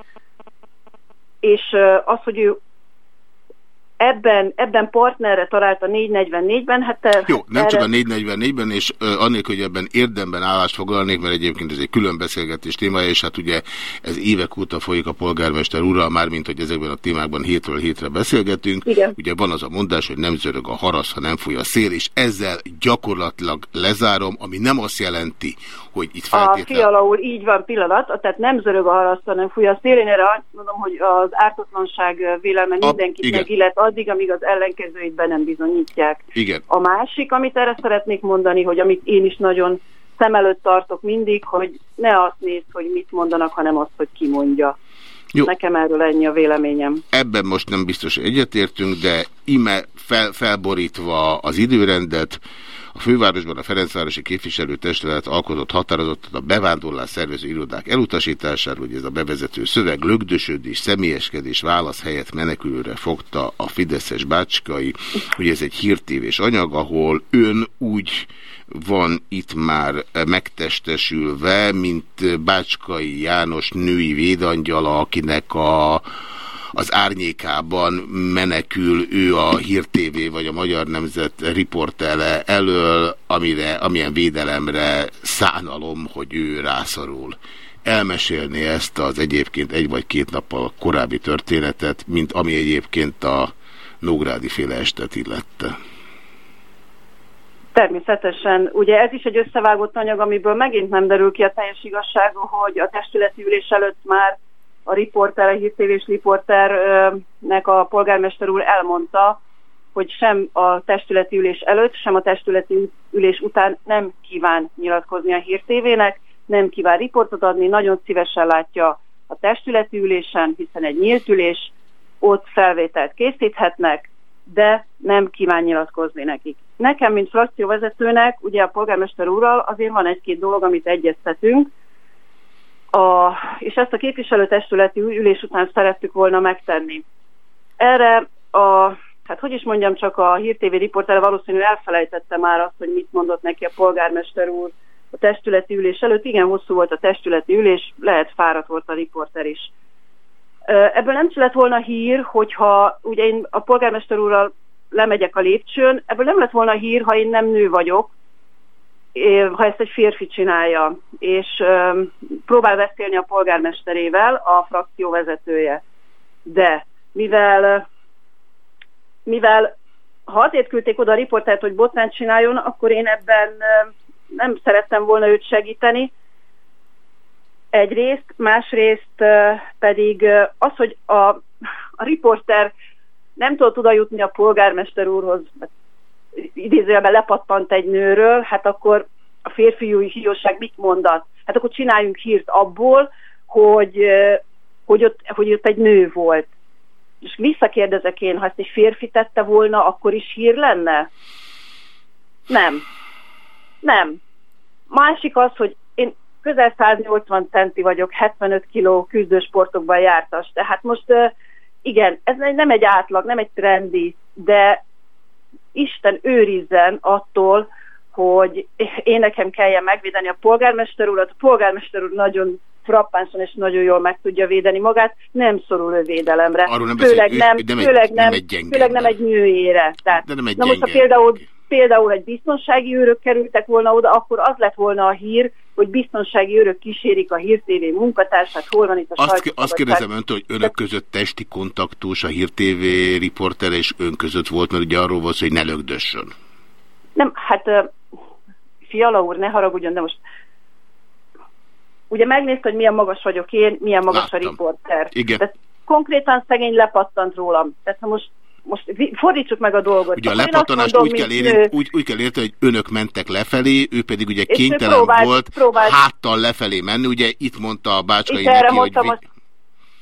és az, hogy ő ebben, ebben partnerre talált a 444-ben. Hát Jó, nem erre... csak a 444-ben, és uh, annélkül, hogy ebben érdemben állást foglalnék, mert egyébként ez egy külön beszélgetés témája, és hát ugye ez évek óta folyik a polgármester úrral, mármint, hogy ezekben a témákban hétről hétre beszélgetünk. Igen. Ugye van az a mondás, hogy nem zörög a harasz, ha nem fúj a szél, és ezzel gyakorlatilag lezárom, ami nem azt jelenti, hogy itt feltétlenül... A fiala úr, így van pillanat, tehát nem zörög a harasz, hanem fúj a szél. Én erre mondom, hogy az ártatlanság vélelme mindenkit megillet addig, amíg az ellenkezőit be nem bizonyítják. Igen. A másik, amit erre szeretnék mondani, hogy amit én is nagyon szem előtt tartok mindig, hogy ne azt nézd, hogy mit mondanak, hanem azt, hogy ki mondja. Jó. Nekem erről ennyi a véleményem. Ebben most nem biztos, egyetértünk, de ime fel, felborítva az időrendet, a fővárosban a Ferencvárosi képviselőtestület alkotott határozottat a bevándorlás szervező irodák elutasítására, hogy ez a bevezető szöveg lögdösödés, személyeskedés válasz helyett menekülőre fogta a Fideszes bácskai, hogy ez egy hírtévés anyag, ahol ön úgy van itt már megtestesülve, mint Bácskai János női védangyala, akinek a az árnyékában menekül ő a Hír TV vagy a Magyar Nemzet riportele elől, amire, amilyen védelemre szánalom, hogy ő rászorul. Elmesélni ezt az egyébként egy vagy két nappal korábbi történetet, mint ami egyébként a Nógrádi féle estet illette. Természetesen. Ugye ez is egy összevágott anyag, amiből megint nem derül ki a teljes igazság, hogy a testületi ülés előtt már a riporter, a hírtévés riporternek a polgármester úr elmondta, hogy sem a testületi ülés előtt, sem a testületi ülés után nem kíván nyilatkozni a hírtévének, nem kíván riportot adni, nagyon szívesen látja a testületi ülésen, hiszen egy nyílt ülés, ott felvételt készíthetnek, de nem kíván nyilatkozni nekik. Nekem, mint frakcióvezetőnek, ugye a polgármester úrral azért van egy-két dolog, amit egyeztetünk, a, és ezt a képviselőtestületi ülés után szerettük volna megtenni. Erre a, hát hogy is mondjam, csak a Hír TV riportere valószínűleg elfelejtette már azt, hogy mit mondott neki a polgármester úr a testületi ülés előtt. Igen, hosszú volt a testületi ülés, lehet fáradt volt a riporter is. Ebből nem lett volna hír, hogyha ugye én a polgármester úrral lemegyek a lépcsőn, ebből nem lett volna hír, ha én nem nő vagyok, ha ezt egy férfi csinálja, és próbál beszélni a polgármesterével, a frakció vezetője. De mivel, mivel ha azért küldték oda a riportert, hogy botrányt csináljon, akkor én ebben nem szerettem volna őt segíteni. Egyrészt, másrészt pedig az, hogy a, a riporter nem tudott oda jutni a polgármester úrhoz, idézőjelben lepattant egy nőről, hát akkor a férfiúi hiúság mit mondat? Hát akkor csináljunk hírt abból, hogy, hogy, ott, hogy ott egy nő volt. És visszakérdezek én, ha ezt egy férfi tette volna, akkor is hír lenne? Nem. Nem. Másik az, hogy én közel 180 centi vagyok, 75 kiló küzdősportokban jártas. Tehát most igen, ez nem egy átlag, nem egy trendi, de Isten őrizzen attól, hogy én nekem kelljen megvédeni a polgármester urat. A polgármester úr nagyon frappánsan és nagyon jól meg tudja védeni magát, nem szorul ő védelemre. Arról nem főleg, beszél, nem, ő, nem, főleg, egy, nem, nem egy főleg nem egy nőére. Tehát, De nem egy na most, ha például, például egy biztonsági őrök kerültek volna oda, akkor az lett volna a hír, hogy biztonsági őrök kísérik a Hír TV munkatársát, hol van itt a Azt, azt kérdezem öntől, hogy önök között testi kontaktus a Hír TV riporter és ön között volt, mert ugye arról volt, hogy ne lögdössön. Nem, hát Fiala úr, ne haragudjon, de most ugye megnézte, hogy milyen magas vagyok én, milyen magas Láttam. a riporter. Igen. Tehát konkrétan szegény lepattant rólam. Tehát ha most, most fordítsuk meg a dolgot. Ugye a mondom, úgy kell, érni, úgy, úgy kell érteni, hogy önök mentek lefelé, ő pedig ugye kénytelen próbált- volt próbált- háttal lefelé menni. Ugye itt mondta a bácskai neki, hogy... azt-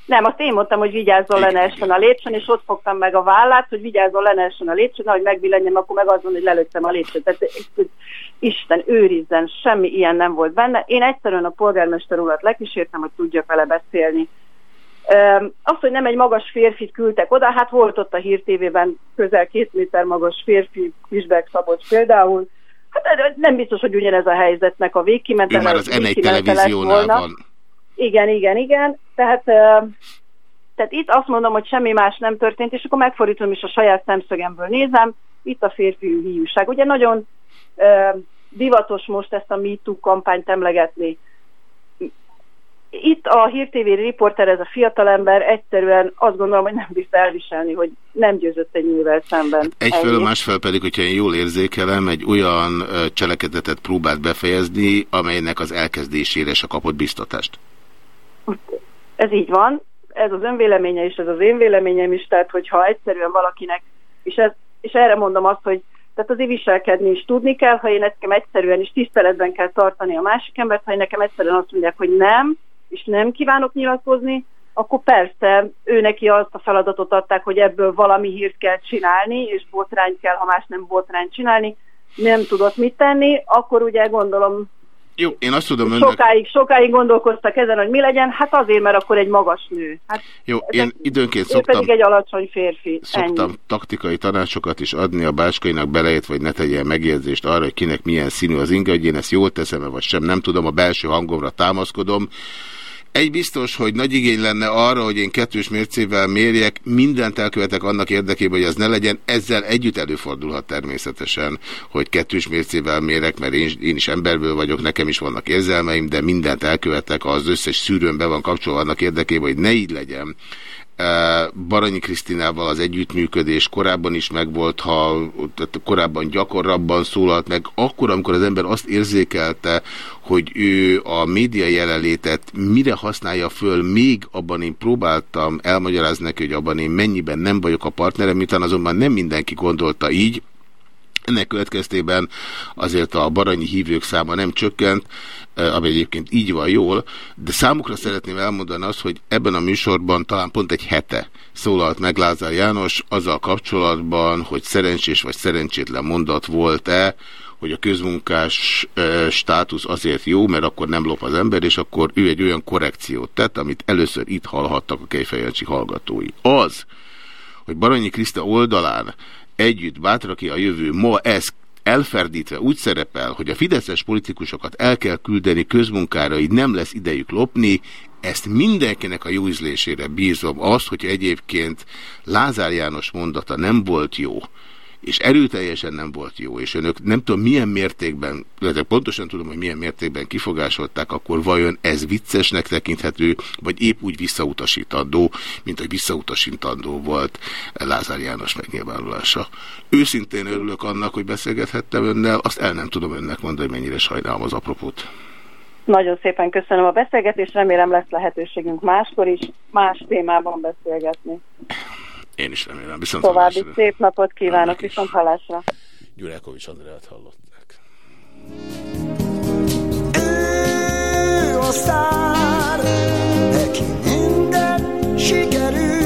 Nem, azt én mondtam, hogy vigyázzon le, essen a lépcsőn, és ott fogtam meg a vállát, hogy vigyázzon le, essen a lépcsőn, hogy megbillenjem, akkor meg azon, hogy lelőttem a lépcsőt. Tehát, Isten őrizzen, semmi ilyen nem volt benne. Én egyszerűen a polgármester urat lekísértem, hogy tudjak vele beszélni. Öm, Az, hogy nem egy magas férfit küldtek oda, hát volt ott a Hír TV-ben közel két méter magas férfi, Kisbek Szabolcs például. Hát nem biztos, hogy ugyanez a helyzetnek a Ő végkimentele. már az N1 végkimenete lett televíziónál van. Igen, igen, igen. Tehát, tehát itt azt mondom, hogy semmi más nem történt, és akkor megfordítom is a saját szemszögemből nézem, itt a férfiú híjúság. Ugye nagyon divatos most ezt a MeToo kampányt emlegetni. Itt a Hír TV riporter, ez a fiatalember egyszerűen azt gondolom, hogy nem bírta elviselni, hogy nem győzött egy nővel szemben. Egyfelől, Ennyi. másfelől pedig, hogyha én jól érzékelem, egy olyan cselekedetet próbált befejezni, amelynek az elkezdésére se kapott biztatást. Ez így van, ez az önvéleménye is, ez az én véleményem is, tehát hogyha egyszerűen valakinek, és, ez, és erre mondom azt, hogy tehát azért viselkedni is tudni kell, ha én nekem egyszerűen is tiszteletben kell tartani a másik embert, ha én nekem egyszerűen azt mondják, hogy nem, és nem kívánok nyilatkozni, akkor persze ő neki azt a feladatot adták, hogy ebből valami hírt kell csinálni, és botrányt kell, ha más nem botrányt csinálni, nem tudott mit tenni, akkor ugye gondolom Jó, én azt tudom önnek... sokáig, sokáig gondolkoztak ezen, hogy mi legyen, hát azért, mert akkor egy magas nő. Hát Jó, én időnként szoktam... pedig egy alacsony férfi. Szoktam Ennyi. taktikai tanácsokat is adni a báskainak belejött, vagy ne tegyen megjegyzést arra, hogy kinek milyen színű az inga, hogy én ezt jól teszem-e, vagy sem, nem tudom, a belső hangomra támaszkodom. Egy biztos, hogy nagy igény lenne arra, hogy én kettős mércével mérjek, mindent elkövetek annak érdekében, hogy ez ne legyen. Ezzel együtt előfordulhat természetesen, hogy kettős mércével mérek, mert én, én is emberből vagyok, nekem is vannak érzelmeim, de mindent elkövetek, az összes szűrőn be van kapcsolva annak érdekében, hogy ne így legyen. Baranyi Krisztinával az együttműködés korábban is megvolt, ha tehát korábban gyakorabban szólalt meg, akkor, amikor az ember azt érzékelte, hogy ő a média jelenlétet mire használja föl, még abban én próbáltam elmagyarázni neki, hogy abban én mennyiben nem vagyok a partnerem, miután azonban nem mindenki gondolta így, ennek következtében azért a baranyi hívők száma nem csökkent, eh, ami egyébként így van jól, de számukra szeretném elmondani azt, hogy ebben a műsorban talán pont egy hete szólalt meg Lázár János azzal kapcsolatban, hogy szerencsés vagy szerencsétlen mondat volt-e, hogy a közmunkás e, státusz azért jó, mert akkor nem lop az ember, és akkor ő egy olyan korrekciót tett, amit először itt hallhattak a Kejfejancsi hallgatói. Az, hogy Baranyi Kriszta oldalán együtt Bátraki a jövő. Ma ez elferdítve úgy szerepel, hogy a fideszes politikusokat el kell küldeni közmunkára, így nem lesz idejük lopni, ezt mindenkinek a jó ízlésére bízom. Az, hogy egyébként Lázár János mondata nem volt jó, és erőteljesen nem volt jó, és önök nem tudom milyen mértékben, illetve pontosan tudom, hogy milyen mértékben kifogásolták, akkor vajon ez viccesnek tekinthető, vagy épp úgy visszautasítandó, mint hogy visszautasítandó volt Lázár János megnyilvánulása. Őszintén örülök annak, hogy beszélgethettem önnel, azt el nem tudom önnek mondani, mennyire sajnálom az apropót. Nagyon szépen köszönöm a beszélgetést, remélem lesz lehetőségünk máskor is, más témában beszélgetni. Én is remélem. Viszont További hallásra. szép napot kívánok, viszont hallásra. Gyurákovics Andrát hallották. Ő a sztár, neki minden sikerül.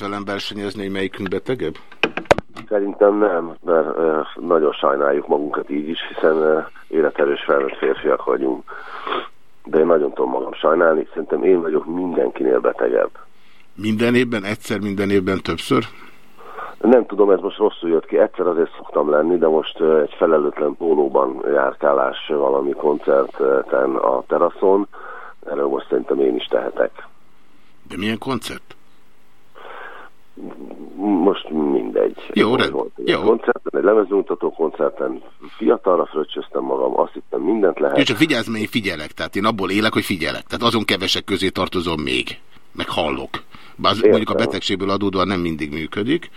Velem versenyezni, hogy melyikünk betegebb? Szerintem nem, mert nagyon sajnáljuk magunkat így is, hiszen életerős felnőtt férfiak vagyunk. De én nagyon tudom magam sajnálni, szerintem én vagyok mindenkinél betegebb. Minden évben, egyszer minden évben többször? Nem tudom, ez most rosszul jött ki. Egyszer azért szoktam lenni, de most egy felelőtlen pólóban járkálás valami koncerten a teraszon. Erről most szerintem én is tehetek. De milyen koncert? Most mindegy. Jó, rend- volt egy jó. koncerten, egy lemezmutató koncerten fiatalra fröccsöztem magam, azt hittem mindent lehet. Jó, csak figyelsz, mert én figyelek. Tehát én abból élek, hogy figyelek. Tehát azon kevesek közé tartozom még. Meg hallok. Bár Értem. mondjuk a betegségből adódóan nem mindig működik.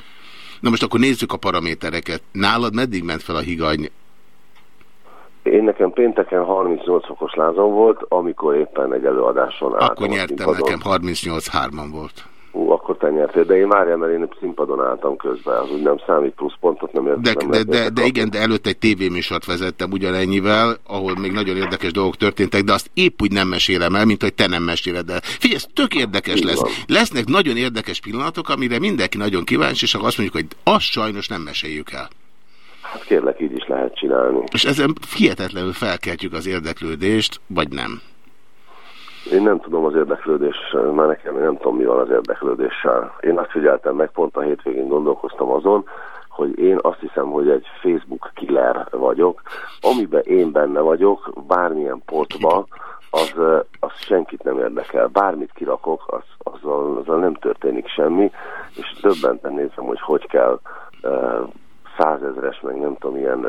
Na most akkor nézzük a paramétereket. Nálad meddig ment fel a higany? Én nekem pénteken 38 fokos lázam volt, amikor éppen egy előadáson álltam. Akkor nyertem, nekem 38-3-an volt. Ú, akkor te nyertél, de én várjál, mert én színpadon álltam közben, az úgy nem számít pluszpontot, nem értem. De, nem de, de, de igen, de előtte egy tévéműsort vezettem ugyanennyivel, ahol még nagyon érdekes dolgok történtek, de azt épp úgy nem mesélem el, mint hogy te nem meséled el. Figyelj, ez tök érdekes Így lesz. van. Lesznek nagyon érdekes pillanatok, amire mindenki nagyon kíváncsi, és akkor azt mondjuk, hogy azt sajnos nem meséljük el. Hát kérlek, így is lehet csinálni. És ezen hihetetlenül felkeltjük az érdeklődést, vagy nem. Én nem tudom az érdeklődés, már nekem nem tudom, mi van az érdeklődéssel. Én azt figyeltem meg, pont a hétvégén gondolkoztam azon, hogy én azt hiszem, hogy egy Facebook killer vagyok. Amiben én benne vagyok, bármilyen portba, az, az senkit nem érdekel. Bármit kirakok, az, azzal, azzal nem történik semmi, és többen nézem, hogy hogy kell százezres, meg nem tudom, ilyen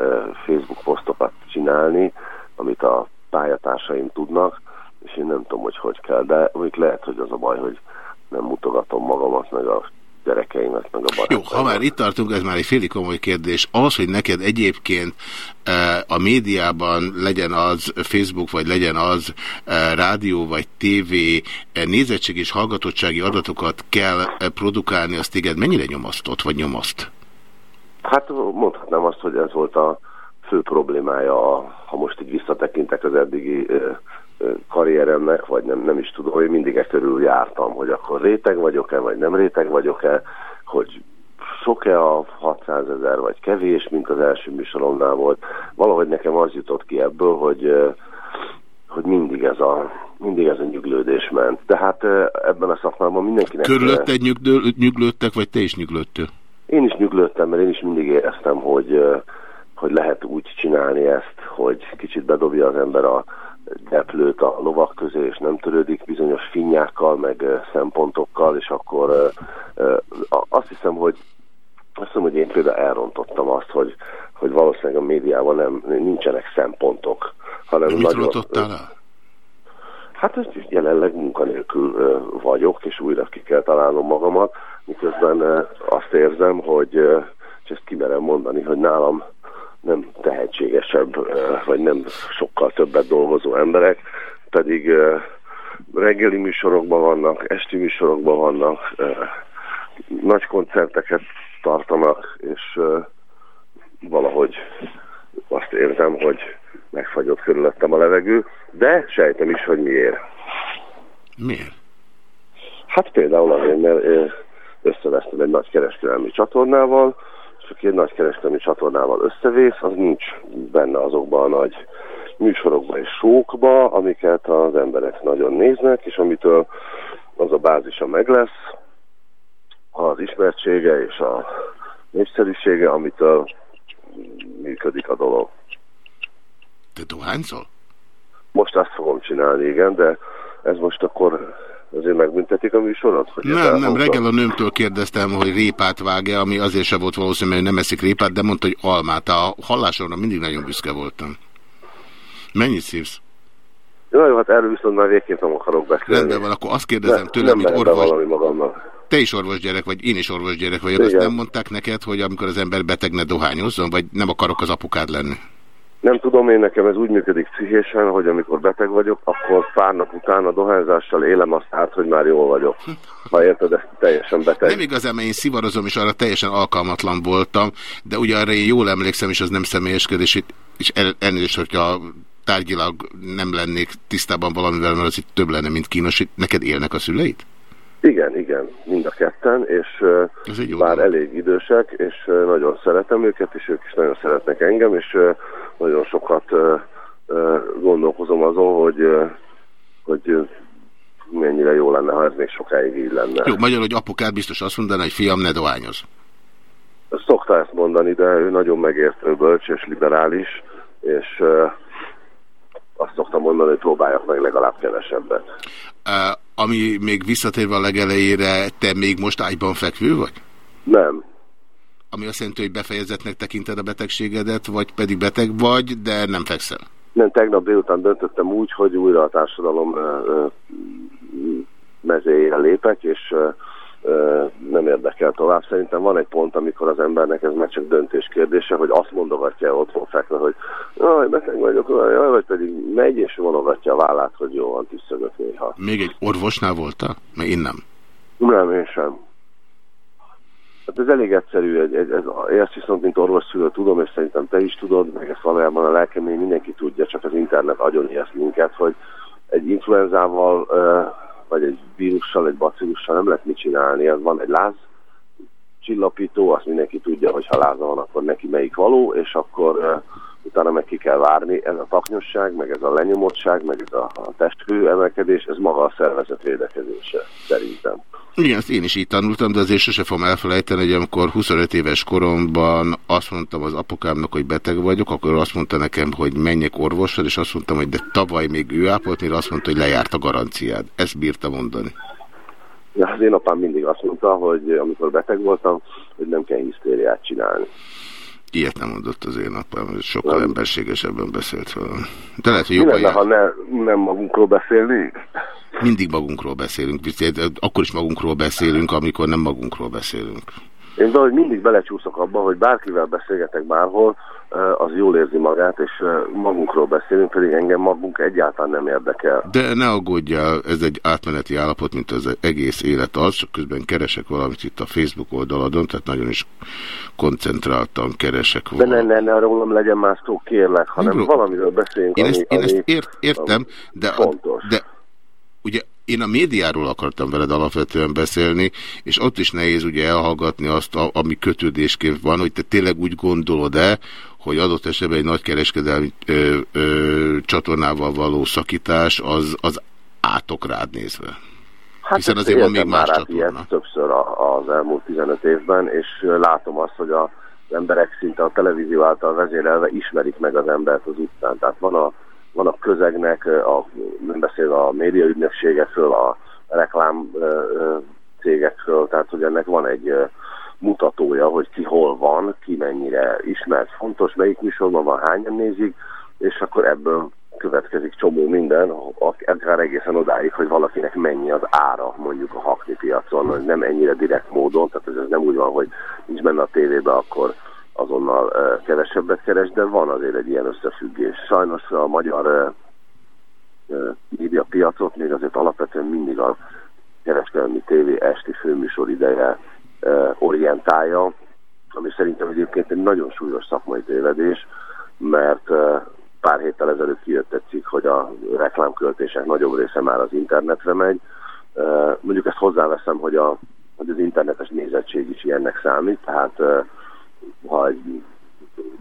Facebook posztokat csinálni, amit a pályatársaim tudnak, és én nem tudom, hogy hogy kell, de mondjuk lehet, hogy az a baj, hogy nem mutogatom magamat, meg a gyerekeimet, meg a Jó, barátaimat. ha már itt tartunk, ez már egy félig komoly kérdés. Az, hogy neked egyébként eh, a médiában legyen az Facebook, vagy legyen az eh, rádió, vagy tévé eh, nézettség és hallgatottsági adatokat kell produkálni, azt téged mennyire nyomasztott, vagy nyomaszt? Hát mondhatnám azt, hogy ez volt a fő problémája, ha most így visszatekintek az eddigi karrieremnek, vagy nem, nem is tudom, én mindig e körül jártam, hogy akkor réteg vagyok-e, vagy nem réteg vagyok-e, hogy sok-e a 600 ezer, vagy kevés, mint az első műsoromnál volt. Valahogy nekem az jutott ki ebből, hogy, hogy mindig ez a mindig ez a nyuglődés ment. Tehát ö, ebben a szakmában mindenkinek... Körülötted nyugdő, nyuglődtek, vagy te is nyuglődtől? Én is nyuglődtem, mert én is mindig éreztem, hogy, hogy lehet úgy csinálni ezt, hogy kicsit bedobja az ember a deplőt a lovak közé, és nem törődik bizonyos finnyákkal, meg szempontokkal, és akkor azt hiszem, hogy azt hiszem, hogy én például elrontottam azt, hogy, hogy valószínűleg a médiában nem, nincsenek szempontok, hanem Mit nagyon... el? Hát ez jelenleg munkanélkül vagyok, és újra ki kell találnom magamat, miközben azt érzem, hogy, és ezt kimerem mondani, hogy nálam nem tehetségesebb, vagy nem sokkal többet dolgozó emberek, pedig reggeli műsorokban vannak, esti műsorokban vannak, nagy koncerteket tartanak, és valahogy azt érzem, hogy megfagyott körülöttem a levegő, de sejtem is, hogy miért. Miért? Hát például azért, mert összevesztem egy nagy kereskedelmi csatornával, és aki egy nagy kereskedelmi csatornával összevész, az nincs benne azokban a nagy műsorokban és sókba, amiket az emberek nagyon néznek, és amitől az a bázisa meg lesz, az ismertsége és a népszerűsége, amitől működik a dolog. Te dohányzol? Most azt fogom csinálni, igen, de ez most akkor azért megbüntetik a műsorot? Hogy Nem, nem, reggel a nőmtől kérdeztem, hogy répát vág-e, ami azért se volt valószínű, mert nem eszik répát, de mondta, hogy almát. A hallásomra mindig nagyon büszke voltam. Mennyit szívsz? Jó, hát erről viszont már végképp nem akarok beszélni. Rendben van, akkor azt kérdezem Ne- tőlem, mint orvos. Te is orvos gyerek vagy, én is orvos gyerek vagyok. Azt Igen. nem mondták neked, hogy amikor az ember beteg ne dohányozzon, vagy nem akarok az apukád lenni? Nem tudom, én nekem ez úgy működik pszichésen, hogy amikor beteg vagyok, akkor pár nap után a dohányzással élem azt át, hogy már jól vagyok. Ha érted, ezt teljesen beteg. Nem igazán, mert én szivarozom, és arra teljesen alkalmatlan voltam, de ugye arra én jól emlékszem, és az nem személyeskedés, és el- elnézést, hogyha tárgyilag nem lennék tisztában valamivel, mert az itt több lenne, mint kínos. Neked élnek a szüleid? Igen, igen, mind a ketten, és már elég idősek, és nagyon szeretem őket, és ők is nagyon szeretnek engem, és nagyon sokat gondolkozom azon, hogy, hogy mennyire jó lenne, ha ez még sokáig így lenne. Jó, magyarul, hogy apukád biztos azt mondaná, hogy fiam, ne dohányoz. Szokta ezt mondani, de ő nagyon megértő, bölcs és liberális, és azt szoktam mondani, hogy próbáljak meg legalább kevesebbet. Uh, ami még visszatérve a legelejére, te még most ágyban fekvő vagy? Nem. Ami azt jelenti, hogy befejezetnek tekinted a betegségedet, vagy pedig beteg vagy, de nem fekszel. Nem, tegnap délután döntöttem úgy, hogy újra a társadalom mezéjére lépek, és nem érdekel tovább. Szerintem van egy pont, amikor az embernek ez már csak döntés kérdése, hogy azt mondogatja otthon fekve, hogy jaj, beteg vagyok, jaj, vagy pedig megy és vonogatja a vállát, hogy jó van, tüsszögök néha. Még egy orvosnál voltál? Mert én nem. Nem, én sem. Hát ez elég egyszerű, egy, egy, ez, én ezt viszont, mint orvosszülő tudom, és szerintem te is tudod, meg ezt valójában a lelkemény mindenki tudja, csak az internet agyon ijeszt minket, hogy egy influenzával, vagy egy vírussal, egy bacillussal nem lehet mit csinálni, ez van egy láz, csillapító, azt mindenki tudja, hogy ha láza van, akkor neki melyik való, és akkor uh, utána meg ki kell várni. Ez a taknyosság, meg ez a lenyomottság, meg ez a, a testhő emelkedés, ez maga a szervezet védekezése, szerintem. Igen, ezt én is így tanultam, de azért sose fogom elfelejteni, hogy amikor 25 éves koromban azt mondtam az apukámnak, hogy beteg vagyok, akkor azt mondta nekem, hogy menjek orvosra, és azt mondtam, hogy de tavaly még ő ápolt, mire azt mondta, hogy lejárt a garanciád. Ezt bírta mondani. Ja, az én apám mindig azt mondta, hogy amikor beteg voltam, hogy nem kell hisztériát csinálni. Ilyet nem mondott az én apám, sokkal nem. emberségesebben beszélt velem. De lehet, hogy Mi lenne, ha ne, nem magunkról beszélnénk? Mindig magunkról beszélünk, akkor is magunkról beszélünk, amikor nem magunkról beszélünk. Én valahogy mindig belecsúszok abba, hogy bárkivel beszélgetek bárhol, az jól érzi magát, és magunkról beszélünk, pedig engem magunk egyáltalán nem érdekel. De ne aggódjál, ez egy átmeneti állapot, mint az egész élet az, csak közben keresek valamit itt a Facebook oldaladon, tehát nagyon is koncentráltan keresek valamit. De ne, ne, ne rólam legyen más szó, kérlek, hanem Miről? valamiről beszéljünk, én ami, ezt, én ezt ért, értem, de, fontos. de ugye én a médiáról akartam veled alapvetően beszélni, és ott is nehéz ugye elhallgatni azt, ami kötődésként van, hogy te tényleg úgy gondolod-e, hogy adott esetben egy nagykereskedelmi ö, ö, csatornával való szakítás az, az átok rád nézve. Hát Hiszen azért van még más csatorna. többször az elmúlt 15 évben, és látom azt, hogy a, az emberek szinte a televízió által vezérelve ismerik meg az embert az utcán. Tehát van a, van a közegnek, a, nem beszél a médiaügynökségekről, a reklám cégekről, tehát hogy ennek van egy mutatója, hogy ki hol van, ki mennyire ismert, fontos, melyik műsorban van, hányan nézik, és akkor ebből következik csomó minden, akár egészen odáig, hogy valakinek mennyi az ára mondjuk a hakni piacon, nem ennyire direkt módon, tehát ez nem úgy van, hogy nincs benne a tévébe, akkor azonnal uh, kevesebbet keres, de van azért egy ilyen összefüggés. Sajnos a magyar uh, média piacot még azért alapvetően mindig a kereskedelmi tévé esti főműsor ideje orientálja, ami szerintem egyébként egy nagyon súlyos szakmai tévedés, mert pár héttel ezelőtt kijött egy cikk, hogy a reklámköltések nagyobb része már az internetre megy. Mondjuk ezt hozzáveszem, hogy, a, hogy az internetes nézettség is ilyennek számít, tehát ha egy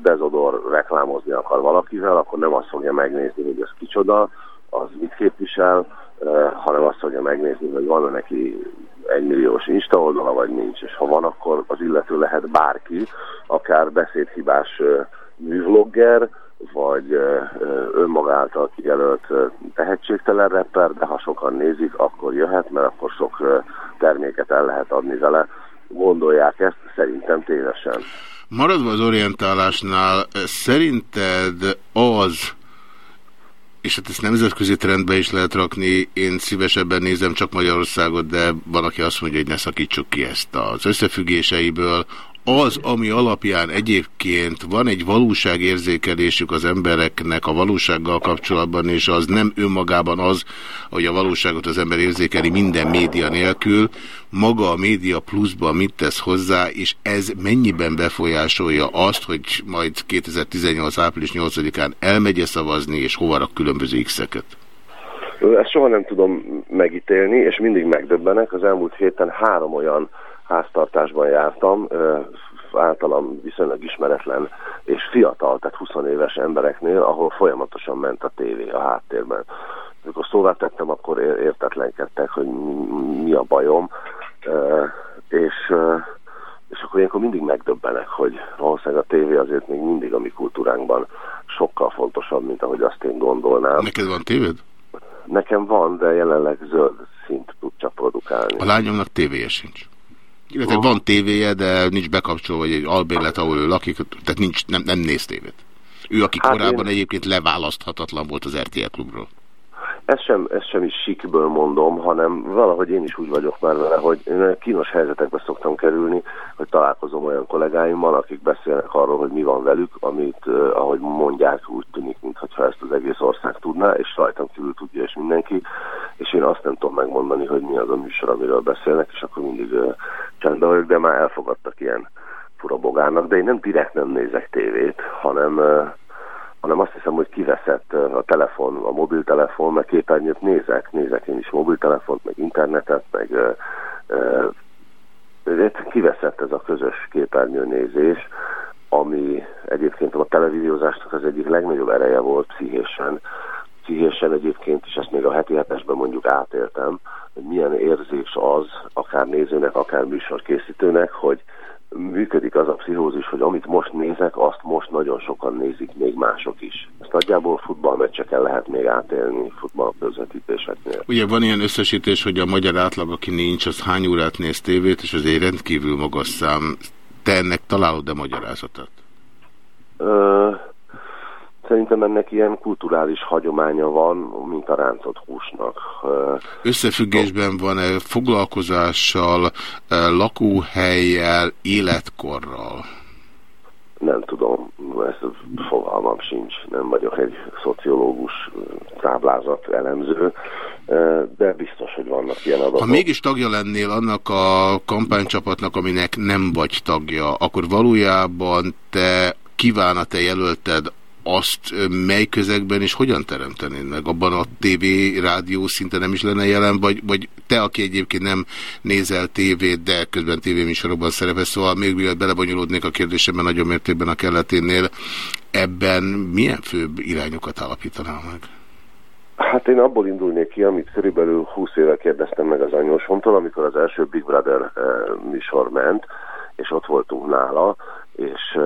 bezodor reklámozni akar valakivel, akkor nem azt fogja megnézni, hogy ez kicsoda, az mit képvisel, hanem azt fogja megnézni, hogy van-e neki egymilliós Insta oldala, vagy nincs, és ha van, akkor az illető lehet bárki, akár beszédhibás művlogger, vagy önmagáltal kijelölt tehetségtelen rapper, de ha sokan nézik, akkor jöhet, mert akkor sok terméket el lehet adni vele. Gondolják ezt, szerintem tévesen. Maradva az orientálásnál, szerinted az, és hát ezt nemzetközi trendbe is lehet rakni, én szívesebben nézem csak Magyarországot, de van, aki azt mondja, hogy ne szakítsuk ki ezt az összefüggéseiből, az, ami alapján egyébként van egy valóságérzékelésük az embereknek a valósággal kapcsolatban, és az nem önmagában az, hogy a valóságot az ember érzékeli minden média nélkül, maga a média pluszban mit tesz hozzá, és ez mennyiben befolyásolja azt, hogy majd 2018. április 8-án elmegye szavazni, és hova rak különböző x-eket? Ezt soha nem tudom megítélni, és mindig megdöbbenek. Az elmúlt héten három olyan háztartásban jártam, általam viszonylag ismeretlen és fiatal, tehát 20 éves embereknél, ahol folyamatosan ment a tévé a háttérben. Amikor szóvá tettem, akkor értetlenkedtek, hogy mi a bajom, és, és akkor ilyenkor mindig megdöbbenek, hogy valószínűleg a tévé azért még mindig a mi kultúránkban sokkal fontosabb, mint ahogy azt én gondolnám. Neked van tévéd? Nekem van, de jelenleg zöld szint tud csak produkálni. A lányomnak tévéje sincs. Illetve van tévéje, de nincs bekapcsolva, vagy egy albérlet, ahol ő lakik, tehát nincs, nem, nem néz tévét. Ő, aki hát korábban én... egyébként leválaszthatatlan volt az RTL klubról. Ezt sem, ezt sem is sikből mondom, hanem valahogy én is úgy vagyok már vele, hogy kínos helyzetekbe szoktam kerülni, hogy találkozom olyan kollégáimmal, akik beszélnek arról, hogy mi van velük, amit, ahogy mondják, úgy tűnik, mintha ezt az egész ország tudná, és rajtam kívül tudja, és mindenki, és én azt nem tudom megmondani, hogy mi az a műsor, amiről beszélnek, és akkor mindig csendben vagyok, de már elfogadtak ilyen furabogának, de én nem direkt nem nézek tévét, hanem uh, hanem azt hiszem, hogy kiveszett a telefon, a mobiltelefon, meg képernyőt nézek, nézek én is mobiltelefont, meg internetet, meg uh, kiveszett ez a közös képernyőnézés, ami egyébként a televíziózásnak az egyik legnagyobb ereje volt pszichésen. Pszichésen egyébként, és ezt még a heti hetesben mondjuk átéltem, hogy milyen érzés az, akár nézőnek, akár műsorkészítőnek, hogy működik az a pszichózis, hogy amit most nézek, azt most nagyon sokan nézik, még mások is. Ezt nagyjából futballmeccseken lehet még átélni futball közvetítéseknél. Ugye van ilyen összesítés, hogy a magyar átlag, aki nincs, az hány órát néz tévét, és az egy rendkívül magas szám. Te ennek találod-e magyarázatot? Ö, szerintem ennek ilyen kulturális hagyománya van, mint a rántott húsnak. Összefüggésben van-e foglalkozással, lakóhelyjel, életkorral? Nem tudom, ezt fogalmam sincs, nem vagyok egy szociológus, táblázat elemző, de biztos, hogy vannak ilyen adatok. Ha mégis tagja lennél annak a kampánycsapatnak, aminek nem vagy tagja, akkor valójában te kíván te jelölted azt mely közegben és hogyan teremtenéd meg? Abban a TV, rádió szinte nem is lenne jelen, vagy, vagy te, aki egyébként nem nézel tévét, de közben tévéműsorokban szerepel, szóval még mielőtt belebonyolódnék a kérdésemben nagyon mértékben a kelleténél, ebben milyen főbb irányokat állapítanál meg? Hát én abból indulnék ki, amit körülbelül 20 éve kérdeztem meg az anyósomtól, amikor az első Big Brother műsor ment, és ott voltunk nála, és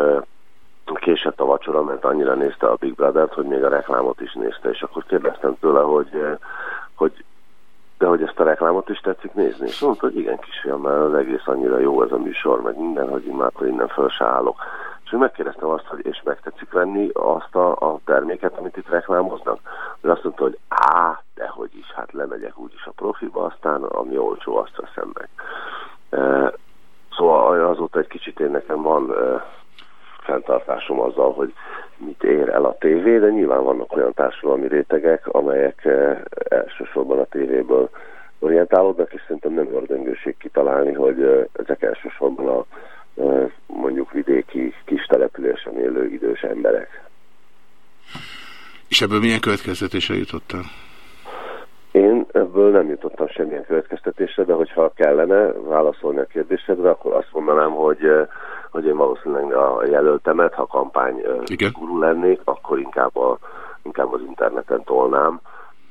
késett a vacsora, mert annyira nézte a Big Brother-t, hogy még a reklámot is nézte, és akkor kérdeztem tőle, hogy, eh, hogy de hogy ezt a reklámot is tetszik nézni, és mondta, hogy igen kisfiam, mert az egész annyira jó ez a műsor, meg minden, hogy már innen föl se állok. És megkérdeztem azt, hogy és megtetszik venni azt a, a terméket, amit itt reklámoznak? Ő azt mondta, hogy á, dehogy is, hát lemegyek úgyis a profiba, aztán ami olcsó, azt veszem meg. E, szóval azóta egy kicsit én nekem van e, fenntartásom azzal, hogy mit ér el a tévé, de nyilván vannak olyan társadalmi rétegek, amelyek eh, elsősorban a tévéből orientálódnak, és szerintem nem ördöngőség kitalálni, hogy eh, ezek elsősorban a eh, mondjuk vidéki kis településen élő idős emberek. És ebből milyen következtetésre jutottál? Én ebből nem jutottam semmilyen következtetésre, de hogyha kellene válaszolni a kérdésedre, akkor azt mondanám, hogy hogy én valószínűleg a jelöltemet, ha kampány Igen. guru lennék, akkor inkább, a, inkább az interneten tolnám,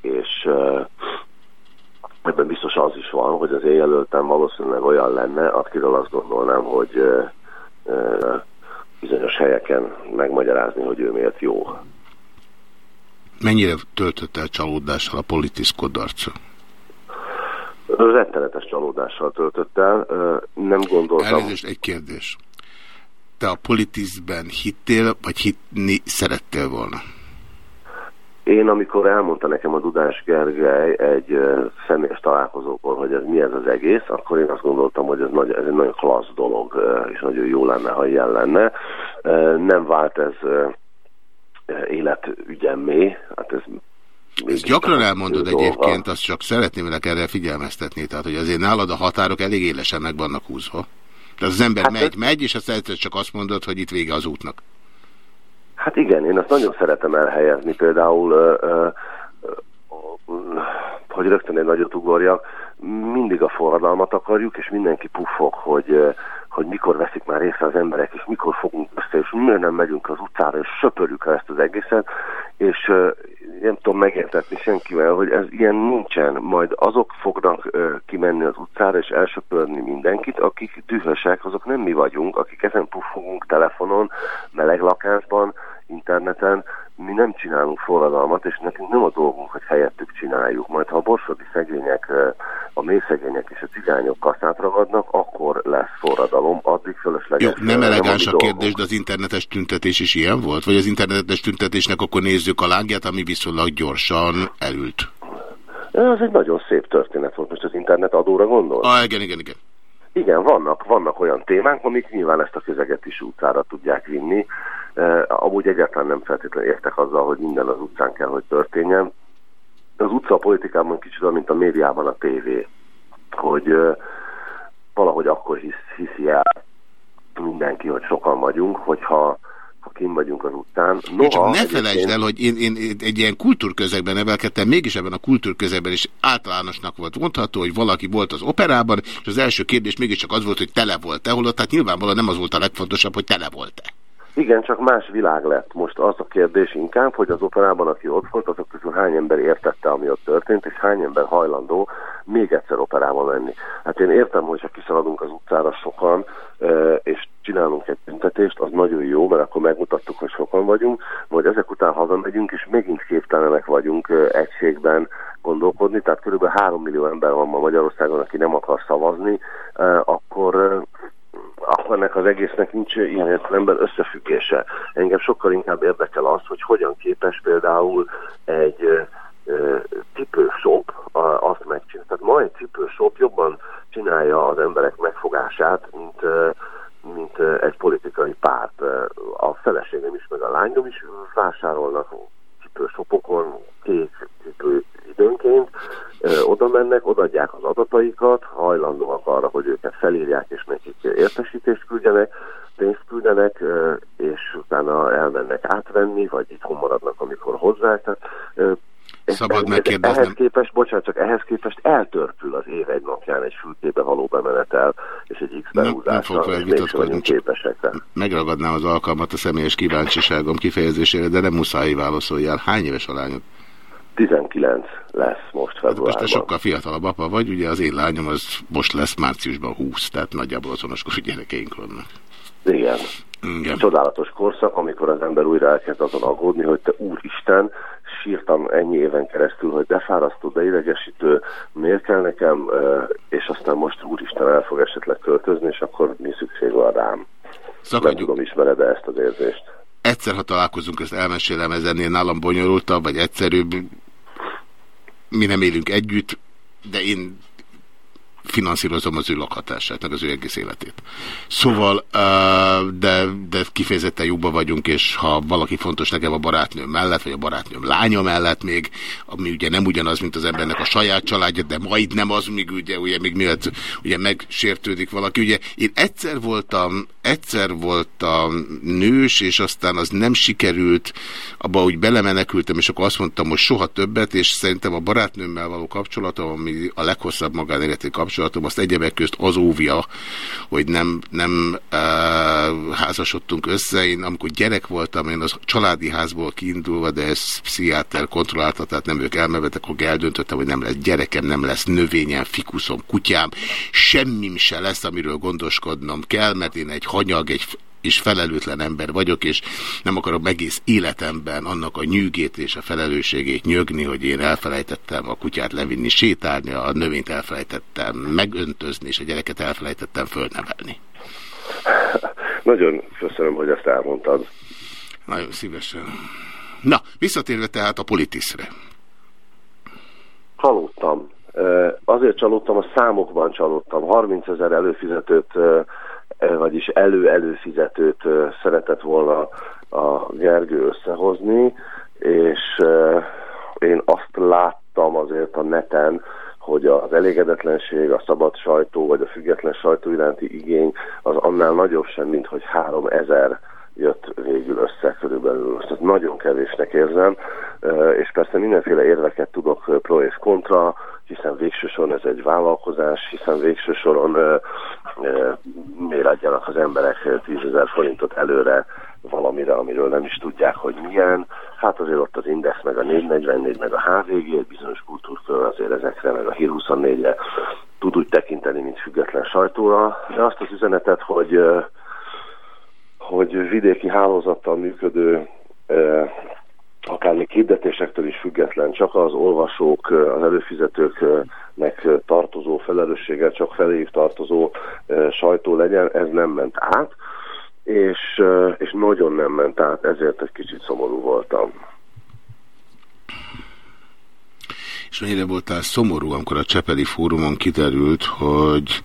és ebben biztos az is van, hogy az én jelöltem valószínűleg olyan lenne, akiről azt gondolnám, hogy bizonyos helyeken megmagyarázni, hogy ő miért jó. Mennyire töltött el csalódással a politisz kodarca? Rettenetes csalódással töltött el. Nem gondoltam... Elnézést, egy kérdés te a politiszben hittél, vagy hitni szerettél volna? Én, amikor elmondta nekem a Dudás Gergely egy személyes találkozókor, hogy ez mi ez az egész, akkor én azt gondoltam, hogy ez, nagy, ez egy nagyon klassz dolog, és nagyon jó lenne, ha ilyen lenne. Nem vált ez életügyemmé, hát ez ezt gyakran elmondod egyébként, azt csak szeretném erre figyelmeztetni, tehát hogy azért nálad a határok elég élesen meg vannak húzva. Tehát az ember hát megy, ez... megy, és azt egyszer csak azt mondod, hogy itt vége az útnak. Hát igen, én azt nagyon szeretem elhelyezni. Például, ö, ö, ö, hogy rögtön egy nagyot ugorjak, mindig a forradalmat akarjuk, és mindenki puffog, hogy, hogy mikor veszik már részt az emberek, és mikor fogunk össze, és miért nem megyünk az utcára, és söpörjük el ezt az egészet, és nem tudom megértetni senkivel, hogy ez ilyen nincsen. Majd azok fognak ö, kimenni az utcára és elsöpörni mindenkit, akik dühösek, azok nem mi vagyunk, akik ezen puffogunk telefonon, meleg lakásban, interneten, mi nem csinálunk forradalmat, és nekünk nem a dolgunk, hogy helyettük csináljuk. Majd ha a borsodi szegények, a mély szegények és a cigányok kasszát ragadnak, akkor lesz forradalom, addig fölösleges. Jó, nem elegáns a kérdés, de az internetes tüntetés is ilyen volt? Vagy az internetes tüntetésnek akkor nézzük a lángját, ami viszonylag gyorsan elült? Ez egy nagyon szép történet volt, most az internet adóra gondol? Ah, igen, igen, igen. Igen, vannak, vannak olyan témák, amik nyilván ezt a közeget is utcára tudják vinni. Amúgy egyáltalán nem feltétlenül értek azzal, hogy minden az utcán kell, hogy történjen. Az utca a politikában kicsit olyan, mint a médiában a tévé, hogy valahogy akkor hisz, hiszi el mindenki, hogy sokan vagyunk, hogyha ha kim vagyunk az utcán. Noha, csak ne felejtsd el, hogy én, én egy ilyen kultúrközegben nevelkedtem, mégis ebben a kultúrközegben is általánosnak volt mondható, hogy valaki volt az operában, és az első kérdés mégiscsak az volt, hogy tele volt-e, holott tehát nyilvánvalóan nem az volt a legfontosabb, hogy tele volt-e. Igen, csak más világ lett. Most az a kérdés inkább, hogy az operában, aki ott volt, azok közül hány ember értette, ami ott történt, és hány ember hajlandó még egyszer operában menni. Hát én értem, hogy ha kiszaladunk az utcára sokan, és csinálunk egy tüntetést, az nagyon jó, mert akkor megmutattuk, hogy sokan vagyunk, majd ezek után hazamegyünk, és megint képtelenek vagyunk egységben gondolkodni, tehát körülbelül 3 millió ember van ma Magyarországon, aki nem akar szavazni, akkor akkor ennek az egésznek nincs ilyen értelemben összefüggése. Engem sokkal inkább érdekel az, hogy hogyan képes például egy cipőshop azt megcsinálni. Tehát ma egy cipőshop jobban csinálja az emberek megfogását, mint, mint egy politikai párt. A feleségem is, meg a lányom is vásárolnak cipőshopokon kék cipő időnként, oda mennek, odaadják az adataikat, hajlandóak arra, hogy őket felírják és nekik értesítést küldjenek, pénzt küldenek, és utána elmennek átvenni, vagy itthon maradnak, amikor hozzá. Tehát Szabad megkérdeznem. Ehhez képest, bocsánat, csak ehhez képest eltörpül az év egy napján egy fülkébe való bemenetel, és egy X és mégsem képesek. Megragadnám az alkalmat a személyes kíváncsiságom kifejezésére, de nem muszáj válaszoljál. Hány éves a lányod? 19 lesz most februárban. Most te sokkal fiatalabb apa vagy, ugye az én lányom az most lesz márciusban 20, tehát nagyjából azonoskorú gyerekeink vannak. Igen. Igen. Csodálatos korszak, amikor az ember újra elkezd azon aggódni, hogy te úristen, sírtam ennyi éven keresztül, hogy defárasztó, de idegesítő, miért kell nekem, és aztán most úristen el fog esetleg költözni, és akkor mi szükség van rám. Szakadjuk. Nem tudom, ismered -e ezt az érzést? Egyszer, ha találkozunk, ezt elmesélem, ez ennél nálam bonyolultabb, vagy egyszerűbb. Mi nem élünk együtt, de én finanszírozom az ő lakhatását, meg az ő egész életét. Szóval, de, de kifejezetten jobban vagyunk, és ha valaki fontos nekem a barátnőm mellett, vagy a barátnőm lánya mellett még, ami ugye nem ugyanaz, mint az embernek a saját családja, de majd nem az, míg ugye, ugye még miatt ugye megsértődik valaki. Ugye én egyszer voltam, egyszer voltam nős, és aztán az nem sikerült, abba úgy belemenekültem, és akkor azt mondtam, hogy soha többet, és szerintem a barátnőmmel való kapcsolatom, ami a leghosszabb magánéleti kapcsolat, kapcsolatom, azt egyebek közt az óvja, hogy nem, nem uh, házasodtunk össze. Én amikor gyerek voltam, én az családi házból kiindulva, de ez pszichiáter kontrollálta, tehát nem ők elmevetek, akkor eldöntöttem, hogy nem lesz gyerekem, nem lesz növényem, fikuszom, kutyám, semmim se lesz, amiről gondoskodnom kell, mert én egy hanyag, egy és felelőtlen ember vagyok, és nem akarom egész életemben annak a nyűgét és a felelősségét nyögni, hogy én elfelejtettem a kutyát levinni, sétálni, a növényt elfelejtettem megöntözni, és a gyereket elfelejtettem fölnevelni. Nagyon köszönöm, hogy ezt elmondtad. Nagyon szívesen. Na, visszatérve tehát a politiszre. Csalódtam. Azért csalódtam, a számokban csalódtam. 30 ezer előfizetőt vagyis elő-előfizetőt szeretett volna a Gergő összehozni, és én azt láttam azért a neten, hogy az elégedetlenség, a szabad sajtó vagy a független sajtó iránti igény az annál nagyobb sem, mint hogy három ezer jött végül össze körülbelül. Tehát nagyon kevésnek érzem, és persze mindenféle érveket tudok pro és kontra, hiszen végső ez egy vállalkozás, hiszen végső soron miért adjanak az emberek 10 ezer forintot előre valamire, amiről nem is tudják, hogy milyen. Hát azért ott az Index, meg a 444, meg a HVG, egy bizonyos kultúrkör azért ezekre, meg a Hír 24-re tud úgy tekinteni, mint független sajtóra. De azt az üzenetet, hogy hogy vidéki hálózattal működő akár még hirdetésektől is független, csak az olvasók, az előfizetőknek tartozó felelősséggel, csak feléig tartozó sajtó legyen, ez nem ment át, és, és nagyon nem ment át, ezért egy kicsit szomorú voltam. És mennyire voltál szomorú, amikor a Csepeli fórumon kiderült, hogy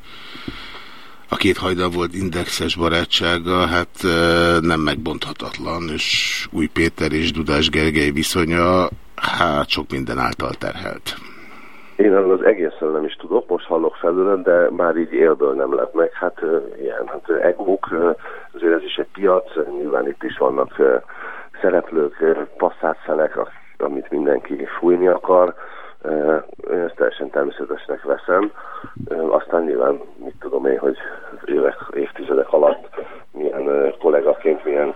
a két hajdan volt indexes barátsága, hát nem megbonthatatlan, és Új Péter és Dudás Gergely viszonya, hát sok minden által terhelt. Én az egészen nem is tudok, most hallok felőlem, de már így élből nem lett meg. Hát ilyen, hát egók, azért ez is egy piac, nyilván itt is vannak szereplők, passzátfelek, amit mindenki fújni akar, én ezt teljesen természetesnek veszem. Aztán nyilván mit tudom én, hogy évek, évtizedek alatt milyen kollégaként milyen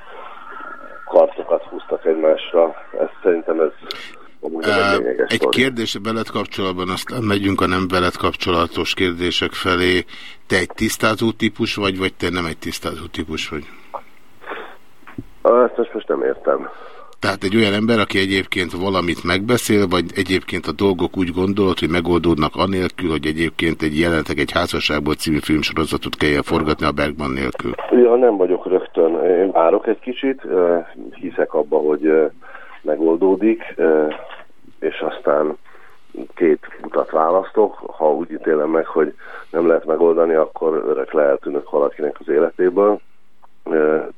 kartokat húztak egymásra. Ez szerintem ez egy, egy kérdés veled kapcsolatban, aztán megyünk a nem veled kapcsolatos kérdések felé. Te egy tisztázó típus vagy, vagy te nem egy tisztázó típus vagy? Ezt most nem értem. Tehát egy olyan ember, aki egyébként valamit megbeszél, vagy egyébként a dolgok úgy gondolod, hogy megoldódnak anélkül, hogy egyébként egy jelentek egy házasságból című filmsorozatot kelljen forgatni a Bergman nélkül? Ja, nem vagyok rögtön. Én várok egy kicsit, hiszek abba, hogy megoldódik, és aztán két utat választok. Ha úgy ítélem meg, hogy nem lehet megoldani, akkor örök eltűnök valakinek az életéből,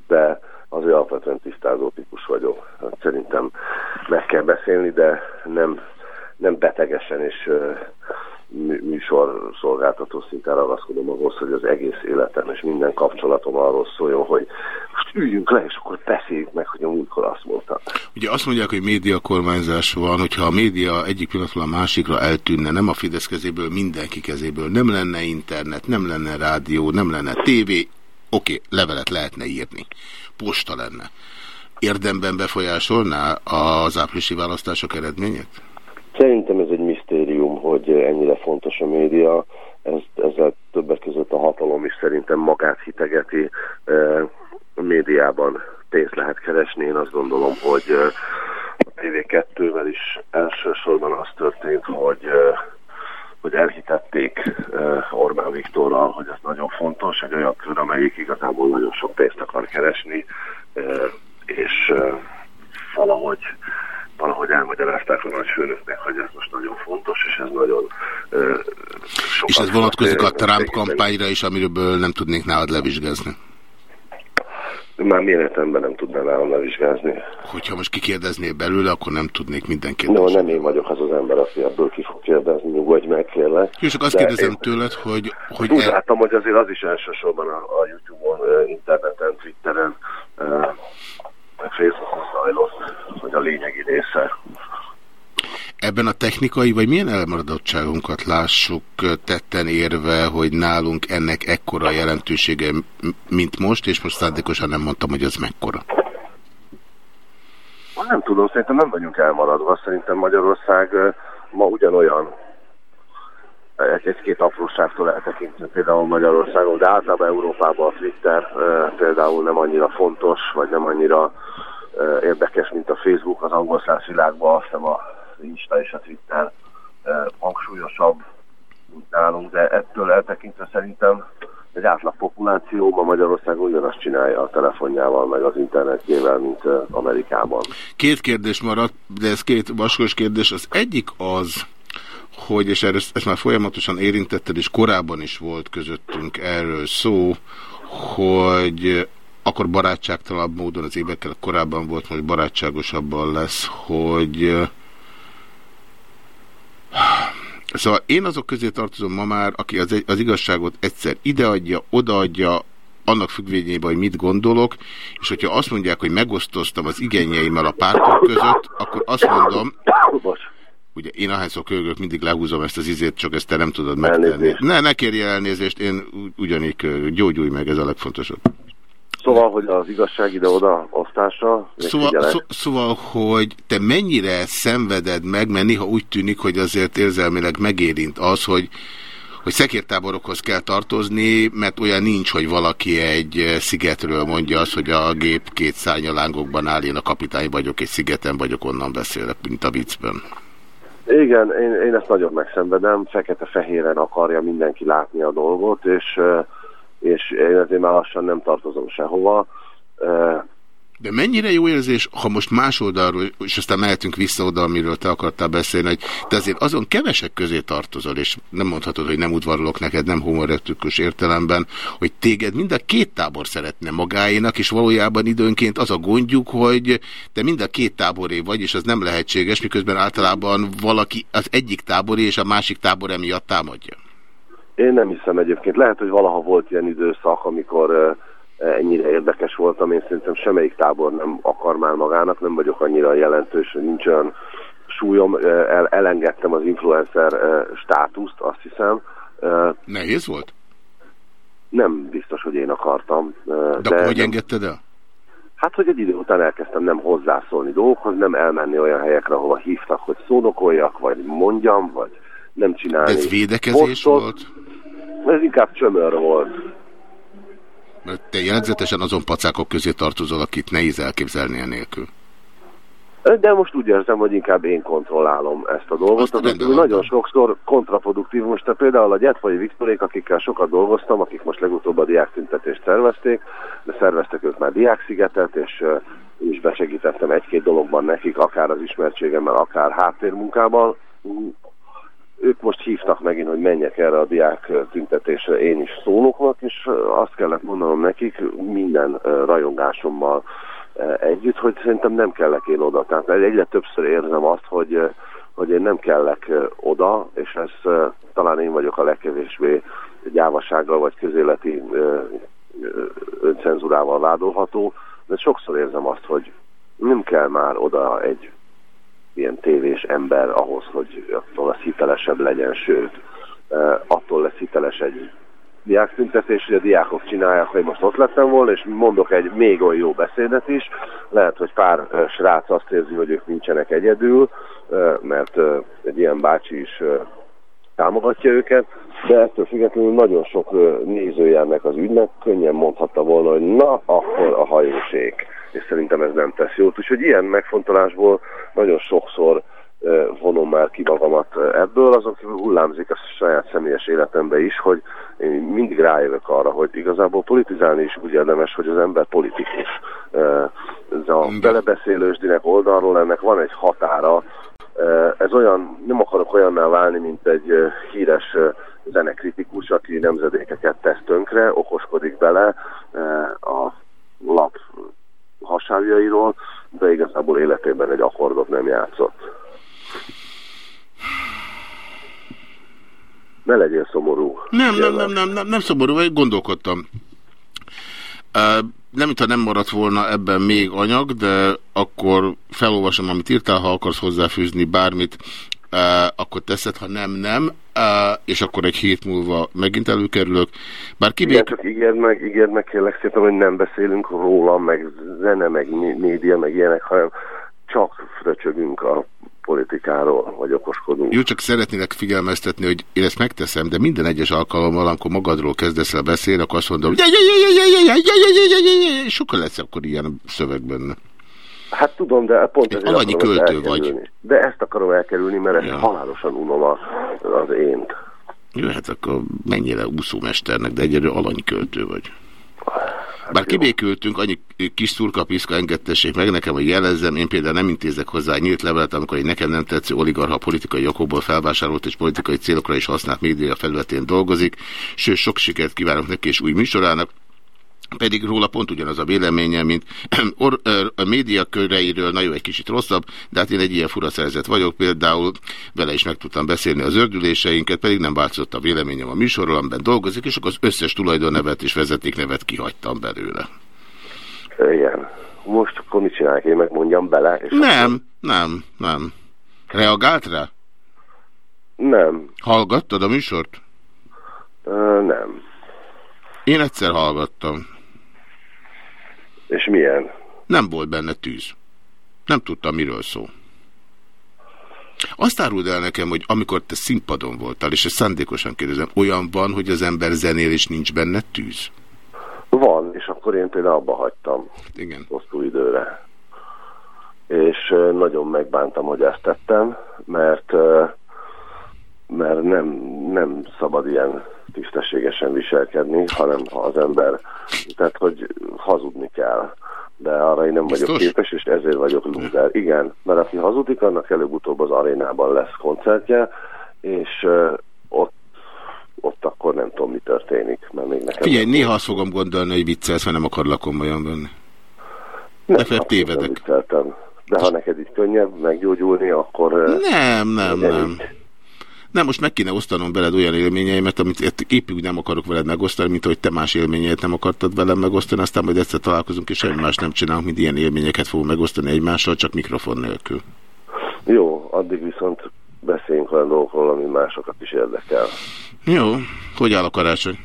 de azért alapvetően tisztázó típus vagyok. Szerintem meg kell beszélni, de nem, nem betegesen és műsor szolgáltató szinten ragaszkodom ahhoz, hogy az egész életem és minden kapcsolatom arról szóljon, hogy most üljünk le, és akkor beszéljük meg, hogy a múltkor azt mondta. Ugye azt mondják, hogy média kormányzás van, hogyha a média egyik pillanatról a másikra eltűnne, nem a Fidesz kezéből, mindenki kezéből, nem lenne internet, nem lenne rádió, nem lenne tévé, oké, okay, levelet lehetne írni, posta lenne. Érdemben befolyásolná az áprilisi választások eredményét? Szerintem ez egy misztérium, hogy ennyire fontos a média. Ez, ezzel többek között a hatalom is szerintem magát hitegeti. A médiában pénzt lehet keresni. Én azt gondolom, hogy a TV2-vel is elsősorban az történt, hogy hogy elhitették Orbán Viktorral, hogy ez nagyon fontos, egy olyan kör, amelyik igazából nagyon sok pénzt akar keresni, és valahogy valahogy elmagyarázták a nagyfőnöknek, hogy ez most nagyon fontos, és ez nagyon uh, És ez vonatkozik a Trump kampányra is, amiről nem tudnék nálad levizsgázni? Már mi életemben nem tudnám nálam levizsgázni. Hogyha most kikérdeznél belőle, akkor nem tudnék minden kérdést. No, nem én vagyok az az ember, aki ebből ki fog kérdezni, nyugodj meg, kérlek. Jó, csak azt De kérdezem én... tőled, hogy... hogy úgy el... láttam, hogy azért az is elsősorban a, a Youtube-on, interneten, Twitteren, meg Facebookon zajlott, hogy a lényegi része. Ebben a technikai, vagy milyen elmaradottságunkat lássuk tetten érve, hogy nálunk ennek ekkora jelentősége, mint most, és most szándékosan nem mondtam, hogy az mekkora. Nem tudom, szerintem nem vagyunk elmaradva. Szerintem Magyarország ma ugyanolyan egy-két apróságtól eltekintve például Magyarországon, de általában Európában a Twitter például nem annyira fontos, vagy nem annyira érdekes, mint a Facebook az angol száz világban, azt hiszem a Insta és a Twitter hangsúlyosabb, mint nálunk, de ettől eltekintve szerintem egy átlag populáció ma Magyarországon ugyanazt csinálja a telefonjával, meg az internetjével, mint Amerikában. Két kérdés maradt, de ez két vaskos kérdés. Az egyik az, hogy, és ezt, ezt már folyamatosan érintetted, és korábban is volt közöttünk erről szó, hogy akkor barátságtalanabb módon az évekkel korábban volt, most barátságosabban lesz, hogy Szóval én azok közé tartozom ma már, aki az, az igazságot egyszer ideadja, odaadja, annak függvényében, hogy mit gondolok, és hogyha azt mondják, hogy megosztoztam az igényeimmel a pártok között, akkor azt mondom, ugye én ahányszor kölgök, mindig lehúzom ezt az izét, csak ezt te nem tudod megtenni. Elnézést. Ne, ne kérj elnézést, én ugyanígy kölgök. Gyógyulj meg, ez a legfontosabb. Szóval, hogy az igazság ide-oda osztása... Szóval, szó, szóval, hogy te mennyire szenveded meg, mert néha úgy tűnik, hogy azért érzelmileg megérint az, hogy hogy szekértáborokhoz kell tartozni, mert olyan nincs, hogy valaki egy szigetről mondja azt, hogy a gép két szárnya lángokban áll, én a kapitány vagyok, egy szigeten vagyok, onnan beszélek, mint a viccben. Igen, én, én ezt nagyon megszenvedem, fekete-fehéren akarja mindenki látni a dolgot, és és én azért már lassan nem tartozom sehova. De mennyire jó érzés, ha most más oldalról, és aztán mehetünk vissza oda, amiről te akartál beszélni, hogy te azért azon kevesek közé tartozol, és nem mondhatod, hogy nem udvarolok neked, nem humoretikus értelemben, hogy téged mind a két tábor szeretne magáénak, és valójában időnként az a gondjuk, hogy te mind a két táboré vagy, és az nem lehetséges, miközben általában valaki az egyik táboré, és a másik tábor emiatt támadja. Én nem hiszem egyébként. Lehet, hogy valaha volt ilyen időszak, amikor ennyire érdekes voltam. Én szerintem semmelyik tábor nem akar már magának, nem vagyok annyira jelentős, hogy nincs olyan súlyom. El, elengedtem az influencer státuszt, azt hiszem. Nehéz volt? Nem biztos, hogy én akartam. De, de hogy engedted el? Hát, hogy egy idő után elkezdtem nem hozzászólni dolgokhoz, nem elmenni olyan helyekre, ahova hívtak, hogy szónokoljak, vagy mondjam, vagy nem csinálni. Ez védekezés Postot. volt? Ez inkább csömör volt. Te jelentzetesen azon pacákok közé tartozol, akit nehéz elképzelni nélkül. De most úgy érzem, hogy inkább én kontrollálom ezt a dolgot. Az, nagyon sokszor kontraproduktív. Most te például a Gyetfai Viktorék, akikkel sokat dolgoztam, akik most legutóbb a diáktüntetést szervezték, de szerveztek ők már diákszigetet, és is besegítettem egy-két dologban nekik, akár az ismertségemmel, akár háttérmunkában. Ők most hívtak megint, hogy menjek erre a diák tüntetésre én is szólóknak, és azt kellett mondanom nekik minden rajongásommal együtt, hogy szerintem nem kellek én oda. Tehát egyre többször érzem azt, hogy, hogy én nem kellek oda, és ez talán én vagyok a legkevésbé gyávasággal vagy közéleti öncenzurával vádolható, de sokszor érzem azt, hogy nem kell már oda egy ilyen tévés ember ahhoz, hogy attól az hitelesebb legyen, sőt, attól lesz hiteles egy diáktüntetés, hogy a diákok csinálják, hogy most ott lettem volna, és mondok egy még olyan jó beszédet is. Lehet, hogy pár srác azt érzi, hogy ők nincsenek egyedül, mert egy ilyen bácsi is támogatja őket, de ettől függetlenül nagyon sok nézőjelnek az ügynek könnyen mondhatta volna, hogy na, akkor a hajósék. És szerintem ez nem tesz jót. Úgyhogy ilyen megfontolásból nagyon sokszor vonom már ki magamat ebből, azon kívül hullámzik a saját személyes életembe is, hogy én mindig rájövök arra, hogy igazából politizálni is úgy érdemes, hogy az ember politikus. Ez a belebeszélősdinek oldalról ennek van egy határa, ez olyan, nem akarok olyanná válni, mint egy híres zenekritikus, aki nemzedékeket tesz tönkre, okoskodik bele a lap hasávjairól, de igazából életében egy akkordot nem játszott. Ne legyél szomorú. Nem, nem, nem, nem, nem, nem szomorú, vagy gondolkodtam. Uh, nem, mintha nem maradt volna ebben még anyag, de akkor felolvasom, amit írtál, ha akarsz hozzáfűzni bármit, akkor teszed, ha nem, nem, uh, és akkor egy hét múlva megint előkerülök. Bár kibék... Igen, csak ígérd meg, ígérd meg kérlek szépen, hogy nem beszélünk róla, meg zene, meg média, meg ilyenek, hanem csak fröcsögünk a politikáról, vagy okoskodunk. Jó, csak szeretnélek figyelmeztetni, hogy én ezt megteszem, de minden egyes alkalommal, amikor magadról kezdesz el beszélni, akkor azt mondom, hogy sokkal lesz akkor ilyen szöveg benne. Hát tudom, de pont ezért Alanyi költő vagy. De ezt akarom elkerülni, mert ezt ja. halálosan unom a, az ént. Jó, hát akkor mennyire úszómesternek, de egyedül alany költő vagy. Bár kibékültünk, annyi kis szurkapiszka engedtessék meg nekem, hogy jelezzem, én például nem intézek hozzá nyílt levelet, amikor egy nekem nem tetsző oligarha politikai okokból felvásárolt és politikai célokra is használt média felületén dolgozik, sőt sok sikert kívánok neki és új műsorának, pedig róla pont ugyanaz a véleménye, mint a média köreiről, na jó, egy kicsit rosszabb, de hát én egy ilyen fura szerzet vagyok, például vele is meg tudtam beszélni az ördüléseinket, pedig nem változott a véleményem a műsorról, amiben dolgozik, és akkor az összes tulajdonnevet és vezetéknevet kihagytam belőle. Igen. Most akkor mit csinálják, én megmondjam bele? És nem, akkor... nem, nem. Reagált rá? Nem. Hallgattad a műsort? Uh, nem. Én egyszer hallgattam. És milyen? Nem volt benne tűz. Nem tudtam, miről szó. Azt áruld el nekem, hogy amikor te színpadon voltál, és ezt szándékosan kérdezem, olyan van, hogy az ember zenél, és nincs benne tűz? Van, és akkor én például abba hagytam. Igen. Hosszú időre. És nagyon megbántam, hogy ezt tettem, mert, mert nem, nem szabad ilyen tisztességesen viselkedni, hanem ha az ember, tehát hogy hazudni kell. De arra én nem Biztos? vagyok képes, és ezért vagyok loser. Igen, mert aki hazudik, annak előbb-utóbb az arénában lesz koncertje, és ott ott akkor nem tudom, mi történik. Mert még nekem Figyelj, néha azt fogom gondolni, hogy viccelsz, mert nem akarlak komolyan venni. Nem, nem tévedek. De ha neked így könnyebb meggyógyulni, akkor... Nem, nem, nem. Így nem, most meg kéne osztanom veled olyan élményeimet, amit épp úgy nem akarok veled megosztani, mint hogy te más élményeit nem akartad velem megosztani, aztán majd egyszer találkozunk, és semmi más nem csinálunk, mint ilyen élményeket fogunk megosztani egymással, csak mikrofon nélkül. Jó, addig viszont beszéljünk olyan dolgokról, ami másokat is érdekel. Jó, hogy áll a karácsony?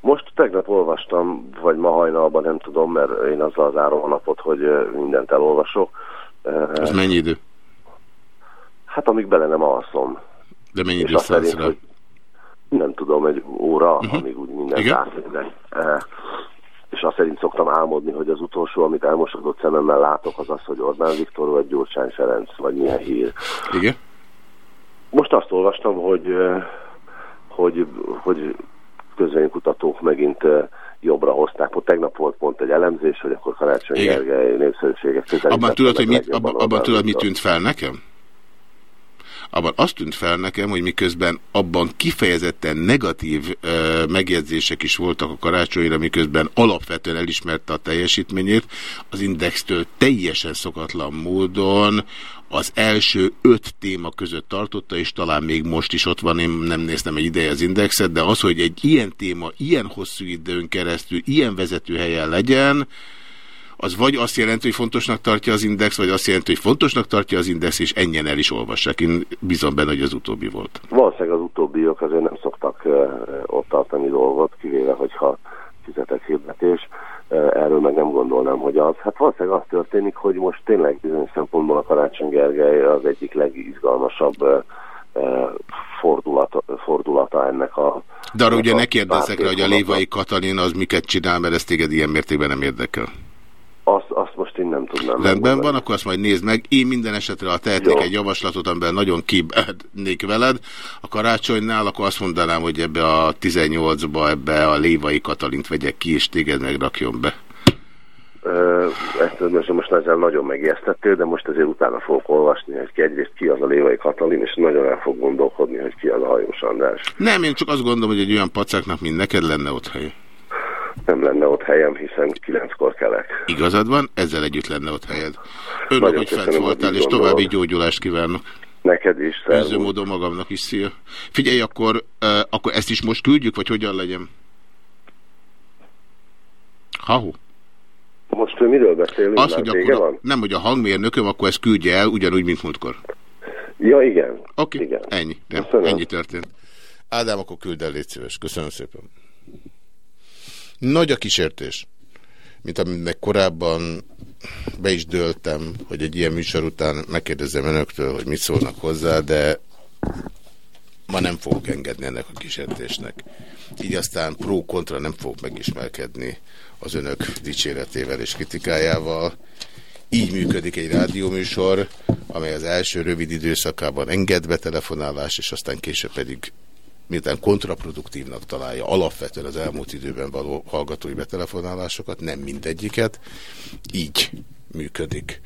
Most tegnap olvastam, vagy ma hajnalban, nem tudom, mert én azzal zárom a napot, hogy mindent elolvasok. Ez mennyi idő? Hát amíg bele nem alszom. De mennyi idő szállsz rá? Nem tudom, egy óra, uh mhm. -huh. amíg úgy mindent átnézek. E, és azt szerint szoktam álmodni, hogy az utolsó, amit elmosodott szememmel látok, az az, hogy Orbán Viktor vagy Gyurcsány Ferenc, vagy milyen hír. Igen? Most azt olvastam, hogy, hogy, hogy közvénykutatók megint jobbra hozták. Ott tegnap volt pont egy elemzés, hogy akkor Karácsony Igen. Gergely népszerűsége közelített. Abban tudod, hogy mit, abban, abban tudod, mi tűnt fel nekem? Abban azt tűnt fel nekem, hogy miközben abban kifejezetten negatív ö, megjegyzések is voltak a karácsonyra, miközben alapvetően elismerte a teljesítményét, az Indextől teljesen szokatlan módon az első öt téma között tartotta, és talán még most is ott van, én nem néztem egy ideje az Indexet, de az, hogy egy ilyen téma ilyen hosszú időn keresztül ilyen vezetőhelyen legyen, az vagy azt jelenti, hogy fontosnak tartja az Index, vagy azt jelenti, hogy fontosnak tartja az Index, és ennyien el is olvassák. Én bízom benne, hogy az utóbbi volt. Valószínűleg az utóbbiak azért nem szoktak ott tartani dolgot, kivéve, hogyha fizetett hirdetés. Erről meg nem gondolnám, hogy az. Hát valószínűleg az történik, hogy most tényleg bizonyos szempontból a Karácsony Gergely az egyik legizgalmasabb fordulata, fordulata ennek a... De arra ugye ne kérdezzek rá, hogy a Lévai Katalin az miket csinál, mert ez téged ilyen mértékben nem érdekel. Azt, azt most én nem tudnám. Rendben megmondani. van, akkor azt majd nézd meg. Én minden esetre, ha tehetnék Jó. egy javaslatot, amiben nagyon kibednék veled, a karácsonynál, akkor azt mondanám, hogy ebbe a 18-ba, ebbe a Lévai Katalint vegyek ki, és téged megrakjon be. Ö, Ezt most, ezzel nagyon megijesztettél, de most azért utána fogok olvasni, hogy ki egyrészt ki az a Lévai Katalin, és nagyon el fog gondolkodni, hogy ki az a Hajós András. Nem, én csak azt gondolom, hogy egy olyan pacáknak, mint neked lenne ott. Nem lenne ott helyem, hiszen kilenckor kelek. Igazad van, ezzel együtt lenne ott helyed. Örülök, Nagyon hogy fent voltál, és további gyógyulást kívánok. Neked is, szervusz. módon magamnak is, szia. Figyelj, akkor, uh, akkor ezt is most küldjük, vagy hogyan legyen? Hahu. Most ő miről beszélünk? Az, Már hogy akkor a, van? nem, hogy a hangmérnököm, akkor ezt küldje el, ugyanúgy, mint múltkor. Ja, igen. Oké, Igen. ennyi. Nem, ennyi történt. Ádám, akkor küld el, légy szíves. Köszönöm szépen. Nagy a kísértés. Mint aminek korábban be is döltem, hogy egy ilyen műsor után megkérdezem önöktől, hogy mit szólnak hozzá, de ma nem fogok engedni ennek a kísértésnek. Így aztán pro-kontra nem fogok megismerkedni az önök dicséretével és kritikájával. Így működik egy rádióműsor, amely az első rövid időszakában enged betelefonálás, és aztán később pedig miután kontraproduktívnak találja alapvetően az elmúlt időben való hallgatói betelefonálásokat, nem mindegyiket, így működik.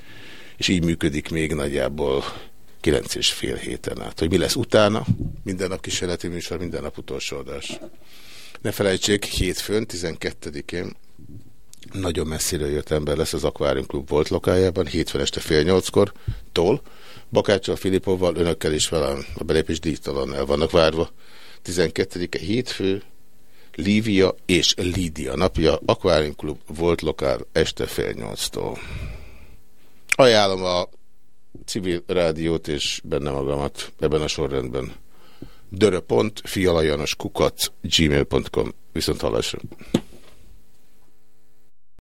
És így működik még nagyjából kilenc és fél héten át. Hogy mi lesz utána? Minden nap kísérleti műsor, minden nap utolsó adás. Ne felejtsék, hétfőn, 12-én nagyon messziről jött ember lesz az Aquarium Klub volt lokájában, hétfőn este fél nyolckor, tól, Bakáccsal, Filipovval, önökkel is velem, a belépés díjtalan el vannak várva. 12-e hétfő, Lívia és Lídia napja, Aquarium Klub volt lokál este fél nyolctól. Ajánlom a civil rádiót és benne magamat ebben a sorrendben. dörö.fialajanoskukac gmail.com Viszont hallásra.